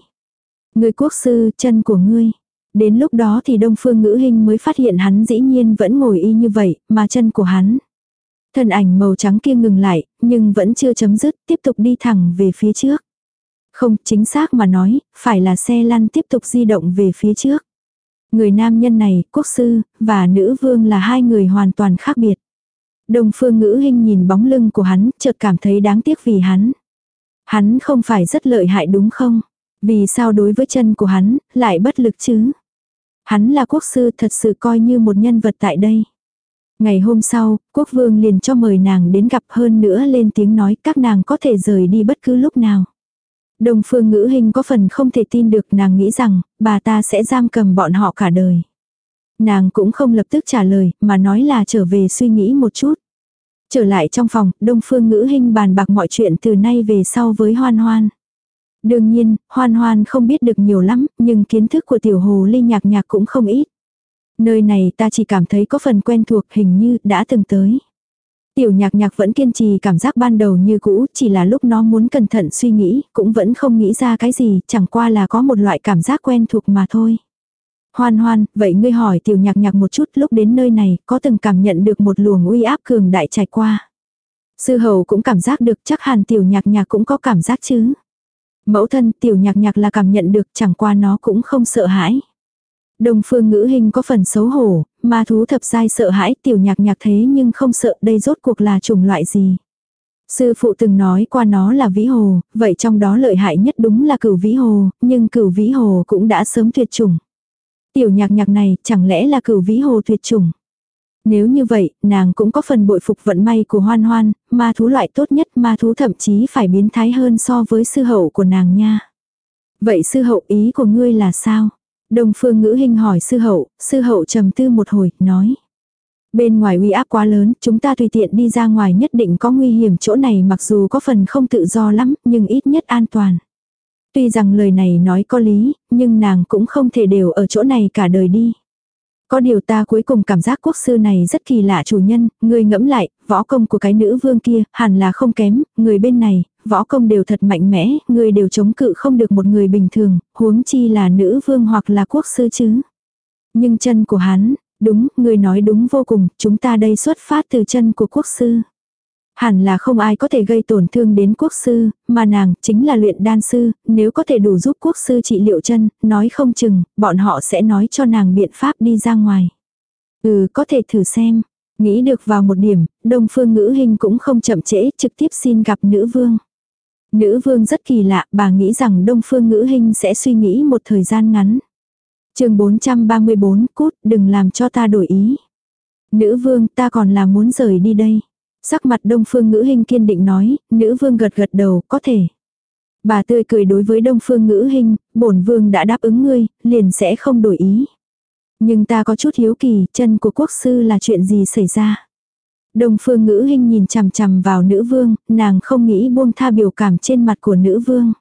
Người quốc sư, chân của ngươi. Đến lúc đó thì đông phương ngữ hình mới phát hiện hắn dĩ nhiên vẫn ngồi y như vậy, mà chân của hắn. Thân ảnh màu trắng kia ngừng lại, nhưng vẫn chưa chấm dứt, tiếp tục đi thẳng về phía trước. Không, chính xác mà nói, phải là xe lăn tiếp tục di động về phía trước. Người nam nhân này, quốc sư, và nữ vương là hai người hoàn toàn khác biệt. đồng phương ngữ hình nhìn bóng lưng của hắn, chợt cảm thấy đáng tiếc vì hắn. Hắn không phải rất lợi hại đúng không? Vì sao đối với chân của hắn, lại bất lực chứ? Hắn là quốc sư thật sự coi như một nhân vật tại đây. Ngày hôm sau, quốc vương liền cho mời nàng đến gặp hơn nữa lên tiếng nói các nàng có thể rời đi bất cứ lúc nào. Đồng phương ngữ hình có phần không thể tin được nàng nghĩ rằng bà ta sẽ giam cầm bọn họ cả đời. Nàng cũng không lập tức trả lời mà nói là trở về suy nghĩ một chút. Trở lại trong phòng, đông phương ngữ hình bàn bạc mọi chuyện từ nay về sau với hoan hoan. Đương nhiên, hoan hoan không biết được nhiều lắm, nhưng kiến thức của tiểu hồ ly nhạc nhạc cũng không ít. Nơi này ta chỉ cảm thấy có phần quen thuộc hình như đã từng tới. Tiểu nhạc nhạc vẫn kiên trì cảm giác ban đầu như cũ, chỉ là lúc nó muốn cẩn thận suy nghĩ, cũng vẫn không nghĩ ra cái gì, chẳng qua là có một loại cảm giác quen thuộc mà thôi. Hoan hoan, vậy ngươi hỏi tiểu nhạc nhạc một chút lúc đến nơi này, có từng cảm nhận được một luồng uy áp cường đại trải qua. Sư hầu cũng cảm giác được chắc hẳn tiểu nhạc nhạc cũng có cảm giác chứ. Mẫu thân tiểu nhạc nhạc là cảm nhận được chẳng qua nó cũng không sợ hãi. Đông phương ngữ hình có phần xấu hổ, ma thú thập giai sợ hãi tiểu nhạc nhạc thế nhưng không sợ đây rốt cuộc là chủng loại gì. Sư phụ từng nói qua nó là vĩ hồ, vậy trong đó lợi hại nhất đúng là cửu vĩ hồ, nhưng cửu vĩ hồ cũng đã sớm tuyệt chủng. Tiểu nhạc nhạc này chẳng lẽ là cửu vĩ hồ tuyệt chủng. Nếu như vậy, nàng cũng có phần bội phục vận may của hoan hoan, ma thú loại tốt nhất ma thú thậm chí phải biến thái hơn so với sư hậu của nàng nha. Vậy sư hậu ý của ngươi là sao? Đông phương ngữ hình hỏi sư hậu, sư hậu trầm tư một hồi, nói. Bên ngoài uy áp quá lớn, chúng ta tùy tiện đi ra ngoài nhất định có nguy hiểm chỗ này mặc dù có phần không tự do lắm, nhưng ít nhất an toàn. Tuy rằng lời này nói có lý, nhưng nàng cũng không thể đều ở chỗ này cả đời đi. Có điều ta cuối cùng cảm giác quốc sư này rất kỳ lạ chủ nhân, người ngẫm lại, võ công của cái nữ vương kia, hẳn là không kém, người bên này, võ công đều thật mạnh mẽ, người đều chống cự không được một người bình thường, huống chi là nữ vương hoặc là quốc sư chứ. Nhưng chân của hắn, đúng, người nói đúng vô cùng, chúng ta đây xuất phát từ chân của quốc sư. Hẳn là không ai có thể gây tổn thương đến quốc sư, mà nàng chính là luyện đan sư, nếu có thể đủ giúp quốc sư trị liệu chân, nói không chừng, bọn họ sẽ nói cho nàng biện pháp đi ra ngoài. Ừ, có thể thử xem. Nghĩ được vào một điểm, đông phương ngữ hình cũng không chậm trễ, trực tiếp xin gặp nữ vương. Nữ vương rất kỳ lạ, bà nghĩ rằng đông phương ngữ hình sẽ suy nghĩ một thời gian ngắn. chương 434, cút, đừng làm cho ta đổi ý. Nữ vương, ta còn là muốn rời đi đây. Sắc mặt đông phương ngữ hình kiên định nói, nữ vương gật gật đầu, có thể. Bà tươi cười đối với đông phương ngữ hình, bổn vương đã đáp ứng ngươi, liền sẽ không đổi ý. Nhưng ta có chút hiếu kỳ, chân của quốc sư là chuyện gì xảy ra. Đông phương ngữ hình nhìn chằm chằm vào nữ vương, nàng không nghĩ buông tha biểu cảm trên mặt của nữ vương.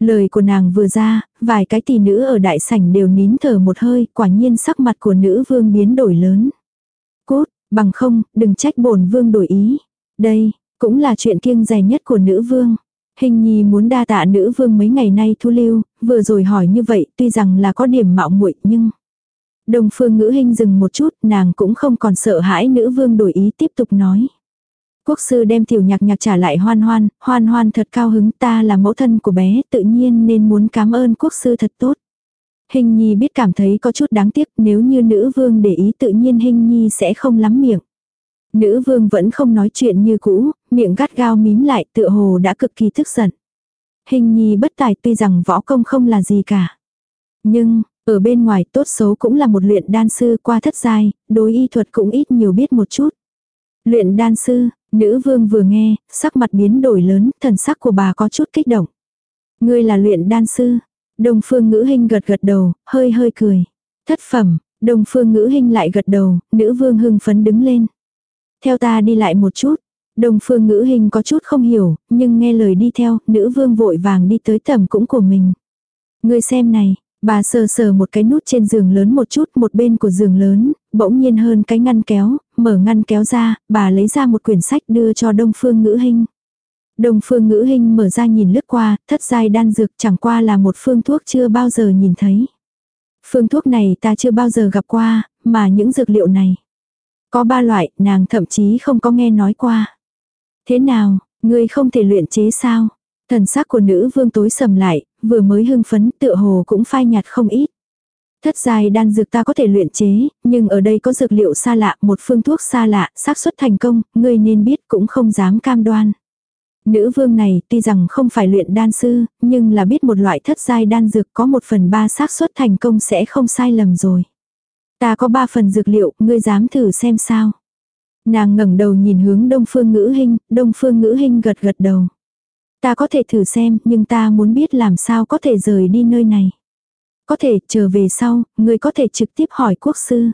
Lời của nàng vừa ra, vài cái tỷ nữ ở đại sảnh đều nín thở một hơi, quả nhiên sắc mặt của nữ vương biến đổi lớn. Cốt, bằng không, đừng trách bổn vương đổi ý. Đây, cũng là chuyện kiêng dè nhất của nữ vương. Hình nhi muốn đa tạ nữ vương mấy ngày nay thu lưu, vừa rồi hỏi như vậy tuy rằng là có điểm mạo muội nhưng... Đồng phương ngữ hình dừng một chút, nàng cũng không còn sợ hãi nữ vương đổi ý tiếp tục nói. Quốc sư đem tiểu nhạc nhạc trả lại hoan hoan, hoan hoan thật cao hứng ta là mẫu thân của bé tự nhiên nên muốn cảm ơn quốc sư thật tốt. Hình nhi biết cảm thấy có chút đáng tiếc nếu như nữ vương để ý tự nhiên hình nhi sẽ không lắm miệng. Nữ vương vẫn không nói chuyện như cũ, miệng gắt gao mím lại tựa hồ đã cực kỳ tức giận. Hình nhi bất tài tuy rằng võ công không là gì cả. Nhưng, ở bên ngoài tốt xấu cũng là một luyện đan sư qua thất giai, đối y thuật cũng ít nhiều biết một chút. Luyện đan sư, nữ vương vừa nghe, sắc mặt biến đổi lớn, thần sắc của bà có chút kích động. Ngươi là luyện đan sư. Đông phương ngữ hình gật gật đầu, hơi hơi cười. Thất phẩm, đông phương ngữ hình lại gật đầu, nữ vương hưng phấn đứng lên. Theo ta đi lại một chút. Đông phương ngữ hình có chút không hiểu, nhưng nghe lời đi theo, nữ vương vội vàng đi tới tầm cũng của mình. Ngươi xem này, Bà sờ sờ một cái nút trên giường lớn một chút, một bên của giường lớn, bỗng nhiên hơn cái ngăn kéo, mở ngăn kéo ra, bà lấy ra một quyển sách đưa cho Đông Phương Ngữ Hinh. Đông Phương Ngữ hình mở ra nhìn lướt qua, thất giai đan dược chẳng qua là một phương thuốc chưa bao giờ nhìn thấy. Phương thuốc này ta chưa bao giờ gặp qua, mà những dược liệu này. Có ba loại, nàng thậm chí không có nghe nói qua. Thế nào, ngươi không thể luyện chế sao? Thần sắc của nữ vương tối sầm lại, vừa mới hưng phấn tựa hồ cũng phai nhạt không ít. Thất giai đan dược ta có thể luyện chế, nhưng ở đây có dược liệu xa lạ, một phương thuốc xa lạ, xác suất thành công, ngươi nên biết cũng không dám cam đoan. Nữ vương này tuy rằng không phải luyện đan sư, nhưng là biết một loại thất giai đan dược có một phần ba xác suất thành công sẽ không sai lầm rồi. Ta có ba phần dược liệu, ngươi dám thử xem sao. Nàng ngẩng đầu nhìn hướng đông phương ngữ hình, đông phương ngữ hình gật gật đầu. Ta có thể thử xem, nhưng ta muốn biết làm sao có thể rời đi nơi này. Có thể, trở về sau, ngươi có thể trực tiếp hỏi quốc sư.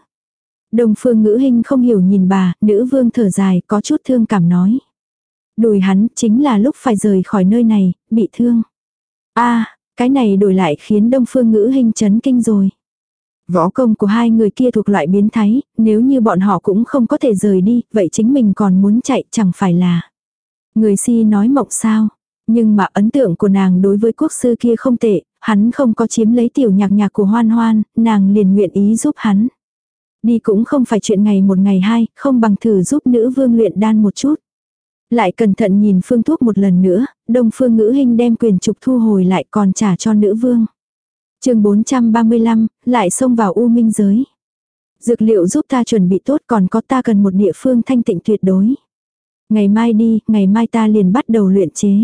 Đồng phương ngữ hình không hiểu nhìn bà, nữ vương thở dài, có chút thương cảm nói. Đùi hắn, chính là lúc phải rời khỏi nơi này, bị thương. a cái này đổi lại khiến đông phương ngữ hình chấn kinh rồi. Võ công của hai người kia thuộc loại biến thái, nếu như bọn họ cũng không có thể rời đi, vậy chính mình còn muốn chạy chẳng phải là. Người si nói mộng sao. Nhưng mà ấn tượng của nàng đối với quốc sư kia không tệ, hắn không có chiếm lấy tiểu nhạc nhạc của hoan hoan, nàng liền nguyện ý giúp hắn. Đi cũng không phải chuyện ngày một ngày hai, không bằng thử giúp nữ vương luyện đan một chút. Lại cẩn thận nhìn phương thuốc một lần nữa, đông phương ngữ hình đem quyền trục thu hồi lại còn trả cho nữ vương. chương 435, lại xông vào u minh giới. Dược liệu giúp ta chuẩn bị tốt còn có ta cần một địa phương thanh tịnh tuyệt đối. Ngày mai đi, ngày mai ta liền bắt đầu luyện chế.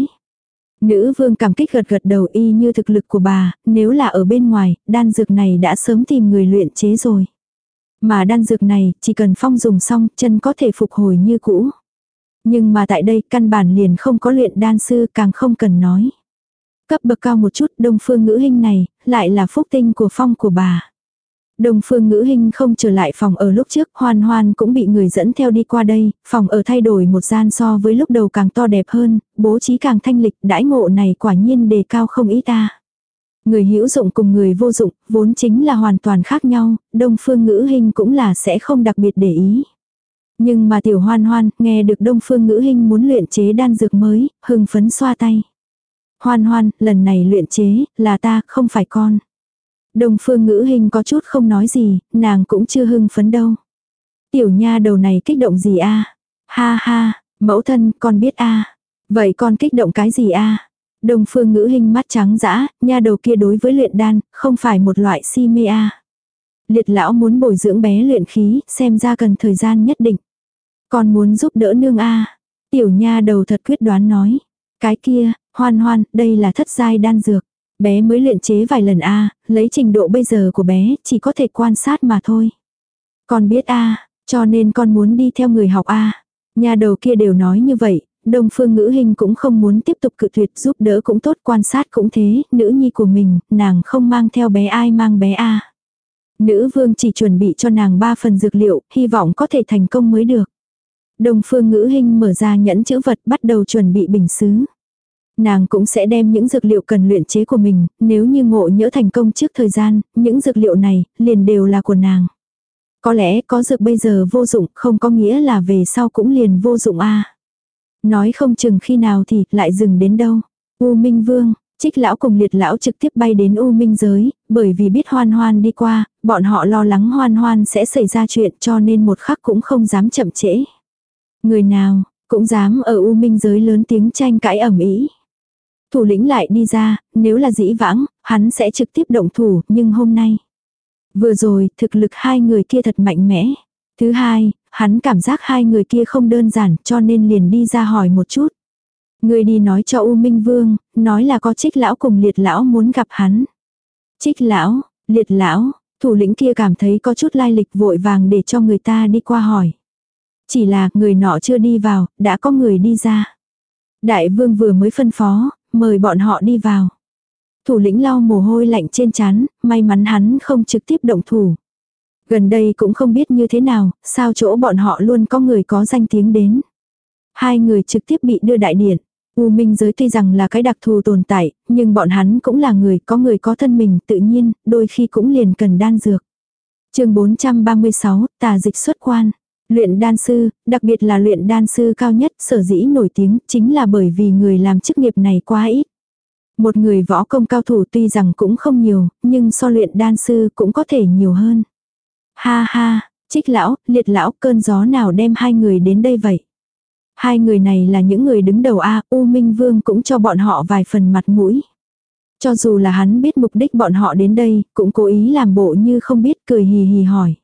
Nữ vương cảm kích gật gật đầu y như thực lực của bà, nếu là ở bên ngoài, đan dược này đã sớm tìm người luyện chế rồi. Mà đan dược này, chỉ cần phong dùng xong, chân có thể phục hồi như cũ. Nhưng mà tại đây, căn bản liền không có luyện đan sư, càng không cần nói. Cấp bậc cao một chút, đông phương ngữ hình này, lại là phúc tinh của phong của bà. Đồng phương ngữ hình không trở lại phòng ở lúc trước, hoan hoan cũng bị người dẫn theo đi qua đây, phòng ở thay đổi một gian so với lúc đầu càng to đẹp hơn, bố trí càng thanh lịch, đãi ngộ này quả nhiên đề cao không ý ta. Người hữu dụng cùng người vô dụng, vốn chính là hoàn toàn khác nhau, đông phương ngữ hình cũng là sẽ không đặc biệt để ý. Nhưng mà tiểu hoan hoan, nghe được đông phương ngữ hình muốn luyện chế đan dược mới, hưng phấn xoa tay. Hoan hoan, lần này luyện chế, là ta, không phải con. Đông phương ngữ hình có chút không nói gì, nàng cũng chưa hưng phấn đâu. Tiểu nha đầu này kích động gì a Ha ha, mẫu thân, con biết a Vậy con kích động cái gì a Đông phương ngữ hình mắt trắng dã, nha đầu kia đối với luyện đan, không phải một loại si mê a Liệt lão muốn bồi dưỡng bé luyện khí, xem ra cần thời gian nhất định. Con muốn giúp đỡ nương a Tiểu nha đầu thật quyết đoán nói. Cái kia, hoan hoan, đây là thất giai đan dược. Bé mới luyện chế vài lần a lấy trình độ bây giờ của bé, chỉ có thể quan sát mà thôi. Con biết a cho nên con muốn đi theo người học a Nhà đầu kia đều nói như vậy, đông phương ngữ hình cũng không muốn tiếp tục cự tuyệt giúp đỡ cũng tốt quan sát cũng thế, nữ nhi của mình, nàng không mang theo bé ai mang bé a Nữ vương chỉ chuẩn bị cho nàng ba phần dược liệu, hy vọng có thể thành công mới được. Đông phương ngữ hình mở ra nhẫn chữ vật bắt đầu chuẩn bị bình xứ. Nàng cũng sẽ đem những dược liệu cần luyện chế của mình, nếu như ngộ nhỡ thành công trước thời gian, những dược liệu này liền đều là của nàng. Có lẽ có dược bây giờ vô dụng không có nghĩa là về sau cũng liền vô dụng a Nói không chừng khi nào thì lại dừng đến đâu. U Minh Vương, Trích lão cùng liệt lão trực tiếp bay đến U Minh giới, bởi vì biết hoan hoan đi qua, bọn họ lo lắng hoan hoan sẽ xảy ra chuyện cho nên một khắc cũng không dám chậm trễ. Người nào, cũng dám ở U Minh giới lớn tiếng tranh cãi ẩm ý. Thủ lĩnh lại đi ra, nếu là dĩ vãng, hắn sẽ trực tiếp động thủ, nhưng hôm nay. Vừa rồi, thực lực hai người kia thật mạnh mẽ. Thứ hai, hắn cảm giác hai người kia không đơn giản cho nên liền đi ra hỏi một chút. Người đi nói cho U Minh Vương, nói là có trích lão cùng liệt lão muốn gặp hắn. Trích lão, liệt lão, thủ lĩnh kia cảm thấy có chút lai lịch vội vàng để cho người ta đi qua hỏi. Chỉ là người nọ chưa đi vào, đã có người đi ra. Đại vương vừa mới phân phó, mời bọn họ đi vào. Thủ lĩnh lau mồ hôi lạnh trên chán, may mắn hắn không trực tiếp động thủ. Gần đây cũng không biết như thế nào, sao chỗ bọn họ luôn có người có danh tiếng đến. Hai người trực tiếp bị đưa đại điện. U minh giới tuy rằng là cái đặc thù tồn tại, nhưng bọn hắn cũng là người, có người có thân mình, tự nhiên, đôi khi cũng liền cần đan dược. chương 436, tà dịch xuất quan. Luyện đan sư, đặc biệt là luyện đan sư cao nhất, sở dĩ nổi tiếng, chính là bởi vì người làm chức nghiệp này quá ít. Một người võ công cao thủ tuy rằng cũng không nhiều, nhưng so luyện đan sư cũng có thể nhiều hơn. Ha ha, trích lão, liệt lão, cơn gió nào đem hai người đến đây vậy? Hai người này là những người đứng đầu A, U Minh Vương cũng cho bọn họ vài phần mặt mũi. Cho dù là hắn biết mục đích bọn họ đến đây, cũng cố ý làm bộ như không biết cười hì hì hỏi.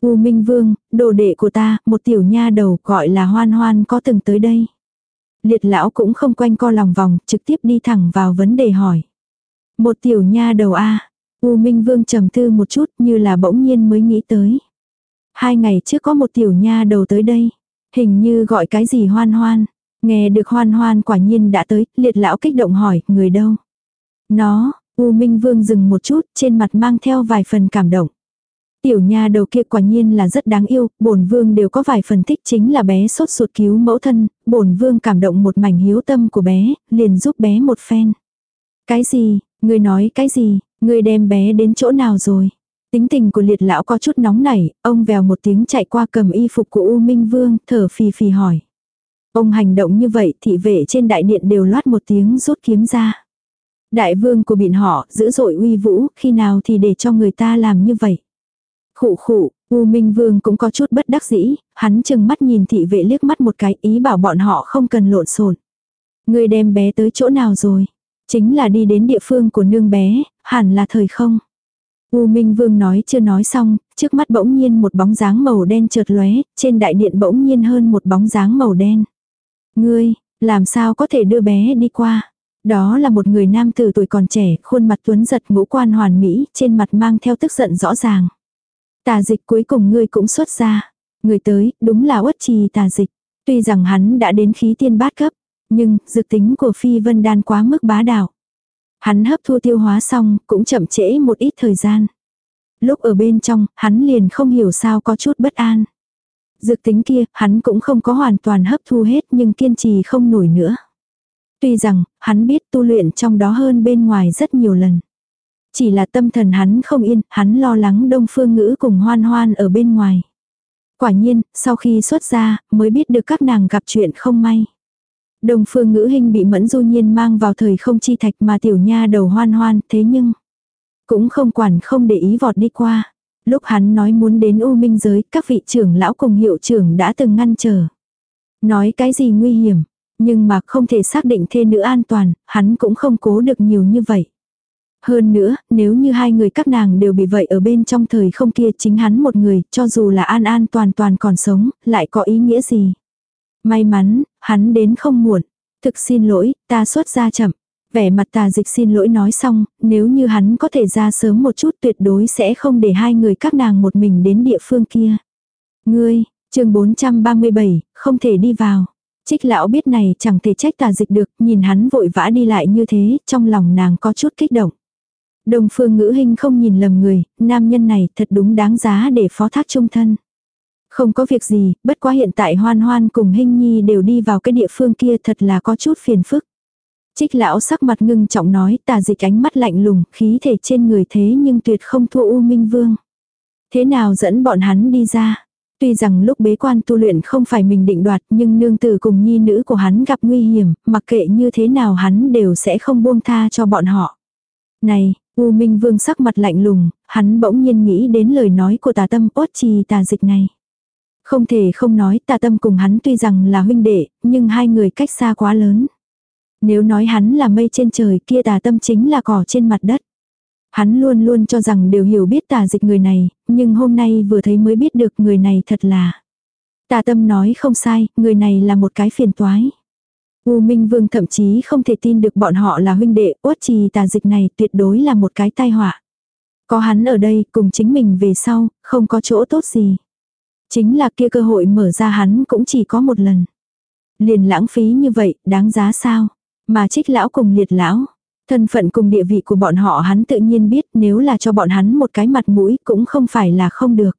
U Minh Vương, đồ đệ của ta, một tiểu nha đầu gọi là Hoan Hoan có từng tới đây. Liệt lão cũng không quanh co lòng vòng, trực tiếp đi thẳng vào vấn đề hỏi. Một tiểu nha đầu A, U Minh Vương trầm tư một chút như là bỗng nhiên mới nghĩ tới. Hai ngày trước có một tiểu nha đầu tới đây. Hình như gọi cái gì hoan hoan. Nghe được hoan hoan quả nhiên đã tới, liệt lão kích động hỏi, người đâu? Nó, U Minh Vương dừng một chút, trên mặt mang theo vài phần cảm động. Tiểu nha đầu kia quả nhiên là rất đáng yêu, bổn vương đều có vài phần thích chính là bé sốt ruột cứu mẫu thân, bổn vương cảm động một mảnh hiếu tâm của bé, liền giúp bé một phen. Cái gì, người nói cái gì, người đem bé đến chỗ nào rồi? Tính tình của liệt lão có chút nóng nảy, ông vèo một tiếng chạy qua cầm y phục của U Minh Vương, thở phì phì hỏi. Ông hành động như vậy thị vệ trên đại điện đều loát một tiếng rút kiếm ra. Đại vương của biển họ dữ dội uy vũ, khi nào thì để cho người ta làm như vậy. Khụ khụ, U Minh Vương cũng có chút bất đắc dĩ, hắn chừng mắt nhìn thị vệ liếc mắt một cái ý bảo bọn họ không cần lộn xộn. Người đem bé tới chỗ nào rồi? Chính là đi đến địa phương của nương bé, hẳn là thời không? U Minh Vương nói chưa nói xong, trước mắt bỗng nhiên một bóng dáng màu đen chợt lóe, trên đại điện bỗng nhiên hơn một bóng dáng màu đen. Ngươi, làm sao có thể đưa bé đi qua? Đó là một người nam tử tuổi còn trẻ, khuôn mặt tuấn giật ngũ quan hoàn mỹ, trên mặt mang theo tức giận rõ ràng. Tà dịch cuối cùng ngươi cũng xuất ra. Người tới, đúng là uất trì tà dịch. Tuy rằng hắn đã đến khí tiên bát cấp, nhưng dược tính của phi vân đan quá mức bá đạo. Hắn hấp thu tiêu hóa xong, cũng chậm trễ một ít thời gian. Lúc ở bên trong, hắn liền không hiểu sao có chút bất an. Dược tính kia, hắn cũng không có hoàn toàn hấp thu hết nhưng kiên trì không nổi nữa. Tuy rằng, hắn biết tu luyện trong đó hơn bên ngoài rất nhiều lần. Chỉ là tâm thần hắn không yên, hắn lo lắng đông phương ngữ cùng hoan hoan ở bên ngoài. Quả nhiên, sau khi xuất ra, mới biết được các nàng gặp chuyện không may. Đồng phương ngữ hình bị mẫn du nhiên mang vào thời không chi thạch mà tiểu nha đầu hoan hoan, thế nhưng cũng không quản không để ý vọt đi qua. Lúc hắn nói muốn đến U Minh giới, các vị trưởng lão cùng hiệu trưởng đã từng ngăn trở. Nói cái gì nguy hiểm, nhưng mà không thể xác định thê nữ an toàn, hắn cũng không cố được nhiều như vậy. Hơn nữa, nếu như hai người các nàng đều bị vậy ở bên trong thời không kia chính hắn một người, cho dù là an an toàn toàn còn sống, lại có ý nghĩa gì. May mắn, hắn đến không muộn. Thực xin lỗi, ta xuất ra chậm. Vẻ mặt tà dịch xin lỗi nói xong, nếu như hắn có thể ra sớm một chút tuyệt đối sẽ không để hai người các nàng một mình đến địa phương kia. Ngươi, chương 437, không thể đi vào. Trích lão biết này chẳng thể trách tà dịch được, nhìn hắn vội vã đi lại như thế, trong lòng nàng có chút kích động. Đồng phương ngữ hình không nhìn lầm người, nam nhân này thật đúng đáng giá để phó thác trung thân. Không có việc gì, bất quá hiện tại hoan hoan cùng hình nhi đều đi vào cái địa phương kia thật là có chút phiền phức. Trích lão sắc mặt ngưng trọng nói tà dịch ánh mắt lạnh lùng, khí thể trên người thế nhưng tuyệt không thua U Minh Vương. Thế nào dẫn bọn hắn đi ra? Tuy rằng lúc bế quan tu luyện không phải mình định đoạt nhưng nương tử cùng nhi nữ của hắn gặp nguy hiểm, mặc kệ như thế nào hắn đều sẽ không buông tha cho bọn họ. Này, U Minh Vương sắc mặt lạnh lùng, hắn bỗng nhiên nghĩ đến lời nói của tà tâm ốt trì tà dịch này. Không thể không nói tà tâm cùng hắn tuy rằng là huynh đệ, nhưng hai người cách xa quá lớn. Nếu nói hắn là mây trên trời kia tà tâm chính là cỏ trên mặt đất. Hắn luôn luôn cho rằng đều hiểu biết tà dịch người này, nhưng hôm nay vừa thấy mới biết được người này thật là. Tà tâm nói không sai, người này là một cái phiền toái. U Minh Vương thậm chí không thể tin được bọn họ là huynh đệ, uất trì tà dịch này tuyệt đối là một cái tai họa. Có hắn ở đây cùng chính mình về sau, không có chỗ tốt gì. Chính là kia cơ hội mở ra hắn cũng chỉ có một lần. Liền lãng phí như vậy, đáng giá sao? Mà trích lão cùng liệt lão. Thân phận cùng địa vị của bọn họ hắn tự nhiên biết nếu là cho bọn hắn một cái mặt mũi cũng không phải là không được.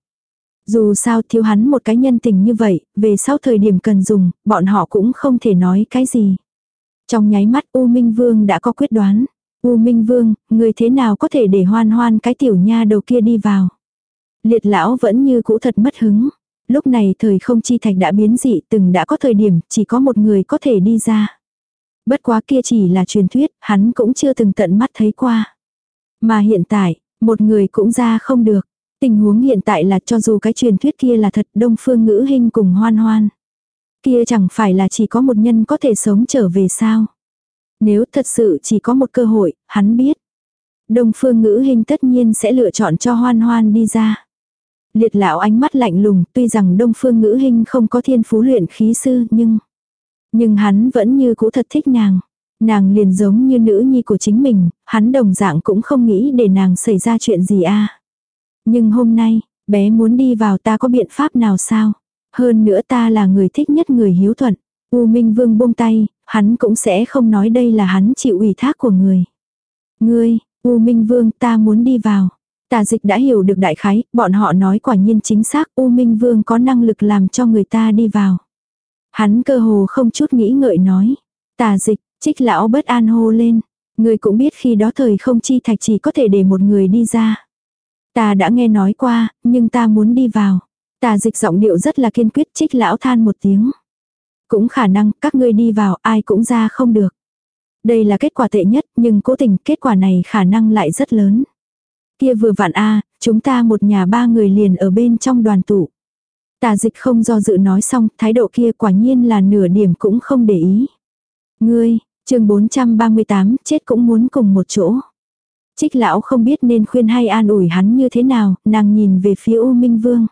Dù sao thiếu hắn một cái nhân tình như vậy, về sau thời điểm cần dùng, bọn họ cũng không thể nói cái gì. Trong nháy mắt U Minh Vương đã có quyết đoán. U Minh Vương, người thế nào có thể để hoan hoan cái tiểu nha đầu kia đi vào. Liệt lão vẫn như cũ thật mất hứng. Lúc này thời không chi thạch đã biến dị từng đã có thời điểm chỉ có một người có thể đi ra. Bất quá kia chỉ là truyền thuyết, hắn cũng chưa từng tận mắt thấy qua. Mà hiện tại, một người cũng ra không được. Tình huống hiện tại là cho dù cái truyền thuyết kia là thật đông phương ngữ hình cùng hoan hoan. Kia chẳng phải là chỉ có một nhân có thể sống trở về sao. Nếu thật sự chỉ có một cơ hội, hắn biết. Đông phương ngữ hình tất nhiên sẽ lựa chọn cho hoan hoan đi ra. Liệt lão ánh mắt lạnh lùng, tuy rằng đông phương ngữ hình không có thiên phú luyện khí sư nhưng... Nhưng hắn vẫn như cũ thật thích nàng. Nàng liền giống như nữ nhi của chính mình, hắn đồng dạng cũng không nghĩ để nàng xảy ra chuyện gì a Nhưng hôm nay, bé muốn đi vào ta có biện pháp nào sao? Hơn nữa ta là người thích nhất người hiếu thuận. U Minh Vương buông tay, hắn cũng sẽ không nói đây là hắn chịu ủy thác của người. Ngươi, U Minh Vương ta muốn đi vào. Tà dịch đã hiểu được đại khái, bọn họ nói quả nhiên chính xác U Minh Vương có năng lực làm cho người ta đi vào. Hắn cơ hồ không chút nghĩ ngợi nói. Tà dịch, trích lão bất an hô lên. Người cũng biết khi đó thời không chi thạch chỉ có thể để một người đi ra. Ta đã nghe nói qua, nhưng ta muốn đi vào. Tà dịch giọng điệu rất là kiên quyết trích lão than một tiếng. Cũng khả năng các ngươi đi vào ai cũng ra không được. Đây là kết quả tệ nhất nhưng cố tình kết quả này khả năng lại rất lớn. Kia vừa vặn a chúng ta một nhà ba người liền ở bên trong đoàn tụ. Tà dịch không do dự nói xong, thái độ kia quả nhiên là nửa điểm cũng không để ý. Ngươi, chương 438, chết cũng muốn cùng một chỗ. Trích lão không biết nên khuyên hay an ủi hắn như thế nào, nàng nhìn về phía U Minh Vương.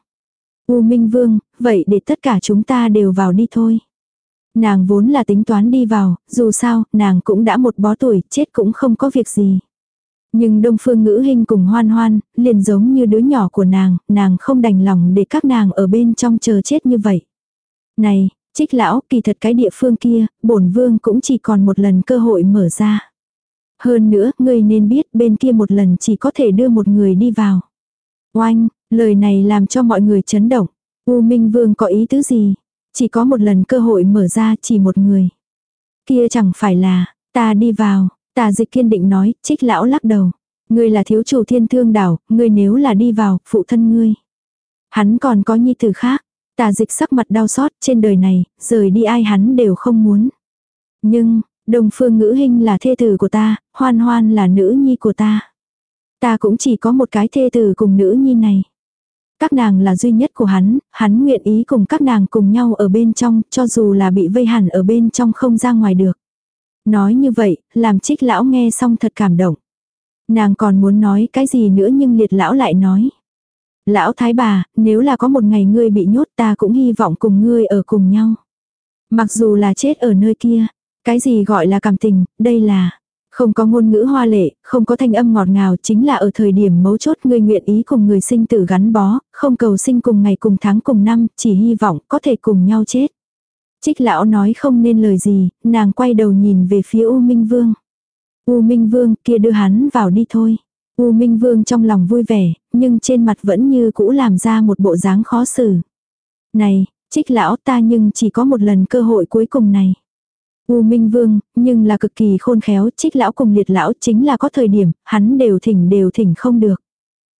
U Minh Vương, vậy để tất cả chúng ta đều vào đi thôi. Nàng vốn là tính toán đi vào, dù sao, nàng cũng đã một bó tuổi, chết cũng không có việc gì. Nhưng đông phương ngữ hình cùng hoan hoan, liền giống như đứa nhỏ của nàng, nàng không đành lòng để các nàng ở bên trong chờ chết như vậy. Này, trích lão, kỳ thật cái địa phương kia, bổn vương cũng chỉ còn một lần cơ hội mở ra. Hơn nữa, ngươi nên biết bên kia một lần chỉ có thể đưa một người đi vào. Oanh, lời này làm cho mọi người chấn động. U Minh Vương có ý tứ gì? Chỉ có một lần cơ hội mở ra chỉ một người. Kia chẳng phải là, ta đi vào, Tà dịch kiên định nói, trích lão lắc đầu. Ngươi là thiếu chủ thiên thương đảo, ngươi nếu là đi vào, phụ thân ngươi. Hắn còn có nhi tử khác. Tà dịch sắc mặt đau xót trên đời này, rời đi ai hắn đều không muốn. Nhưng, đồng phương ngữ hình là thê tử của ta, hoan hoan là nữ nhi của ta. Ta cũng chỉ có một cái thê tử cùng nữ nhi này. Các nàng là duy nhất của hắn, hắn nguyện ý cùng các nàng cùng nhau ở bên trong, cho dù là bị vây hẳn ở bên trong không ra ngoài được. Nói như vậy, làm trích lão nghe xong thật cảm động. Nàng còn muốn nói cái gì nữa nhưng liệt lão lại nói. Lão thái bà, nếu là có một ngày ngươi bị nhốt ta cũng hy vọng cùng ngươi ở cùng nhau. Mặc dù là chết ở nơi kia, cái gì gọi là cảm tình, đây là không có ngôn ngữ hoa lệ, không có thanh âm ngọt ngào chính là ở thời điểm mấu chốt ngươi nguyện ý cùng người sinh tử gắn bó, không cầu sinh cùng ngày cùng tháng cùng năm, chỉ hy vọng có thể cùng nhau chết. Trích lão nói không nên lời gì, nàng quay đầu nhìn về phía U Minh Vương. U Minh Vương kia đưa hắn vào đi thôi. U Minh Vương trong lòng vui vẻ, nhưng trên mặt vẫn như cũ làm ra một bộ dáng khó xử. Này, trích lão ta nhưng chỉ có một lần cơ hội cuối cùng này. U Minh Vương, nhưng là cực kỳ khôn khéo, trích lão cùng liệt lão chính là có thời điểm, hắn đều thỉnh đều thỉnh không được.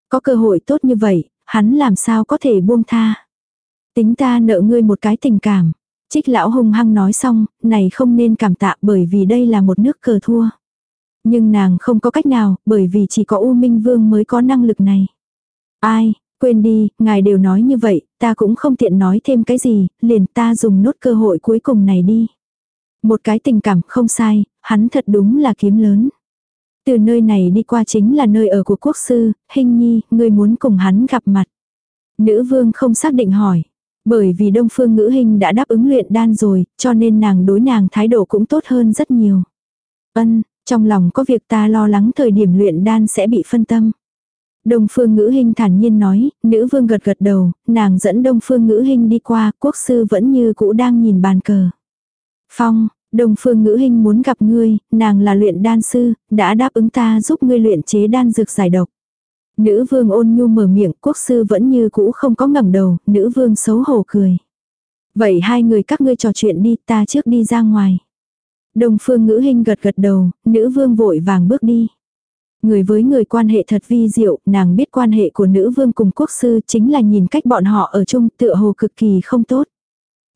Có cơ hội tốt như vậy, hắn làm sao có thể buông tha. Tính ta nợ ngươi một cái tình cảm. Trích lão hung hăng nói xong, này không nên cảm tạ bởi vì đây là một nước cờ thua. Nhưng nàng không có cách nào, bởi vì chỉ có U Minh Vương mới có năng lực này. Ai, quên đi, ngài đều nói như vậy, ta cũng không tiện nói thêm cái gì, liền ta dùng nốt cơ hội cuối cùng này đi. Một cái tình cảm không sai, hắn thật đúng là kiếm lớn. Từ nơi này đi qua chính là nơi ở của quốc sư, hình nhi, người muốn cùng hắn gặp mặt. Nữ vương không xác định hỏi. Bởi vì đông phương ngữ hình đã đáp ứng luyện đan rồi, cho nên nàng đối nàng thái độ cũng tốt hơn rất nhiều. Ân, trong lòng có việc ta lo lắng thời điểm luyện đan sẽ bị phân tâm. Đông phương ngữ hình thản nhiên nói, nữ vương gật gật đầu, nàng dẫn đông phương ngữ hình đi qua, quốc sư vẫn như cũ đang nhìn bàn cờ. Phong, Đông phương ngữ hình muốn gặp ngươi, nàng là luyện đan sư, đã đáp ứng ta giúp ngươi luyện chế đan dược giải độc. Nữ vương ôn nhu mở miệng, quốc sư vẫn như cũ không có ngẩng đầu, nữ vương xấu hổ cười. Vậy hai người các ngươi trò chuyện đi, ta trước đi ra ngoài. Đông phương ngữ hình gật gật đầu, nữ vương vội vàng bước đi. Người với người quan hệ thật vi diệu, nàng biết quan hệ của nữ vương cùng quốc sư chính là nhìn cách bọn họ ở chung tựa hồ cực kỳ không tốt.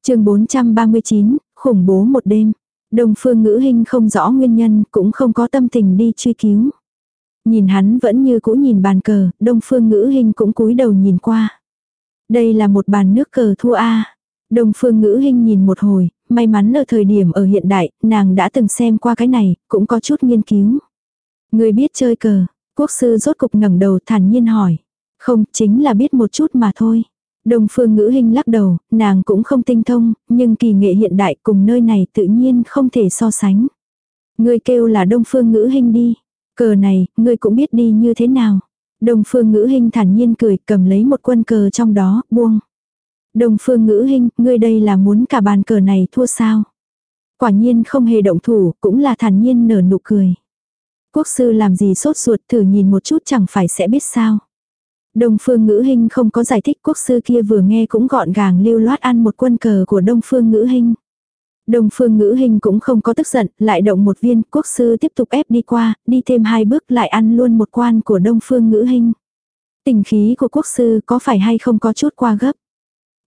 chương 439, khủng bố một đêm. Đông phương ngữ hình không rõ nguyên nhân, cũng không có tâm tình đi truy cứu. Nhìn hắn vẫn như cũ nhìn bàn cờ, đông phương ngữ hình cũng cúi đầu nhìn qua. Đây là một bàn nước cờ thua A. Đông phương ngữ hình nhìn một hồi, may mắn ở thời điểm ở hiện đại, nàng đã từng xem qua cái này, cũng có chút nghiên cứu. Người biết chơi cờ, quốc sư rốt cục ngẩng đầu thản nhiên hỏi. Không, chính là biết một chút mà thôi. Đông phương ngữ hình lắc đầu, nàng cũng không tinh thông, nhưng kỳ nghệ hiện đại cùng nơi này tự nhiên không thể so sánh. Ngươi kêu là đông phương ngữ hình đi. Cờ này, ngươi cũng biết đi như thế nào. Đông phương ngữ hình thản nhiên cười cầm lấy một quân cờ trong đó, buông. Đông phương ngữ hình, ngươi đây là muốn cả bàn cờ này thua sao? Quả nhiên không hề động thủ, cũng là thản nhiên nở nụ cười. Quốc sư làm gì sốt ruột thử nhìn một chút chẳng phải sẽ biết sao. Đông phương ngữ hình không có giải thích quốc sư kia vừa nghe cũng gọn gàng lưu loát ăn một quân cờ của đông phương ngữ hình. Đông phương ngữ hình cũng không có tức giận, lại động một viên, quốc sư tiếp tục ép đi qua, đi thêm hai bước lại ăn luôn một quan của đông phương ngữ hình. Tình khí của quốc sư có phải hay không có chút qua gấp.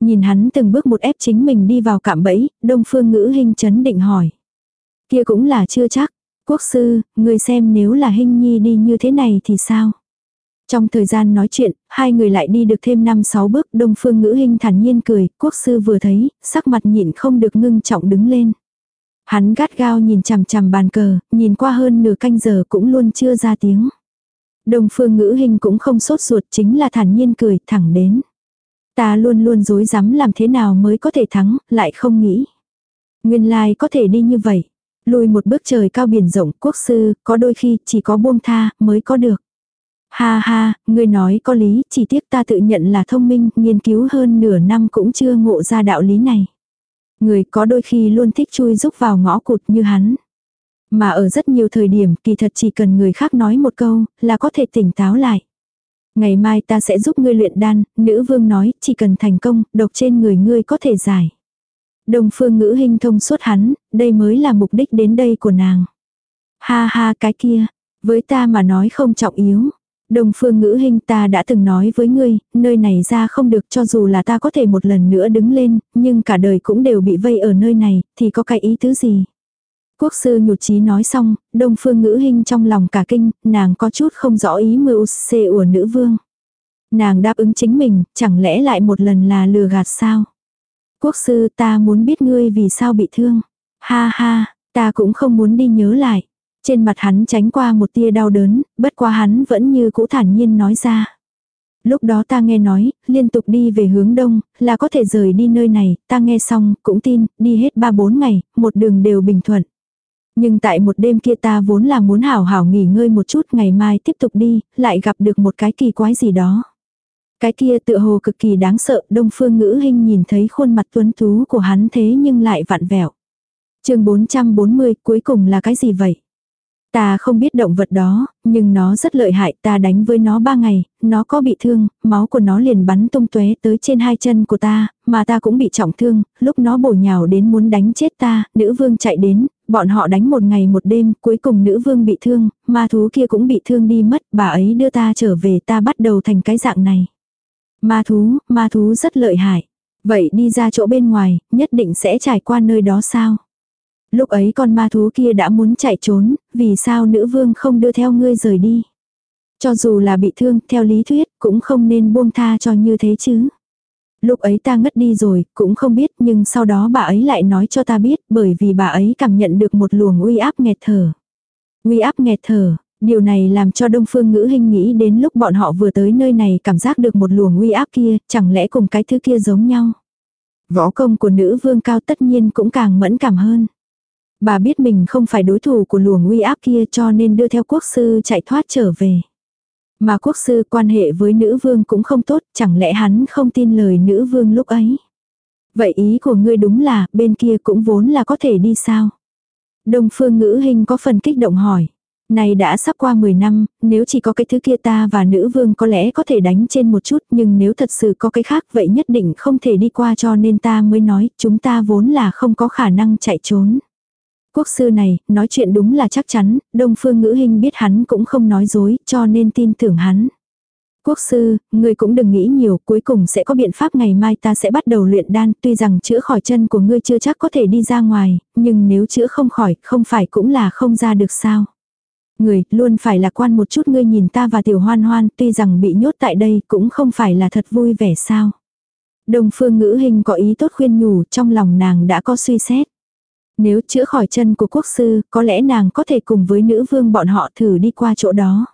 Nhìn hắn từng bước một ép chính mình đi vào cạm bẫy, đông phương ngữ hình chấn định hỏi. Kia cũng là chưa chắc. Quốc sư, người xem nếu là hình nhi đi như thế này thì sao? Trong thời gian nói chuyện, hai người lại đi được thêm 5-6 bước, đông phương ngữ hình thản nhiên cười, quốc sư vừa thấy, sắc mặt nhịn không được ngưng trọng đứng lên. Hắn gắt gao nhìn chằm chằm bàn cờ, nhìn qua hơn nửa canh giờ cũng luôn chưa ra tiếng. Đông phương ngữ hình cũng không sốt ruột chính là thản nhiên cười thẳng đến. Ta luôn luôn dối rắm làm thế nào mới có thể thắng, lại không nghĩ. Nguyên lai có thể đi như vậy. Lùi một bước trời cao biển rộng quốc sư, có đôi khi chỉ có buông tha mới có được. Ha ha, ngươi nói có lý, chỉ tiếc ta tự nhận là thông minh, nghiên cứu hơn nửa năm cũng chưa ngộ ra đạo lý này. Người có đôi khi luôn thích chui rúc vào ngõ cụt như hắn. Mà ở rất nhiều thời điểm kỳ thật chỉ cần người khác nói một câu là có thể tỉnh táo lại. Ngày mai ta sẽ giúp ngươi luyện đan, nữ vương nói chỉ cần thành công, độc trên người ngươi có thể giải. Đồng phương ngữ hình thông suốt hắn, đây mới là mục đích đến đây của nàng. Ha ha cái kia, với ta mà nói không trọng yếu. Đông phương ngữ hình ta đã từng nói với ngươi, nơi này ra không được cho dù là ta có thể một lần nữa đứng lên, nhưng cả đời cũng đều bị vây ở nơi này, thì có cái ý tứ gì. Quốc sư nhụt chí nói xong, đông phương ngữ hình trong lòng cả kinh, nàng có chút không rõ ý mưu xê của nữ vương. Nàng đáp ứng chính mình, chẳng lẽ lại một lần là lừa gạt sao? Quốc sư ta muốn biết ngươi vì sao bị thương. Ha ha, ta cũng không muốn đi nhớ lại. Trên mặt hắn tránh qua một tia đau đớn, bất qua hắn vẫn như cũ thản nhiên nói ra. Lúc đó ta nghe nói, liên tục đi về hướng đông, là có thể rời đi nơi này, ta nghe xong, cũng tin, đi hết 3-4 ngày, một đường đều bình thuận. Nhưng tại một đêm kia ta vốn là muốn hảo hảo nghỉ ngơi một chút ngày mai tiếp tục đi, lại gặp được một cái kỳ quái gì đó. Cái kia tựa hồ cực kỳ đáng sợ, đông phương ngữ hình nhìn thấy khuôn mặt tuấn tú của hắn thế nhưng lại vặn vẹo. chương 440 cuối cùng là cái gì vậy? Ta không biết động vật đó, nhưng nó rất lợi hại, ta đánh với nó ba ngày, nó có bị thương, máu của nó liền bắn tung tóe tới trên hai chân của ta, mà ta cũng bị trọng thương, lúc nó bổ nhào đến muốn đánh chết ta, nữ vương chạy đến, bọn họ đánh một ngày một đêm, cuối cùng nữ vương bị thương, ma thú kia cũng bị thương đi mất, bà ấy đưa ta trở về ta bắt đầu thành cái dạng này. Ma thú, ma thú rất lợi hại. Vậy đi ra chỗ bên ngoài, nhất định sẽ trải qua nơi đó sao? Lúc ấy con ma thú kia đã muốn chạy trốn, vì sao nữ vương không đưa theo ngươi rời đi? Cho dù là bị thương, theo lý thuyết, cũng không nên buông tha cho như thế chứ. Lúc ấy ta ngất đi rồi, cũng không biết, nhưng sau đó bà ấy lại nói cho ta biết, bởi vì bà ấy cảm nhận được một luồng uy áp nghẹt thở. Uy áp nghẹt thở, điều này làm cho Đông Phương Ngữ Hinh nghĩ đến lúc bọn họ vừa tới nơi này cảm giác được một luồng uy áp kia, chẳng lẽ cùng cái thứ kia giống nhau. Võ công của nữ vương cao tất nhiên cũng càng mẫn cảm hơn. Bà biết mình không phải đối thủ của luồng uy áp kia cho nên đưa theo quốc sư chạy thoát trở về. Mà quốc sư quan hệ với nữ vương cũng không tốt, chẳng lẽ hắn không tin lời nữ vương lúc ấy. Vậy ý của ngươi đúng là, bên kia cũng vốn là có thể đi sao? Đông phương ngữ hình có phần kích động hỏi. Này đã sắp qua 10 năm, nếu chỉ có cái thứ kia ta và nữ vương có lẽ có thể đánh trên một chút, nhưng nếu thật sự có cái khác vậy nhất định không thể đi qua cho nên ta mới nói, chúng ta vốn là không có khả năng chạy trốn. Quốc sư này, nói chuyện đúng là chắc chắn, Đông Phương Ngữ hình biết hắn cũng không nói dối, cho nên tin tưởng hắn. Quốc sư, ngươi cũng đừng nghĩ nhiều, cuối cùng sẽ có biện pháp ngày mai ta sẽ bắt đầu luyện đan, tuy rằng chữa khỏi chân của ngươi chưa chắc có thể đi ra ngoài, nhưng nếu chữa không khỏi, không phải cũng là không ra được sao. Người, luôn phải lạc quan một chút ngươi nhìn ta và tiểu hoan hoan, tuy rằng bị nhốt tại đây, cũng không phải là thật vui vẻ sao. Đồng phương ngữ hình có ý tốt khuyên nhủ, trong lòng nàng đã có suy xét. Nếu chữa khỏi chân của quốc sư, có lẽ nàng có thể cùng với nữ vương bọn họ thử đi qua chỗ đó.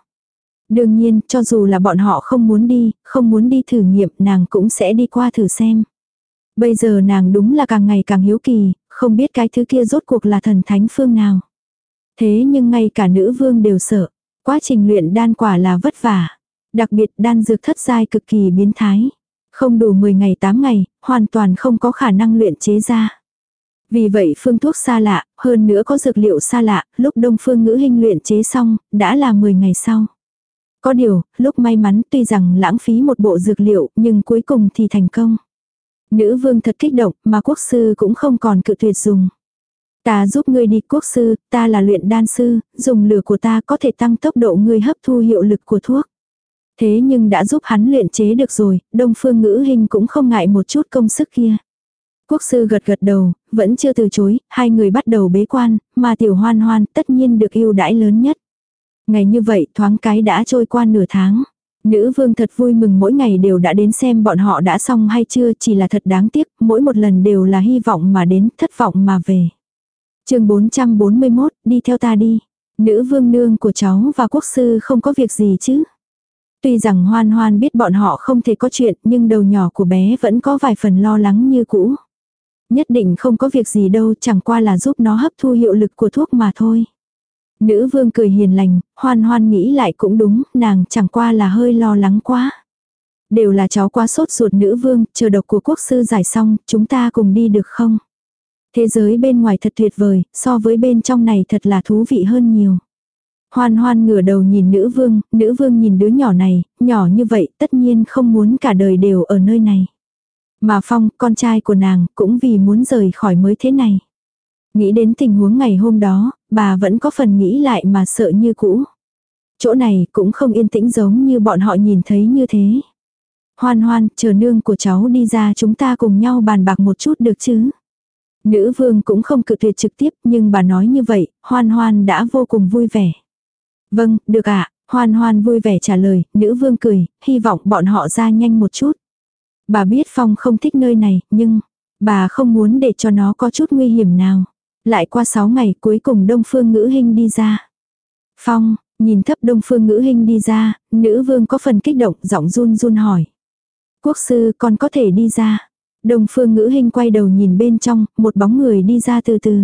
Đương nhiên, cho dù là bọn họ không muốn đi, không muốn đi thử nghiệm, nàng cũng sẽ đi qua thử xem. Bây giờ nàng đúng là càng ngày càng hiếu kỳ, không biết cái thứ kia rốt cuộc là thần thánh phương nào. Thế nhưng ngay cả nữ vương đều sợ. Quá trình luyện đan quả là vất vả. Đặc biệt đan dược thất giai cực kỳ biến thái. Không đủ 10 ngày 8 ngày, hoàn toàn không có khả năng luyện chế ra. Vì vậy phương thuốc xa lạ, hơn nữa có dược liệu xa lạ, lúc đông phương ngữ hình luyện chế xong, đã là 10 ngày sau. Có điều, lúc may mắn tuy rằng lãng phí một bộ dược liệu, nhưng cuối cùng thì thành công. Nữ vương thật kích động, mà quốc sư cũng không còn cự tuyệt dùng. Ta giúp ngươi đi quốc sư, ta là luyện đan sư, dùng lửa của ta có thể tăng tốc độ ngươi hấp thu hiệu lực của thuốc. Thế nhưng đã giúp hắn luyện chế được rồi, đông phương ngữ hình cũng không ngại một chút công sức kia. Quốc sư gật gật đầu, vẫn chưa từ chối, hai người bắt đầu bế quan, mà tiểu hoan hoan tất nhiên được yêu đãi lớn nhất. Ngày như vậy thoáng cái đã trôi qua nửa tháng. Nữ vương thật vui mừng mỗi ngày đều đã đến xem bọn họ đã xong hay chưa chỉ là thật đáng tiếc, mỗi một lần đều là hy vọng mà đến, thất vọng mà về. chương 441, đi theo ta đi. Nữ vương nương của cháu và quốc sư không có việc gì chứ. Tuy rằng hoan hoan biết bọn họ không thể có chuyện nhưng đầu nhỏ của bé vẫn có vài phần lo lắng như cũ. Nhất định không có việc gì đâu chẳng qua là giúp nó hấp thu hiệu lực của thuốc mà thôi. Nữ vương cười hiền lành, hoan hoan nghĩ lại cũng đúng, nàng chẳng qua là hơi lo lắng quá. Đều là cháu quá sốt ruột nữ vương, chờ độc của quốc sư giải xong, chúng ta cùng đi được không? Thế giới bên ngoài thật tuyệt vời, so với bên trong này thật là thú vị hơn nhiều. Hoan hoan ngửa đầu nhìn nữ vương, nữ vương nhìn đứa nhỏ này, nhỏ như vậy tất nhiên không muốn cả đời đều ở nơi này. Mà Phong, con trai của nàng, cũng vì muốn rời khỏi mới thế này. Nghĩ đến tình huống ngày hôm đó, bà vẫn có phần nghĩ lại mà sợ như cũ. Chỗ này cũng không yên tĩnh giống như bọn họ nhìn thấy như thế. Hoan hoan, chờ nương của cháu đi ra chúng ta cùng nhau bàn bạc một chút được chứ. Nữ vương cũng không cự tuyệt trực tiếp nhưng bà nói như vậy, hoan hoan đã vô cùng vui vẻ. Vâng, được ạ, hoan hoan vui vẻ trả lời, nữ vương cười, hy vọng bọn họ ra nhanh một chút. Bà biết Phong không thích nơi này, nhưng bà không muốn để cho nó có chút nguy hiểm nào. Lại qua 6 ngày cuối cùng Đông Phương Ngữ Hinh đi ra. Phong, nhìn thấp Đông Phương Ngữ Hinh đi ra, nữ vương có phần kích động, giọng run run hỏi. Quốc sư còn có thể đi ra. Đông Phương Ngữ Hinh quay đầu nhìn bên trong, một bóng người đi ra từ từ.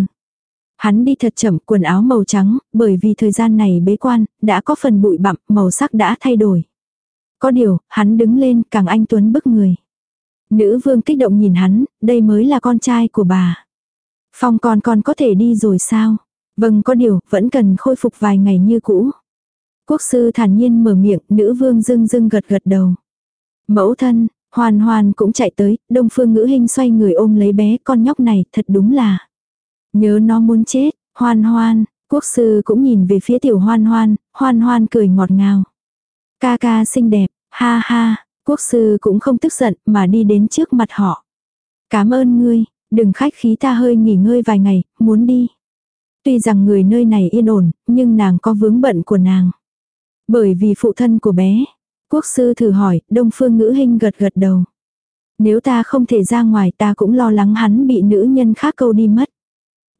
Hắn đi thật chậm, quần áo màu trắng, bởi vì thời gian này bế quan, đã có phần bụi bặm, màu sắc đã thay đổi. Có điều, hắn đứng lên, càng anh tuấn bức người. Nữ vương kích động nhìn hắn, đây mới là con trai của bà. Phong con con có thể đi rồi sao? Vâng có điều, vẫn cần khôi phục vài ngày như cũ. Quốc sư thản nhiên mở miệng, nữ vương dưng dưng gật gật đầu. Mẫu thân, hoàn hoàn cũng chạy tới, đông phương ngữ hình xoay người ôm lấy bé con nhóc này, thật đúng là. Nhớ nó muốn chết, hoan hoan, quốc sư cũng nhìn về phía tiểu hoan hoan, hoan hoan cười ngọt ngào. Ca ca xinh đẹp, ha ha, quốc sư cũng không tức giận mà đi đến trước mặt họ. Cảm ơn ngươi, đừng khách khí ta hơi nghỉ ngơi vài ngày, muốn đi. Tuy rằng người nơi này yên ổn, nhưng nàng có vướng bận của nàng. Bởi vì phụ thân của bé. Quốc sư thử hỏi, đông phương ngữ hình gật gật đầu. Nếu ta không thể ra ngoài ta cũng lo lắng hắn bị nữ nhân khác câu đi mất.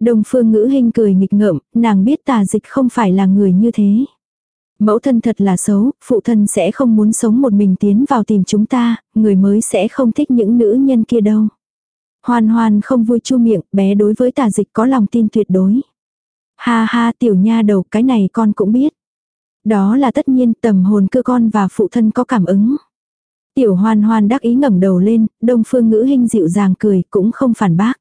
Đông phương ngữ hình cười nghịch ngợm, nàng biết tà dịch không phải là người như thế. Mẫu thân thật là xấu, phụ thân sẽ không muốn sống một mình tiến vào tìm chúng ta, người mới sẽ không thích những nữ nhân kia đâu. Hoan hoan không vui chu miệng, bé đối với tà dịch có lòng tin tuyệt đối. Ha ha tiểu nha đầu cái này con cũng biết. Đó là tất nhiên tầm hồn cơ con và phụ thân có cảm ứng. Tiểu hoan hoan đắc ý ngẩng đầu lên, đông phương ngữ hình dịu dàng cười cũng không phản bác.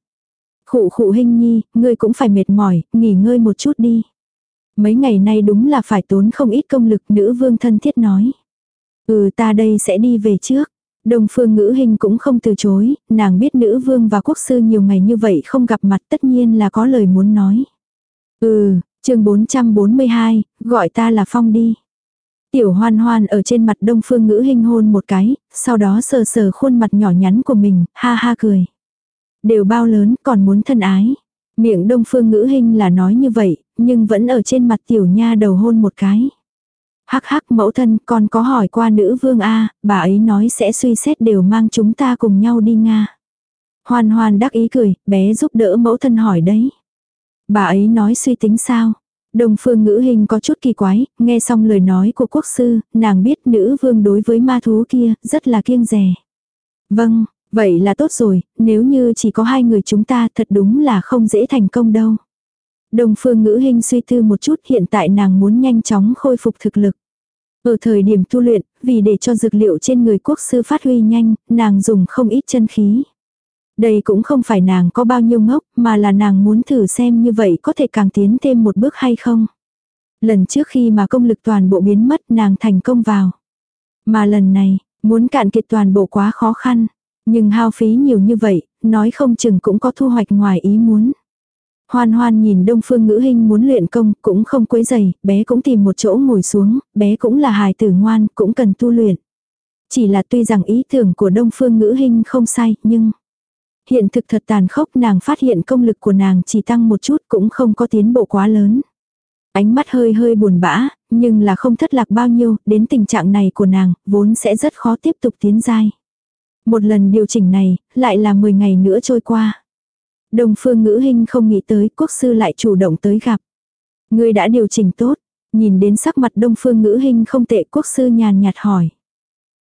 Khụ khụ hình nhi, ngươi cũng phải mệt mỏi, nghỉ ngơi một chút đi. Mấy ngày nay đúng là phải tốn không ít công lực nữ vương thân thiết nói. Ừ ta đây sẽ đi về trước. Đông phương ngữ hình cũng không từ chối, nàng biết nữ vương và quốc sư nhiều ngày như vậy không gặp mặt tất nhiên là có lời muốn nói. Ừ, chương 442, gọi ta là Phong đi. Tiểu hoan hoan ở trên mặt đông phương ngữ hình hôn một cái, sau đó sờ sờ khuôn mặt nhỏ nhắn của mình, ha ha cười. Đều bao lớn còn muốn thân ái. Miệng đông phương ngữ hình là nói như vậy, nhưng vẫn ở trên mặt tiểu nha đầu hôn một cái. Hắc hắc mẫu thân con có hỏi qua nữ vương A, bà ấy nói sẽ suy xét đều mang chúng ta cùng nhau đi Nga. Hoan hoan đắc ý cười, bé giúp đỡ mẫu thân hỏi đấy. Bà ấy nói suy tính sao? Đồng phương ngữ hình có chút kỳ quái, nghe xong lời nói của quốc sư, nàng biết nữ vương đối với ma thú kia, rất là kiêng rẻ. Vâng, vậy là tốt rồi, nếu như chỉ có hai người chúng ta thật đúng là không dễ thành công đâu. Đồng phương ngữ hình suy tư một chút hiện tại nàng muốn nhanh chóng khôi phục thực lực. Ở thời điểm tu luyện, vì để cho dược liệu trên người quốc sư phát huy nhanh, nàng dùng không ít chân khí. Đây cũng không phải nàng có bao nhiêu ngốc, mà là nàng muốn thử xem như vậy có thể càng tiến thêm một bước hay không. Lần trước khi mà công lực toàn bộ biến mất nàng thành công vào. Mà lần này, muốn cạn kiệt toàn bộ quá khó khăn. Nhưng hao phí nhiều như vậy, nói không chừng cũng có thu hoạch ngoài ý muốn. Hoan hoan nhìn đông phương ngữ hình muốn luyện công, cũng không quấy dày, bé cũng tìm một chỗ ngồi xuống, bé cũng là hài tử ngoan, cũng cần tu luyện. Chỉ là tuy rằng ý tưởng của đông phương ngữ hình không sai, nhưng hiện thực thật tàn khốc nàng phát hiện công lực của nàng chỉ tăng một chút cũng không có tiến bộ quá lớn. Ánh mắt hơi hơi buồn bã, nhưng là không thất lạc bao nhiêu, đến tình trạng này của nàng, vốn sẽ rất khó tiếp tục tiến dai. Một lần điều chỉnh này, lại là 10 ngày nữa trôi qua. Đồng phương ngữ hình không nghĩ tới quốc sư lại chủ động tới gặp. Người đã điều chỉnh tốt, nhìn đến sắc mặt đông phương ngữ hình không tệ quốc sư nhàn nhạt hỏi.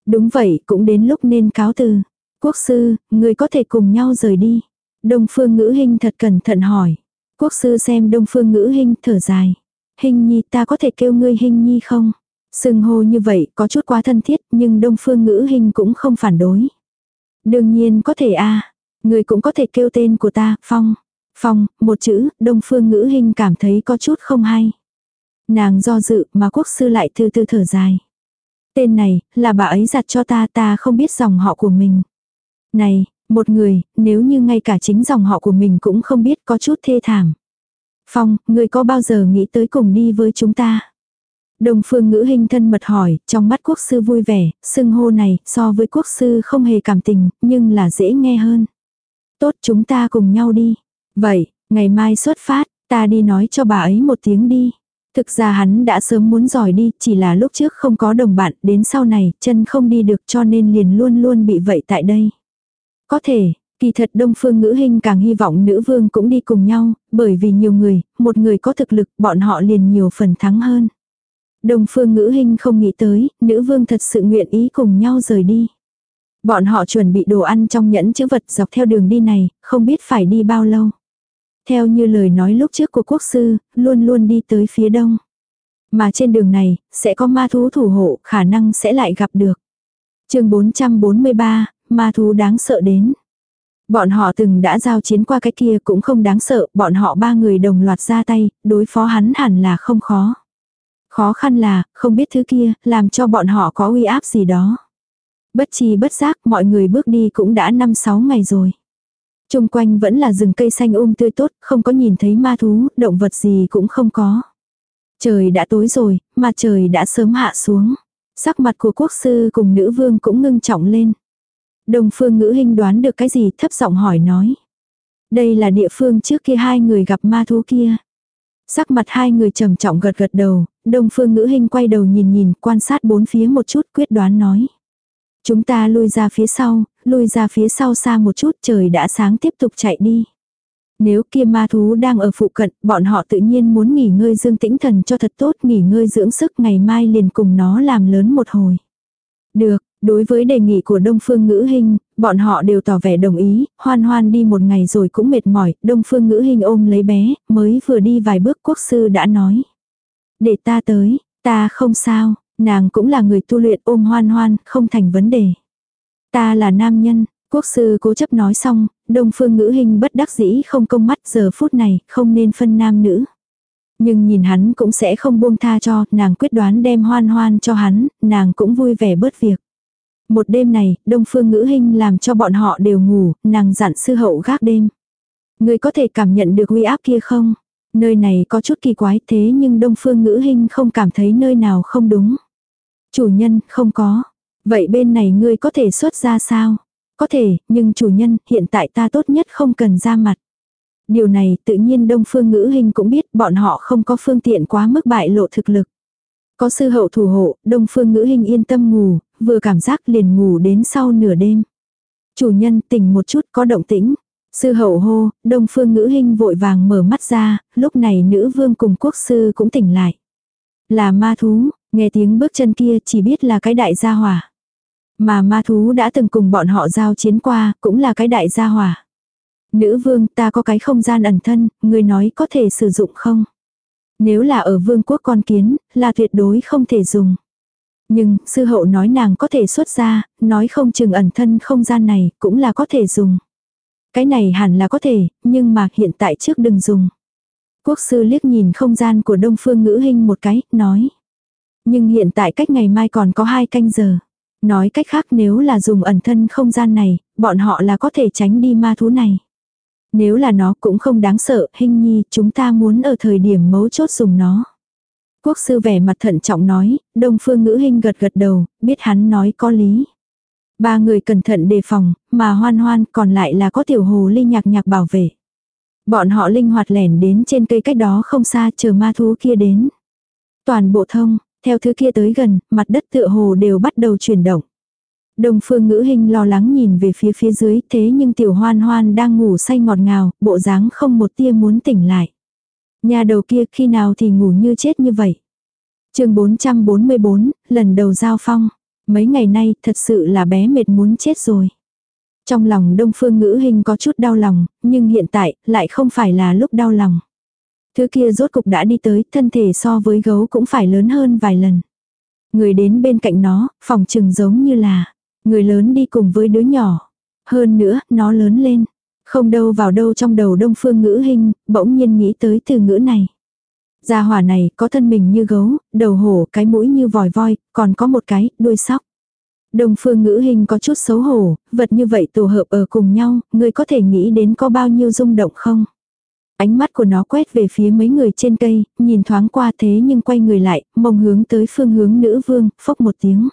Đúng vậy, cũng đến lúc nên cáo từ. Quốc sư, người có thể cùng nhau rời đi. Đông phương ngữ hình thật cẩn thận hỏi. Quốc sư xem đông phương ngữ hình thở dài. Hình nhi ta có thể kêu ngươi hình nhi không? Sừng hô như vậy có chút quá thân thiết nhưng đông phương ngữ hình cũng không phản đối. Đương nhiên có thể a à. Người cũng có thể kêu tên của ta, Phong. Phong, một chữ, đông phương ngữ hình cảm thấy có chút không hay. Nàng do dự mà quốc sư lại từ từ thở dài. Tên này, là bà ấy giặt cho ta ta không biết dòng họ của mình. Này, một người, nếu như ngay cả chính dòng họ của mình cũng không biết có chút thê thảm. Phong, người có bao giờ nghĩ tới cùng đi với chúng ta? Đồng phương ngữ hình thân mật hỏi, trong mắt quốc sư vui vẻ, xưng hô này so với quốc sư không hề cảm tình, nhưng là dễ nghe hơn. Tốt chúng ta cùng nhau đi. Vậy, ngày mai xuất phát, ta đi nói cho bà ấy một tiếng đi. Thực ra hắn đã sớm muốn giỏi đi, chỉ là lúc trước không có đồng bạn, đến sau này, chân không đi được cho nên liền luôn luôn bị vậy tại đây. Có thể, kỳ thật đông phương ngữ hình càng hy vọng nữ vương cũng đi cùng nhau, bởi vì nhiều người, một người có thực lực, bọn họ liền nhiều phần thắng hơn. Đông phương ngữ hình không nghĩ tới, nữ vương thật sự nguyện ý cùng nhau rời đi. Bọn họ chuẩn bị đồ ăn trong nhẫn chữ vật dọc theo đường đi này, không biết phải đi bao lâu. Theo như lời nói lúc trước của quốc sư, luôn luôn đi tới phía đông. Mà trên đường này, sẽ có ma thú thủ hộ, khả năng sẽ lại gặp được. chương 443, ma thú đáng sợ đến. Bọn họ từng đã giao chiến qua cái kia cũng không đáng sợ, bọn họ ba người đồng loạt ra tay, đối phó hắn hẳn là không khó. Khó khăn là, không biết thứ kia, làm cho bọn họ có uy áp gì đó. Bất chi bất giác, mọi người bước đi cũng đã 5-6 ngày rồi. Trung quanh vẫn là rừng cây xanh um tươi tốt, không có nhìn thấy ma thú, động vật gì cũng không có. Trời đã tối rồi, mà trời đã sớm hạ xuống. Sắc mặt của quốc sư cùng nữ vương cũng ngưng trọng lên. Đồng phương ngữ hình đoán được cái gì thấp giọng hỏi nói. Đây là địa phương trước kia hai người gặp ma thú kia. Sắc mặt hai người trầm trọng gật gật đầu, đồng phương ngữ hình quay đầu nhìn nhìn quan sát bốn phía một chút quyết đoán nói. Chúng ta lui ra phía sau, lui ra phía sau xa một chút trời đã sáng tiếp tục chạy đi. Nếu kia ma thú đang ở phụ cận, bọn họ tự nhiên muốn nghỉ ngơi dương tĩnh thần cho thật tốt, nghỉ ngơi dưỡng sức ngày mai liền cùng nó làm lớn một hồi. Được, đối với đề nghị của Đông Phương Ngữ Hinh, bọn họ đều tỏ vẻ đồng ý, hoan hoan đi một ngày rồi cũng mệt mỏi, Đông Phương Ngữ Hinh ôm lấy bé, mới vừa đi vài bước quốc sư đã nói. Để ta tới, ta không sao, nàng cũng là người tu luyện ôm hoan hoan, không thành vấn đề. Ta là nam nhân, quốc sư cố chấp nói xong, đông phương ngữ hình bất đắc dĩ không công mắt giờ phút này, không nên phân nam nữ. Nhưng nhìn hắn cũng sẽ không buông tha cho, nàng quyết đoán đem hoan hoan cho hắn, nàng cũng vui vẻ bớt việc. Một đêm này, đông phương ngữ hình làm cho bọn họ đều ngủ, nàng dặn sư hậu gác đêm. Người có thể cảm nhận được uy áp kia không? Nơi này có chút kỳ quái thế nhưng đông phương ngữ hình không cảm thấy nơi nào không đúng. Chủ nhân, không có. Vậy bên này ngươi có thể xuất ra sao? Có thể, nhưng chủ nhân, hiện tại ta tốt nhất không cần ra mặt. Điều này tự nhiên đông phương ngữ hình cũng biết bọn họ không có phương tiện quá mức bại lộ thực lực. Có sư hậu thủ hộ, đông phương ngữ hình yên tâm ngủ, vừa cảm giác liền ngủ đến sau nửa đêm. Chủ nhân tỉnh một chút có động tĩnh. Sư hậu hô, đông phương ngữ hình vội vàng mở mắt ra, lúc này nữ vương cùng quốc sư cũng tỉnh lại. Là ma thú, nghe tiếng bước chân kia chỉ biết là cái đại gia hỏa. Mà ma thú đã từng cùng bọn họ giao chiến qua, cũng là cái đại gia hỏa. Nữ vương ta có cái không gian ẩn thân, người nói có thể sử dụng không? Nếu là ở vương quốc con kiến, là tuyệt đối không thể dùng. Nhưng, sư hậu nói nàng có thể xuất ra, nói không chừng ẩn thân không gian này, cũng là có thể dùng. Cái này hẳn là có thể, nhưng mà hiện tại trước đừng dùng. Quốc sư liếc nhìn không gian của đông phương ngữ hình một cái, nói. Nhưng hiện tại cách ngày mai còn có hai canh giờ. Nói cách khác nếu là dùng ẩn thân không gian này, bọn họ là có thể tránh đi ma thú này. Nếu là nó cũng không đáng sợ, hình nhi, chúng ta muốn ở thời điểm mấu chốt dùng nó. Quốc sư vẻ mặt thận trọng nói, đông phương ngữ hình gật gật đầu, biết hắn nói có lý. Ba người cẩn thận đề phòng, mà hoan hoan còn lại là có tiểu hồ ly nhạc nhạc bảo vệ. Bọn họ linh hoạt lẻn đến trên cây cách đó không xa chờ ma thú kia đến. Toàn bộ thông, theo thứ kia tới gần, mặt đất tựa hồ đều bắt đầu chuyển động. Đồng phương ngữ hình lo lắng nhìn về phía phía dưới thế nhưng tiểu hoan hoan đang ngủ say ngọt ngào, bộ dáng không một tia muốn tỉnh lại. Nhà đầu kia khi nào thì ngủ như chết như vậy. chương 444, lần đầu giao phong. Mấy ngày nay thật sự là bé mệt muốn chết rồi. Trong lòng đông phương ngữ hình có chút đau lòng, nhưng hiện tại lại không phải là lúc đau lòng. Thứ kia rốt cục đã đi tới, thân thể so với gấu cũng phải lớn hơn vài lần. Người đến bên cạnh nó, phòng trừng giống như là, người lớn đi cùng với đứa nhỏ. Hơn nữa, nó lớn lên. Không đâu vào đâu trong đầu đông phương ngữ hình, bỗng nhiên nghĩ tới từ ngữ này. Gia hỏa này có thân mình như gấu, đầu hổ, cái mũi như vòi voi, còn có một cái, đuôi sóc. Đông phương ngữ hình có chút xấu hổ, vật như vậy tổ hợp ở cùng nhau, người có thể nghĩ đến có bao nhiêu rung động không? Ánh mắt của nó quét về phía mấy người trên cây, nhìn thoáng qua thế nhưng quay người lại, mông hướng tới phương hướng nữ vương, phốc một tiếng.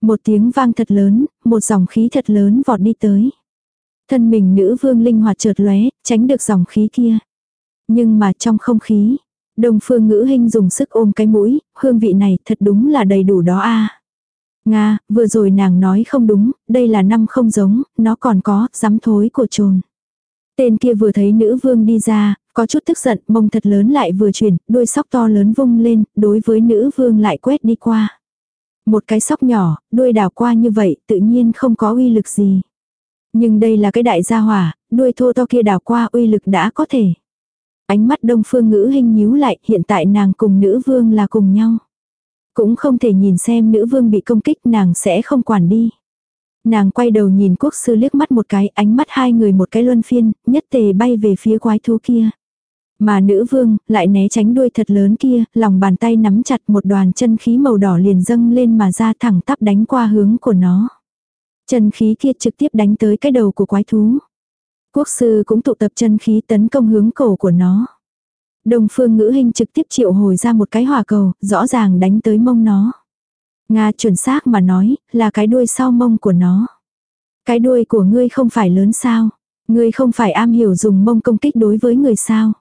Một tiếng vang thật lớn, một dòng khí thật lớn vọt đi tới. Thân mình nữ vương linh hoạt chợt lóe, tránh được dòng khí kia. Nhưng mà trong không khí, đồng phương ngữ hình dùng sức ôm cái mũi, hương vị này thật đúng là đầy đủ đó a Nga, vừa rồi nàng nói không đúng, đây là năm không giống, nó còn có, dám thối của trồn. Tên kia vừa thấy nữ vương đi ra, có chút tức giận, mông thật lớn lại vừa chuyển, đuôi sóc to lớn vung lên, đối với nữ vương lại quét đi qua. Một cái sóc nhỏ, đuôi đào qua như vậy, tự nhiên không có uy lực gì. Nhưng đây là cái đại gia hỏa, đuôi thô to kia đào qua uy lực đã có thể. Ánh mắt đông phương ngữ hình nhíu lại, hiện tại nàng cùng nữ vương là cùng nhau. Cũng không thể nhìn xem nữ vương bị công kích nàng sẽ không quản đi. Nàng quay đầu nhìn quốc sư liếc mắt một cái, ánh mắt hai người một cái luân phiên, nhất tề bay về phía quái thú kia. Mà nữ vương, lại né tránh đuôi thật lớn kia, lòng bàn tay nắm chặt một đoàn chân khí màu đỏ liền dâng lên mà ra thẳng tắp đánh qua hướng của nó. Chân khí kia trực tiếp đánh tới cái đầu của quái thú. Quốc sư cũng tụ tập chân khí tấn công hướng cổ của nó. Đồng phương ngữ hình trực tiếp triệu hồi ra một cái hỏa cầu, rõ ràng đánh tới mông nó. Nga chuẩn xác mà nói, là cái đuôi sau mông của nó. Cái đuôi của ngươi không phải lớn sao? Ngươi không phải am hiểu dùng mông công kích đối với người sao?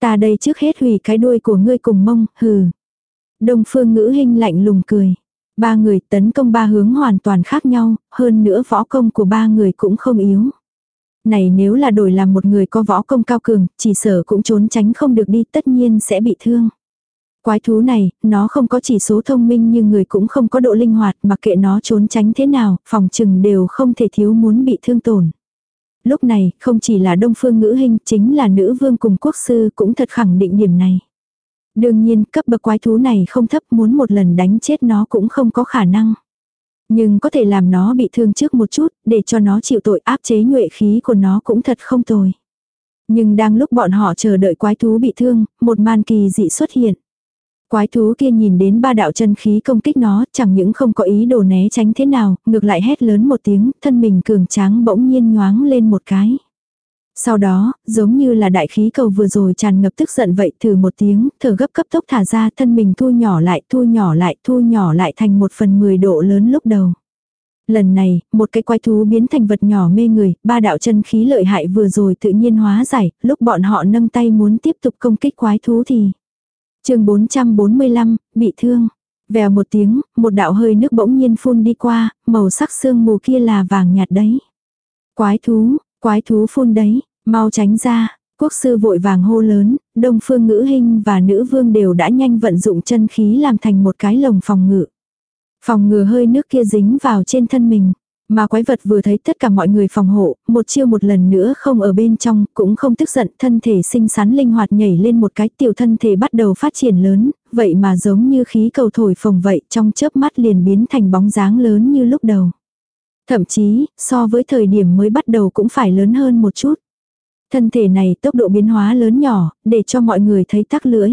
Ta đây trước hết hủy cái đuôi của ngươi cùng mông, hừ. Đông phương ngữ hình lạnh lùng cười. Ba người tấn công ba hướng hoàn toàn khác nhau, hơn nữa võ công của ba người cũng không yếu. Này nếu là đổi làm một người có võ công cao cường, chỉ sở cũng trốn tránh không được đi tất nhiên sẽ bị thương. Quái thú này, nó không có chỉ số thông minh nhưng người cũng không có độ linh hoạt mặc kệ nó trốn tránh thế nào, phòng trừng đều không thể thiếu muốn bị thương tổn. Lúc này, không chỉ là đông phương ngữ hình, chính là nữ vương cùng quốc sư cũng thật khẳng định điểm này. Đương nhiên, cấp bậc quái thú này không thấp muốn một lần đánh chết nó cũng không có khả năng. Nhưng có thể làm nó bị thương trước một chút, để cho nó chịu tội áp chế nhuệ khí của nó cũng thật không tồi. Nhưng đang lúc bọn họ chờ đợi quái thú bị thương, một man kỳ dị xuất hiện. Quái thú kia nhìn đến ba đạo chân khí công kích nó, chẳng những không có ý đồ né tránh thế nào, ngược lại hét lớn một tiếng, thân mình cường tráng bỗng nhiên nhoáng lên một cái. Sau đó, giống như là đại khí cầu vừa rồi tràn ngập tức giận vậy thử một tiếng, thở gấp cấp tốc thả ra thân mình thu nhỏ lại, thu nhỏ lại, thu nhỏ lại thành một phần mười độ lớn lúc đầu. Lần này, một cái quái thú biến thành vật nhỏ mê người, ba đạo chân khí lợi hại vừa rồi tự nhiên hóa giải, lúc bọn họ nâng tay muốn tiếp tục công kích quái thú thì chương 445, bị thương. Vèo một tiếng, một đạo hơi nước bỗng nhiên phun đi qua, màu sắc sương mù kia là vàng nhạt đấy. Quái thú, quái thú phun đấy, mau tránh ra. Quốc sư vội vàng hô lớn, đông phương ngữ hình và nữ vương đều đã nhanh vận dụng chân khí làm thành một cái lồng phòng ngự. Phòng ngừa hơi nước kia dính vào trên thân mình. Mà quái vật vừa thấy tất cả mọi người phòng hộ, một chiêu một lần nữa không ở bên trong, cũng không tức giận, thân thể xinh xắn linh hoạt nhảy lên một cái tiểu thân thể bắt đầu phát triển lớn, vậy mà giống như khí cầu thổi phồng vậy, trong chớp mắt liền biến thành bóng dáng lớn như lúc đầu. Thậm chí, so với thời điểm mới bắt đầu cũng phải lớn hơn một chút. Thân thể này tốc độ biến hóa lớn nhỏ, để cho mọi người thấy tắc lưỡi.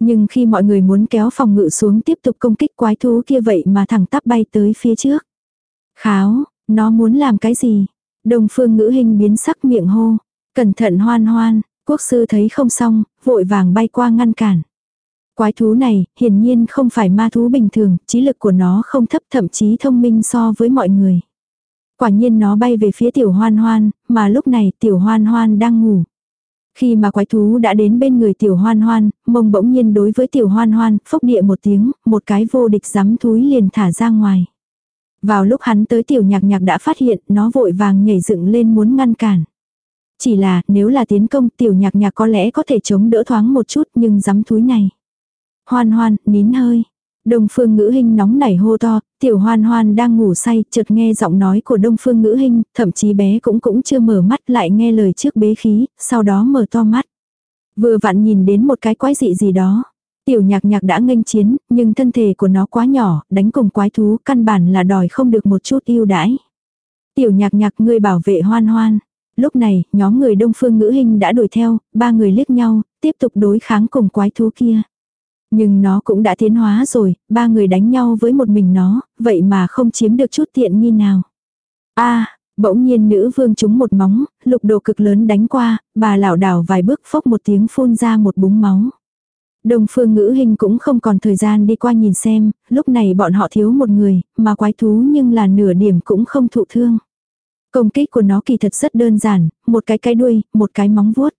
Nhưng khi mọi người muốn kéo phòng ngự xuống tiếp tục công kích quái thú kia vậy mà thẳng tắp bay tới phía trước. Kháo, nó muốn làm cái gì? Đồng phương ngữ hình biến sắc miệng hô. Cẩn thận hoan hoan, quốc sư thấy không xong, vội vàng bay qua ngăn cản. Quái thú này, hiển nhiên không phải ma thú bình thường, trí lực của nó không thấp thậm chí thông minh so với mọi người. Quả nhiên nó bay về phía tiểu hoan hoan, mà lúc này tiểu hoan hoan đang ngủ. Khi mà quái thú đã đến bên người tiểu hoan hoan, mông bỗng nhiên đối với tiểu hoan hoan, phốc địa một tiếng, một cái vô địch giám thúi liền thả ra ngoài. Vào lúc hắn tới tiểu nhạc nhạc đã phát hiện, nó vội vàng nhảy dựng lên muốn ngăn cản. Chỉ là, nếu là tiến công tiểu nhạc nhạc có lẽ có thể chống đỡ thoáng một chút nhưng dám thúi này. Hoan hoan, nín hơi. Đông phương ngữ hình nóng nảy hô to, tiểu hoan hoan đang ngủ say, chợt nghe giọng nói của đông phương ngữ hình, thậm chí bé cũng cũng chưa mở mắt lại nghe lời trước bế khí, sau đó mở to mắt. Vừa vặn nhìn đến một cái quái dị gì đó. Tiểu nhạc nhạc đã nghênh chiến, nhưng thân thể của nó quá nhỏ, đánh cùng quái thú căn bản là đòi không được một chút yêu đãi. Tiểu nhạc nhạc người bảo vệ hoan hoan. Lúc này, nhóm người đông phương ngữ hình đã đuổi theo, ba người liếc nhau, tiếp tục đối kháng cùng quái thú kia. Nhưng nó cũng đã tiến hóa rồi, ba người đánh nhau với một mình nó, vậy mà không chiếm được chút tiện nghi nào. a bỗng nhiên nữ vương trúng một móng, lục độ cực lớn đánh qua, bà lảo đảo vài bước phốc một tiếng phun ra một búng máu. Đồng phương ngữ hình cũng không còn thời gian đi qua nhìn xem, lúc này bọn họ thiếu một người, mà quái thú nhưng là nửa điểm cũng không thụ thương. Công kích của nó kỳ thật rất đơn giản, một cái cái đuôi, một cái móng vuốt.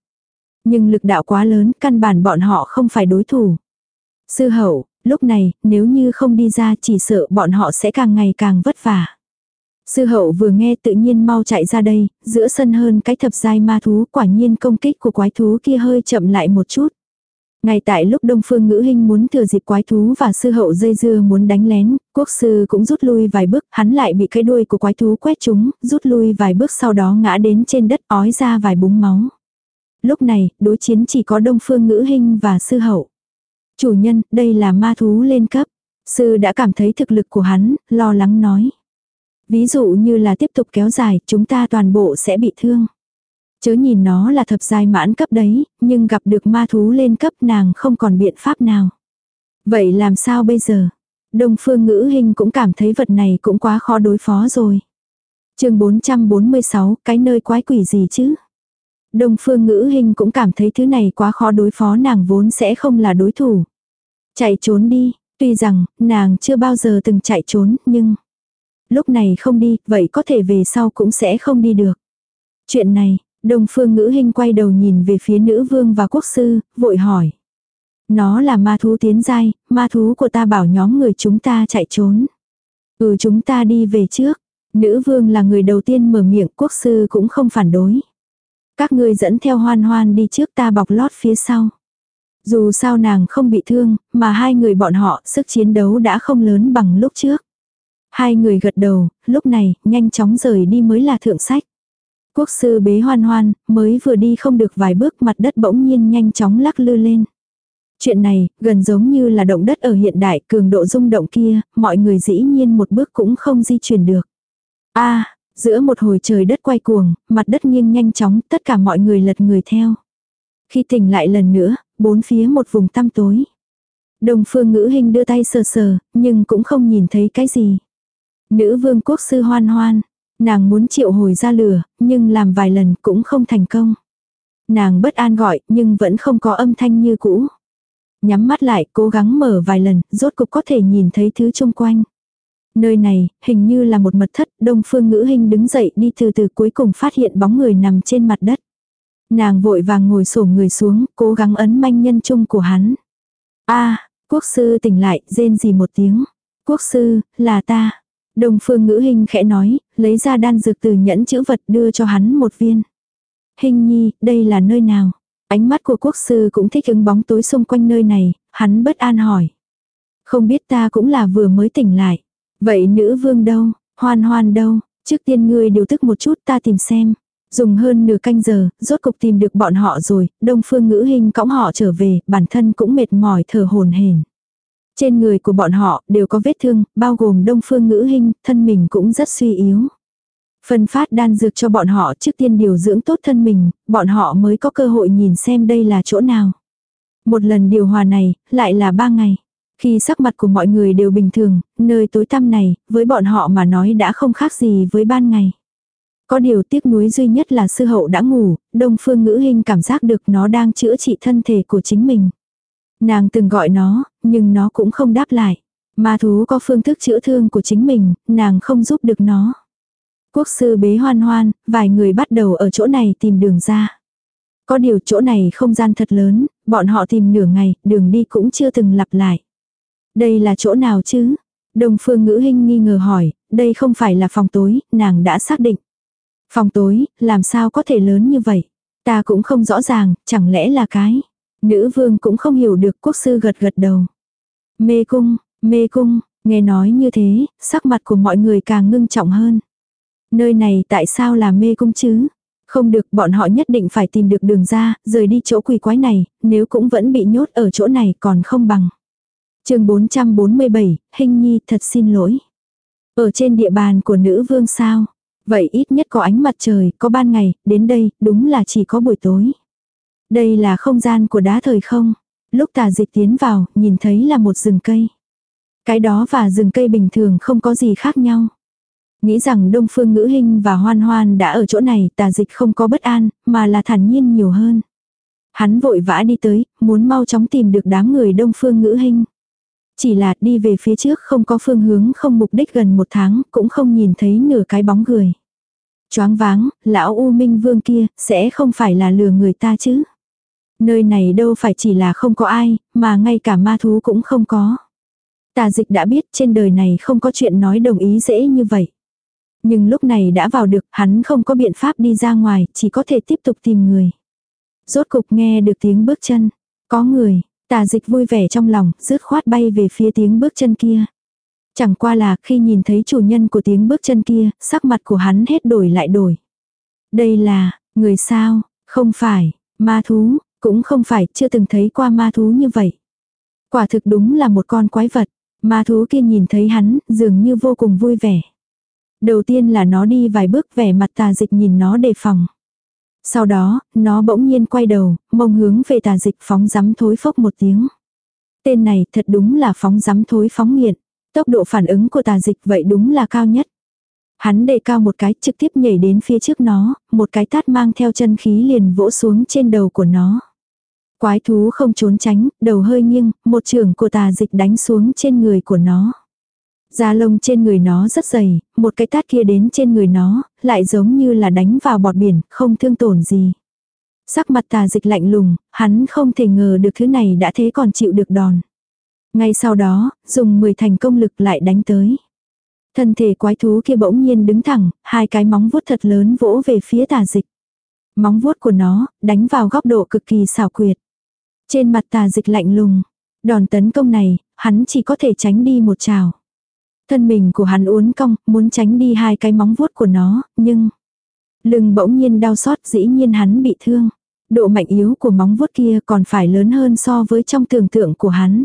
Nhưng lực đạo quá lớn, căn bản bọn họ không phải đối thủ. Sư hậu, lúc này, nếu như không đi ra chỉ sợ bọn họ sẽ càng ngày càng vất vả. Sư hậu vừa nghe tự nhiên mau chạy ra đây, giữa sân hơn cái thập giai ma thú quả nhiên công kích của quái thú kia hơi chậm lại một chút. Ngay tại lúc Đông Phương Ngữ Hinh muốn thừa dịp quái thú và sư hậu dây dưa muốn đánh lén, quốc sư cũng rút lui vài bước, hắn lại bị cái đuôi của quái thú quét trúng, rút lui vài bước sau đó ngã đến trên đất ói ra vài búng máu. Lúc này, đối chiến chỉ có Đông Phương Ngữ Hinh và sư hậu. Chủ nhân, đây là ma thú lên cấp. Sư đã cảm thấy thực lực của hắn, lo lắng nói. Ví dụ như là tiếp tục kéo dài, chúng ta toàn bộ sẽ bị thương. Chớ nhìn nó là thập giai mãn cấp đấy, nhưng gặp được ma thú lên cấp nàng không còn biện pháp nào. Vậy làm sao bây giờ? Đông phương ngữ hình cũng cảm thấy vật này cũng quá khó đối phó rồi. chương 446, cái nơi quái quỷ gì chứ? Đông phương ngữ hình cũng cảm thấy thứ này quá khó đối phó nàng vốn sẽ không là đối thủ. Chạy trốn đi, tuy rằng nàng chưa bao giờ từng chạy trốn nhưng lúc này không đi, vậy có thể về sau cũng sẽ không đi được. Chuyện này, Đông phương ngữ hình quay đầu nhìn về phía nữ vương và quốc sư, vội hỏi. Nó là ma thú tiến giai, ma thú của ta bảo nhóm người chúng ta chạy trốn. Ừ chúng ta đi về trước. Nữ vương là người đầu tiên mở miệng quốc sư cũng không phản đối. Các ngươi dẫn theo hoan hoan đi trước ta bọc lót phía sau. Dù sao nàng không bị thương, mà hai người bọn họ sức chiến đấu đã không lớn bằng lúc trước. Hai người gật đầu, lúc này, nhanh chóng rời đi mới là thượng sách. Quốc sư bế hoan hoan, mới vừa đi không được vài bước mặt đất bỗng nhiên nhanh chóng lắc lư lên. Chuyện này, gần giống như là động đất ở hiện đại, cường độ rung động kia, mọi người dĩ nhiên một bước cũng không di chuyển được. a giữa một hồi trời đất quay cuồng, mặt đất nghiêng nhanh chóng, tất cả mọi người lật người theo. Khi tỉnh lại lần nữa, bốn phía một vùng tăm tối. Đồng phương ngữ hình đưa tay sờ sờ, nhưng cũng không nhìn thấy cái gì. Nữ vương quốc sư hoan hoan, nàng muốn triệu hồi ra lửa, nhưng làm vài lần cũng không thành công. Nàng bất an gọi, nhưng vẫn không có âm thanh như cũ. Nhắm mắt lại, cố gắng mở vài lần, rốt cục có thể nhìn thấy thứ xung quanh. Nơi này, hình như là một mật thất, đông phương ngữ hình đứng dậy đi từ từ cuối cùng phát hiện bóng người nằm trên mặt đất. Nàng vội vàng ngồi sổ người xuống, cố gắng ấn manh nhân chung của hắn. a quốc sư tỉnh lại, rên gì một tiếng. Quốc sư, là ta. đồng phương ngữ hình khẽ nói, lấy ra đan dược từ nhẫn chữ vật đưa cho hắn một viên. Hình nhi, đây là nơi nào? Ánh mắt của quốc sư cũng thích ứng bóng tối xung quanh nơi này, hắn bất an hỏi. Không biết ta cũng là vừa mới tỉnh lại. Vậy nữ vương đâu, hoan hoan đâu, trước tiên ngươi điều tức một chút ta tìm xem. Dùng hơn nửa canh giờ, rốt cục tìm được bọn họ rồi, đông phương ngữ hình cõng họ trở về, bản thân cũng mệt mỏi thở hồn hển. Trên người của bọn họ đều có vết thương, bao gồm đông phương ngữ hình, thân mình cũng rất suy yếu. Phân phát đan dược cho bọn họ trước tiên điều dưỡng tốt thân mình, bọn họ mới có cơ hội nhìn xem đây là chỗ nào. Một lần điều hòa này, lại là ba ngày. Khi sắc mặt của mọi người đều bình thường, nơi tối tăm này, với bọn họ mà nói đã không khác gì với ban ngày. Có điều tiếc nuối duy nhất là sư hậu đã ngủ, đông phương ngữ hình cảm giác được nó đang chữa trị thân thể của chính mình. Nàng từng gọi nó, nhưng nó cũng không đáp lại. Ma thú có phương thức chữa thương của chính mình, nàng không giúp được nó. Quốc sư bế hoan hoan, vài người bắt đầu ở chỗ này tìm đường ra. Có điều chỗ này không gian thật lớn, bọn họ tìm nửa ngày, đường đi cũng chưa từng lặp lại. Đây là chỗ nào chứ? Đồng phương ngữ hình nghi ngờ hỏi, đây không phải là phòng tối, nàng đã xác định. Phòng tối, làm sao có thể lớn như vậy? Ta cũng không rõ ràng, chẳng lẽ là cái. Nữ vương cũng không hiểu được quốc sư gật gật đầu. Mê cung, mê cung, nghe nói như thế, sắc mặt của mọi người càng ngưng trọng hơn. Nơi này tại sao là mê cung chứ? Không được, bọn họ nhất định phải tìm được đường ra, rời đi chỗ quỷ quái này, nếu cũng vẫn bị nhốt ở chỗ này còn không bằng. chương 447, Hình Nhi thật xin lỗi. Ở trên địa bàn của nữ vương sao? Vậy ít nhất có ánh mặt trời, có ban ngày, đến đây, đúng là chỉ có buổi tối. Đây là không gian của đá thời không? Lúc tà dịch tiến vào, nhìn thấy là một rừng cây. Cái đó và rừng cây bình thường không có gì khác nhau. Nghĩ rằng Đông Phương Ngữ Hinh và Hoan Hoan đã ở chỗ này, tà dịch không có bất an, mà là thản nhiên nhiều hơn. Hắn vội vã đi tới, muốn mau chóng tìm được đám người Đông Phương Ngữ Hinh. Chỉ là đi về phía trước không có phương hướng không mục đích gần một tháng, cũng không nhìn thấy nửa cái bóng người. Choáng váng, lão U Minh Vương kia, sẽ không phải là lừa người ta chứ. Nơi này đâu phải chỉ là không có ai, mà ngay cả ma thú cũng không có. Tà dịch đã biết trên đời này không có chuyện nói đồng ý dễ như vậy. Nhưng lúc này đã vào được, hắn không có biện pháp đi ra ngoài, chỉ có thể tiếp tục tìm người. Rốt cục nghe được tiếng bước chân. Có người, tà dịch vui vẻ trong lòng, rứt khoát bay về phía tiếng bước chân kia. Chẳng qua là khi nhìn thấy chủ nhân của tiếng bước chân kia, sắc mặt của hắn hết đổi lại đổi. Đây là, người sao, không phải, ma thú, cũng không phải, chưa từng thấy qua ma thú như vậy. Quả thực đúng là một con quái vật. Ma thú kia nhìn thấy hắn, dường như vô cùng vui vẻ. Đầu tiên là nó đi vài bước vẻ mặt tà dịch nhìn nó đề phòng. Sau đó, nó bỗng nhiên quay đầu, mông hướng về tà dịch phóng rắm thối phốc một tiếng. Tên này thật đúng là phóng rắm thối phóng nghiện. Tốc độ phản ứng của tà dịch vậy đúng là cao nhất. Hắn đề cao một cái trực tiếp nhảy đến phía trước nó, một cái tát mang theo chân khí liền vỗ xuống trên đầu của nó. Quái thú không trốn tránh, đầu hơi nghiêng, một trường của tà dịch đánh xuống trên người của nó. Da lông trên người nó rất dày, một cái tát kia đến trên người nó, lại giống như là đánh vào bọt biển, không thương tổn gì. Sắc mặt tà dịch lạnh lùng, hắn không thể ngờ được thứ này đã thế còn chịu được đòn. Ngay sau đó, dùng 10 thành công lực lại đánh tới. Thân thể quái thú kia bỗng nhiên đứng thẳng, hai cái móng vuốt thật lớn vỗ về phía tà dịch. Móng vuốt của nó, đánh vào góc độ cực kỳ xảo quyệt. Trên mặt tà dịch lạnh lùng. Đòn tấn công này, hắn chỉ có thể tránh đi một trào. Thân mình của hắn uốn cong, muốn tránh đi hai cái móng vuốt của nó, nhưng... Lưng bỗng nhiên đau xót dĩ nhiên hắn bị thương. Độ mạnh yếu của móng vuốt kia còn phải lớn hơn so với trong tưởng tượng của hắn.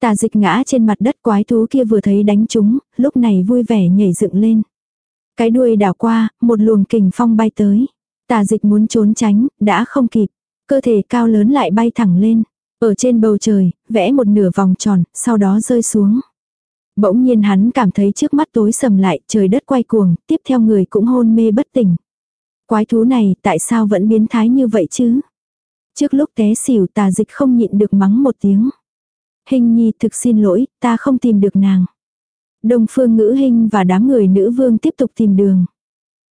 Tà dịch ngã trên mặt đất quái thú kia vừa thấy đánh chúng, lúc này vui vẻ nhảy dựng lên. Cái đuôi đảo qua, một luồng kình phong bay tới. Tà dịch muốn trốn tránh, đã không kịp. Cơ thể cao lớn lại bay thẳng lên. Ở trên bầu trời, vẽ một nửa vòng tròn, sau đó rơi xuống. Bỗng nhiên hắn cảm thấy trước mắt tối sầm lại, trời đất quay cuồng, tiếp theo người cũng hôn mê bất tỉnh. Quái thú này tại sao vẫn biến thái như vậy chứ? Trước lúc té xỉu tà dịch không nhịn được mắng một tiếng. Hình nhi thực xin lỗi, ta không tìm được nàng. Đông phương ngữ hình và đám người nữ vương tiếp tục tìm đường.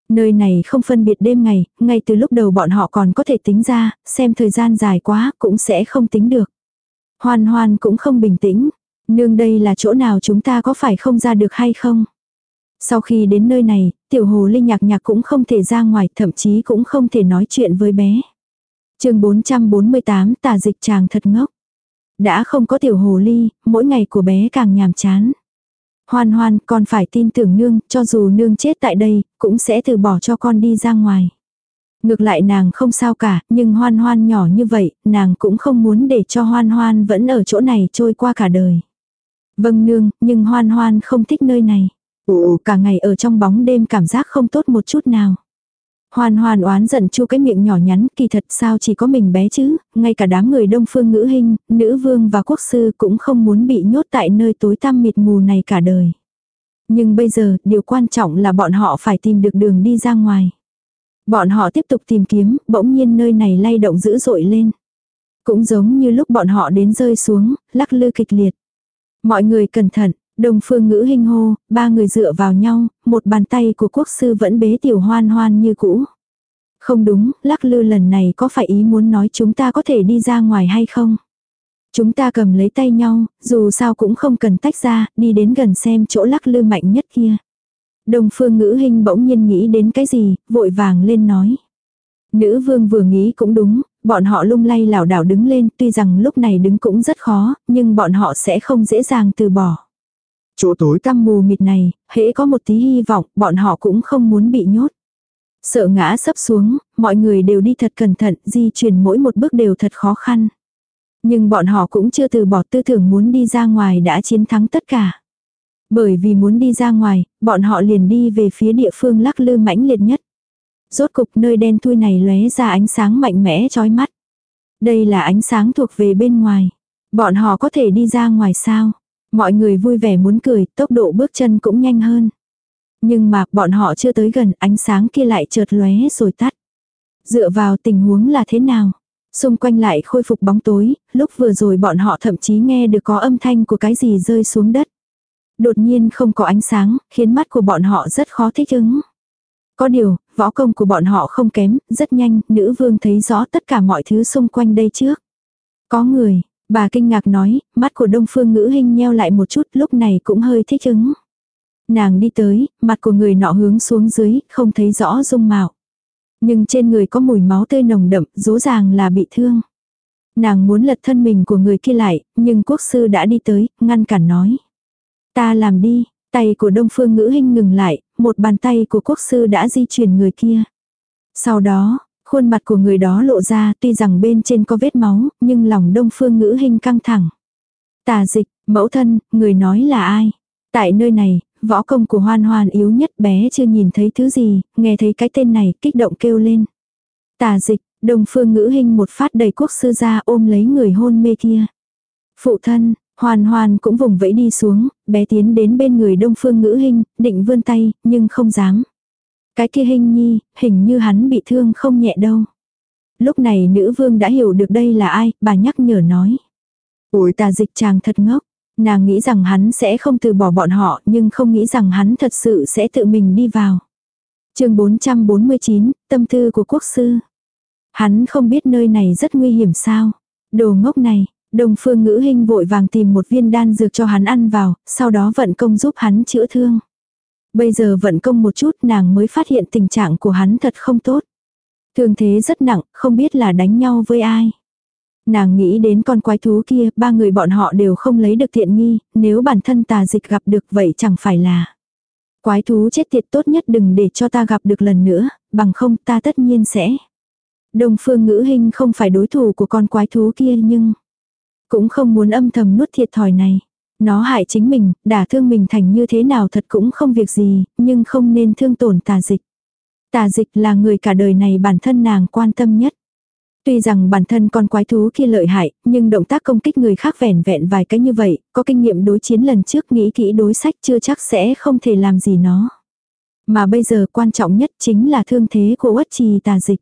Nơi này không phân biệt đêm ngày, ngay từ lúc đầu bọn họ còn có thể tính ra, xem thời gian dài quá cũng sẽ không tính được. Hoan hoan cũng không bình tĩnh. Nương đây là chỗ nào chúng ta có phải không ra được hay không? Sau khi đến nơi này, tiểu hồ linh nhạc nhạc cũng không thể ra ngoài, thậm chí cũng không thể nói chuyện với bé. chương 448 tà dịch chàng thật ngốc. Đã không có tiểu hồ ly, mỗi ngày của bé càng nhàm chán. Hoan hoan, con phải tin tưởng nương, cho dù nương chết tại đây, cũng sẽ từ bỏ cho con đi ra ngoài. Ngược lại nàng không sao cả, nhưng hoan hoan nhỏ như vậy, nàng cũng không muốn để cho hoan hoan vẫn ở chỗ này trôi qua cả đời. Vâng nương, nhưng hoan hoan không thích nơi này. Ồ, cả ngày ở trong bóng đêm cảm giác không tốt một chút nào. Hoan hoan oán giận chu cái miệng nhỏ nhắn, kỳ thật sao chỉ có mình bé chứ, ngay cả đám người đông phương ngữ hình, nữ vương và quốc sư cũng không muốn bị nhốt tại nơi tối tăm mịt mù này cả đời. Nhưng bây giờ, điều quan trọng là bọn họ phải tìm được đường đi ra ngoài. Bọn họ tiếp tục tìm kiếm, bỗng nhiên nơi này lay động dữ dội lên. Cũng giống như lúc bọn họ đến rơi xuống, lắc lư kịch liệt. Mọi người cẩn thận, Đông phương ngữ hình hô, ba người dựa vào nhau, một bàn tay của quốc sư vẫn bế tiểu hoan hoan như cũ. Không đúng, lắc lư lần này có phải ý muốn nói chúng ta có thể đi ra ngoài hay không? Chúng ta cầm lấy tay nhau, dù sao cũng không cần tách ra, đi đến gần xem chỗ lắc lư mạnh nhất kia. Đông phương ngữ hình bỗng nhiên nghĩ đến cái gì, vội vàng lên nói. Nữ vương vừa nghĩ cũng đúng, bọn họ lung lay lảo đảo đứng lên, tuy rằng lúc này đứng cũng rất khó, nhưng bọn họ sẽ không dễ dàng từ bỏ. Chỗ tối tăm mù mịt này, hễ có một tí hy vọng, bọn họ cũng không muốn bị nhốt. Sợ ngã sấp xuống, mọi người đều đi thật cẩn thận, di chuyển mỗi một bước đều thật khó khăn. Nhưng bọn họ cũng chưa từ bỏ tư tưởng muốn đi ra ngoài đã chiến thắng tất cả. Bởi vì muốn đi ra ngoài, bọn họ liền đi về phía địa phương lắc lư mãnh liệt nhất. Rốt cục nơi đen thui này lóe ra ánh sáng mạnh mẽ chói mắt. Đây là ánh sáng thuộc về bên ngoài. Bọn họ có thể đi ra ngoài sao? Mọi người vui vẻ muốn cười, tốc độ bước chân cũng nhanh hơn. Nhưng mà bọn họ chưa tới gần, ánh sáng kia lại chợt lóe rồi tắt. Dựa vào tình huống là thế nào? Xung quanh lại khôi phục bóng tối, lúc vừa rồi bọn họ thậm chí nghe được có âm thanh của cái gì rơi xuống đất. Đột nhiên không có ánh sáng, khiến mắt của bọn họ rất khó thích ứng. Có điều, võ công của bọn họ không kém, rất nhanh, nữ vương thấy rõ tất cả mọi thứ xung quanh đây trước. Có người, Bà kinh ngạc nói, mắt của đông phương ngữ hình nheo lại một chút lúc này cũng hơi thích ứng. Nàng đi tới, mặt của người nọ hướng xuống dưới, không thấy rõ dung mạo. Nhưng trên người có mùi máu tươi nồng đậm, dỗ ràng là bị thương. Nàng muốn lật thân mình của người kia lại, nhưng quốc sư đã đi tới, ngăn cản nói. Ta làm đi, tay của đông phương ngữ hình ngừng lại, một bàn tay của quốc sư đã di chuyển người kia. Sau đó, Khuôn mặt của người đó lộ ra tuy rằng bên trên có vết máu, nhưng lòng đông phương ngữ hình căng thẳng. Tà dịch, mẫu thân, người nói là ai? Tại nơi này, võ công của hoan hoan yếu nhất bé chưa nhìn thấy thứ gì, nghe thấy cái tên này kích động kêu lên. Tà dịch, đông phương ngữ hình một phát đầy quốc sư ra ôm lấy người hôn mê kia. Phụ thân, hoàn hoàn cũng vùng vẫy đi xuống, bé tiến đến bên người đông phương ngữ hình, định vươn tay, nhưng không dám. Cái kia hình nhi, hình như hắn bị thương không nhẹ đâu. Lúc này nữ vương đã hiểu được đây là ai, bà nhắc nhở nói. Ủi tà dịch chàng thật ngốc. Nàng nghĩ rằng hắn sẽ không từ bỏ bọn họ nhưng không nghĩ rằng hắn thật sự sẽ tự mình đi vào. chương 449, tâm tư của quốc sư. Hắn không biết nơi này rất nguy hiểm sao. Đồ ngốc này, đồng phương ngữ hình vội vàng tìm một viên đan dược cho hắn ăn vào, sau đó vận công giúp hắn chữa thương. Bây giờ vận công một chút nàng mới phát hiện tình trạng của hắn thật không tốt. Thương thế rất nặng, không biết là đánh nhau với ai. Nàng nghĩ đến con quái thú kia, ba người bọn họ đều không lấy được thiện nghi, nếu bản thân tà dịch gặp được vậy chẳng phải là. Quái thú chết tiệt tốt nhất đừng để cho ta gặp được lần nữa, bằng không ta tất nhiên sẽ. Đồng phương ngữ hình không phải đối thủ của con quái thú kia nhưng cũng không muốn âm thầm nuốt thiệt thòi này. Nó hại chính mình, đả thương mình thành như thế nào thật cũng không việc gì, nhưng không nên thương tổn tà dịch. Tà dịch là người cả đời này bản thân nàng quan tâm nhất. Tuy rằng bản thân con quái thú kia lợi hại, nhưng động tác công kích người khác vẻn vẹn vài cái như vậy, có kinh nghiệm đối chiến lần trước nghĩ kỹ đối sách chưa chắc sẽ không thể làm gì nó. Mà bây giờ quan trọng nhất chính là thương thế của uất trì tà dịch.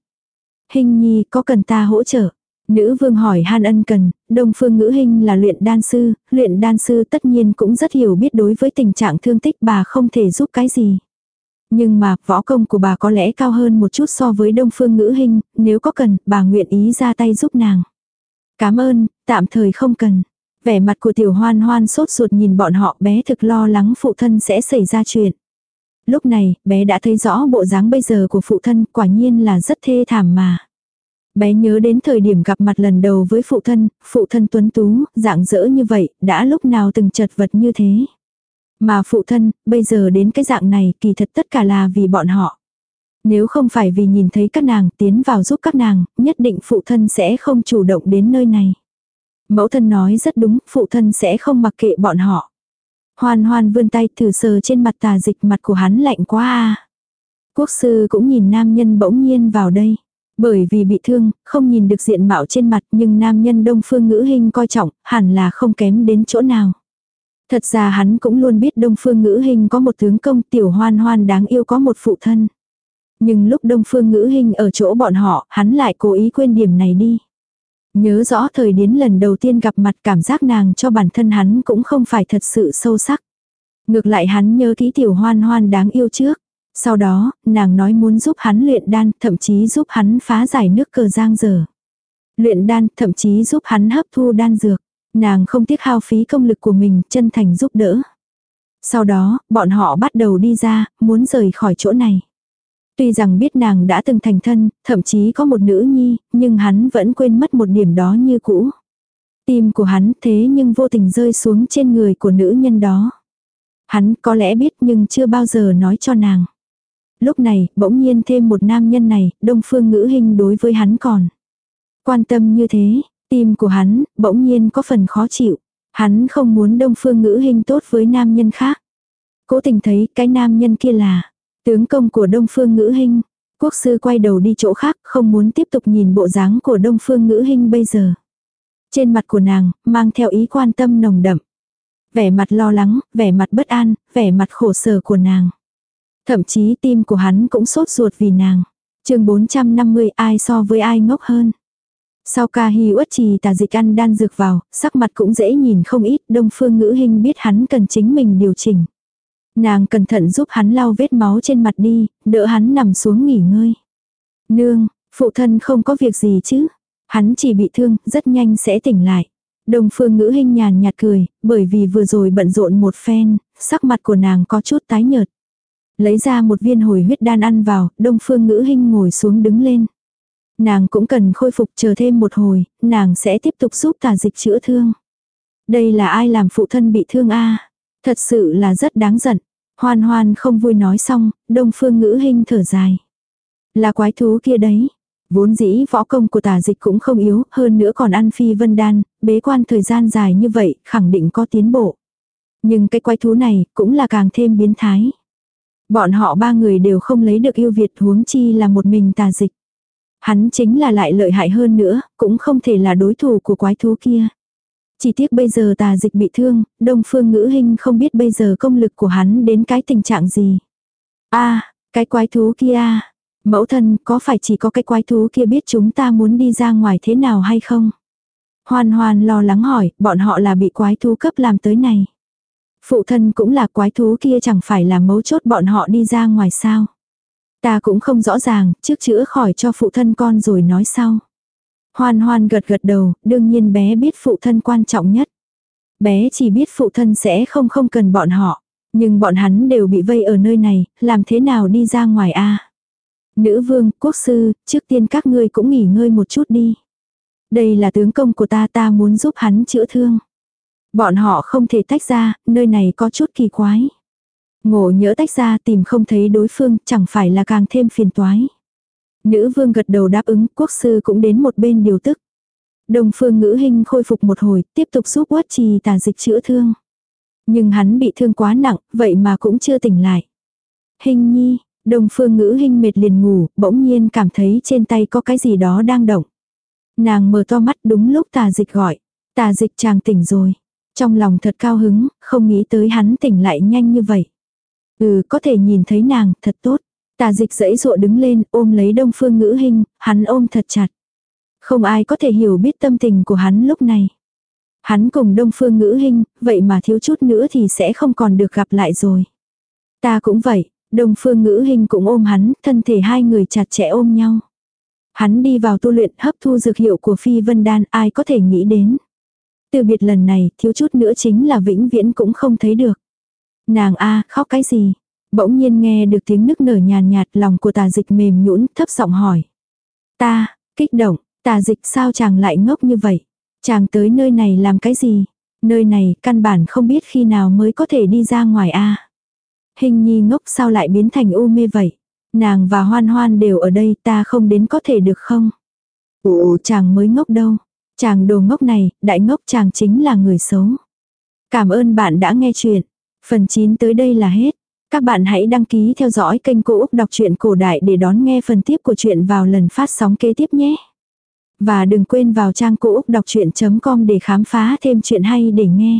Hình nhi có cần ta hỗ trợ? Nữ vương hỏi Han ân cần, đông phương ngữ hình là luyện đan sư, luyện đan sư tất nhiên cũng rất hiểu biết đối với tình trạng thương tích bà không thể giúp cái gì. Nhưng mà, võ công của bà có lẽ cao hơn một chút so với đông phương ngữ hình, nếu có cần, bà nguyện ý ra tay giúp nàng. Cảm ơn, tạm thời không cần. Vẻ mặt của tiểu hoan hoan sốt ruột nhìn bọn họ bé thực lo lắng phụ thân sẽ xảy ra chuyện. Lúc này, bé đã thấy rõ bộ dáng bây giờ của phụ thân quả nhiên là rất thê thảm mà. Bé nhớ đến thời điểm gặp mặt lần đầu với phụ thân, phụ thân tuấn tú, dạng dỡ như vậy, đã lúc nào từng chật vật như thế. Mà phụ thân, bây giờ đến cái dạng này kỳ thật tất cả là vì bọn họ. Nếu không phải vì nhìn thấy các nàng tiến vào giúp các nàng, nhất định phụ thân sẽ không chủ động đến nơi này. Mẫu thân nói rất đúng, phụ thân sẽ không mặc kệ bọn họ. Hoan hoan vươn tay thử sờ trên mặt tà dịch mặt của hắn lạnh quá à. Quốc sư cũng nhìn nam nhân bỗng nhiên vào đây. Bởi vì bị thương, không nhìn được diện mạo trên mặt nhưng nam nhân đông phương ngữ hình coi trọng, hẳn là không kém đến chỗ nào. Thật ra hắn cũng luôn biết Đông Phương Ngữ Hình có một tướng công tiểu hoan hoan đáng yêu có một phụ thân. Nhưng lúc Đông Phương Ngữ Hình ở chỗ bọn họ, hắn lại cố ý quên điểm này đi. Nhớ rõ thời đến lần đầu tiên gặp mặt cảm giác nàng cho bản thân hắn cũng không phải thật sự sâu sắc. Ngược lại hắn nhớ kỹ tiểu hoan hoan đáng yêu trước. Sau đó, nàng nói muốn giúp hắn luyện đan, thậm chí giúp hắn phá giải nước cờ giang dở. Luyện đan, thậm chí giúp hắn hấp thu đan dược. Nàng không tiếc hao phí công lực của mình, chân thành giúp đỡ. Sau đó, bọn họ bắt đầu đi ra, muốn rời khỏi chỗ này. Tuy rằng biết nàng đã từng thành thân, thậm chí có một nữ nhi, nhưng hắn vẫn quên mất một điểm đó như cũ. Tim của hắn thế nhưng vô tình rơi xuống trên người của nữ nhân đó. Hắn có lẽ biết nhưng chưa bao giờ nói cho nàng. Lúc này, bỗng nhiên thêm một nam nhân này, đông phương ngữ hình đối với hắn còn. Quan tâm như thế, Tim của hắn, bỗng nhiên có phần khó chịu. Hắn không muốn đông phương ngữ hình tốt với nam nhân khác. Cố tình thấy cái nam nhân kia là tướng công của đông phương ngữ hình. Quốc sư quay đầu đi chỗ khác không muốn tiếp tục nhìn bộ dáng của đông phương ngữ hình bây giờ. Trên mặt của nàng, mang theo ý quan tâm nồng đậm. Vẻ mặt lo lắng, vẻ mặt bất an, vẻ mặt khổ sở của nàng. Thậm chí tim của hắn cũng sốt ruột vì nàng. chương 450 ai so với ai ngốc hơn. Sau ca hi uất trì tà dịch ăn đan dược vào, sắc mặt cũng dễ nhìn không ít, đông phương ngữ hình biết hắn cần chính mình điều chỉnh. Nàng cẩn thận giúp hắn lau vết máu trên mặt đi, đỡ hắn nằm xuống nghỉ ngơi. Nương, phụ thân không có việc gì chứ. Hắn chỉ bị thương, rất nhanh sẽ tỉnh lại. Đông phương ngữ hình nhàn nhạt cười, bởi vì vừa rồi bận rộn một phen, sắc mặt của nàng có chút tái nhợt. Lấy ra một viên hồi huyết đan ăn vào, đông phương ngữ hình ngồi xuống đứng lên. Nàng cũng cần khôi phục chờ thêm một hồi, nàng sẽ tiếp tục giúp tà dịch chữa thương. Đây là ai làm phụ thân bị thương a Thật sự là rất đáng giận. Hoan hoan không vui nói xong, đông phương ngữ hình thở dài. Là quái thú kia đấy. Vốn dĩ võ công của tà dịch cũng không yếu, hơn nữa còn ăn phi vân đan, bế quan thời gian dài như vậy, khẳng định có tiến bộ. Nhưng cái quái thú này cũng là càng thêm biến thái. Bọn họ ba người đều không lấy được yêu Việt huống chi là một mình tà dịch. Hắn chính là lại lợi hại hơn nữa, cũng không thể là đối thủ của quái thú kia. Chỉ tiếc bây giờ tà dịch bị thương, đông phương ngữ hình không biết bây giờ công lực của hắn đến cái tình trạng gì. a cái quái thú kia, mẫu thân có phải chỉ có cái quái thú kia biết chúng ta muốn đi ra ngoài thế nào hay không? Hoan hoan lo lắng hỏi, bọn họ là bị quái thú cấp làm tới này. Phụ thân cũng là quái thú kia chẳng phải là mấu chốt bọn họ đi ra ngoài sao. Ta cũng không rõ ràng, trước chữa khỏi cho phụ thân con rồi nói sau. Hoan hoan gật gật đầu, đương nhiên bé biết phụ thân quan trọng nhất. Bé chỉ biết phụ thân sẽ không không cần bọn họ. Nhưng bọn hắn đều bị vây ở nơi này, làm thế nào đi ra ngoài a Nữ vương, quốc sư, trước tiên các ngươi cũng nghỉ ngơi một chút đi. Đây là tướng công của ta ta muốn giúp hắn chữa thương. Bọn họ không thể tách ra, nơi này có chút kỳ quái. Ngộ nhỡ tách ra tìm không thấy đối phương chẳng phải là càng thêm phiền toái. Nữ vương gật đầu đáp ứng, quốc sư cũng đến một bên điều tức. Đồng phương ngữ hình khôi phục một hồi, tiếp tục giúp quất trì tà dịch chữa thương. Nhưng hắn bị thương quá nặng, vậy mà cũng chưa tỉnh lại. Hình nhi, đồng phương ngữ hình mệt liền ngủ, bỗng nhiên cảm thấy trên tay có cái gì đó đang động. Nàng mở to mắt đúng lúc tà dịch gọi. Tà dịch chàng tỉnh rồi. Trong lòng thật cao hứng, không nghĩ tới hắn tỉnh lại nhanh như vậy. Ừ, có thể nhìn thấy nàng, thật tốt. Tà dịch dẫy dụa đứng lên, ôm lấy đông phương ngữ hình, hắn ôm thật chặt. Không ai có thể hiểu biết tâm tình của hắn lúc này. Hắn cùng đông phương ngữ hình, vậy mà thiếu chút nữa thì sẽ không còn được gặp lại rồi. Ta cũng vậy, đông phương ngữ hình cũng ôm hắn, thân thể hai người chặt chẽ ôm nhau. Hắn đi vào tu luyện hấp thu dược hiệu của phi vân đan, ai có thể nghĩ đến. Từ biệt lần này, thiếu chút nữa chính là vĩnh viễn cũng không thấy được. Nàng a khóc cái gì? Bỗng nhiên nghe được tiếng nức nở nhàn nhạt, lòng của tà dịch mềm nhũn thấp giọng hỏi. Ta, kích động, tà dịch sao chàng lại ngốc như vậy? Chàng tới nơi này làm cái gì? Nơi này căn bản không biết khi nào mới có thể đi ra ngoài a Hình nhi ngốc sao lại biến thành u mê vậy? Nàng và hoan hoan đều ở đây ta không đến có thể được không? Ồ chàng mới ngốc đâu. Chàng đồ ngốc này, đại ngốc chàng chính là người xấu. Cảm ơn bạn đã nghe chuyện. Phần 9 tới đây là hết. Các bạn hãy đăng ký theo dõi kênh Cô Úc Đọc truyện Cổ Đại để đón nghe phần tiếp của chuyện vào lần phát sóng kế tiếp nhé. Và đừng quên vào trang cô úc đọc chuyện.com để khám phá thêm chuyện hay để nghe.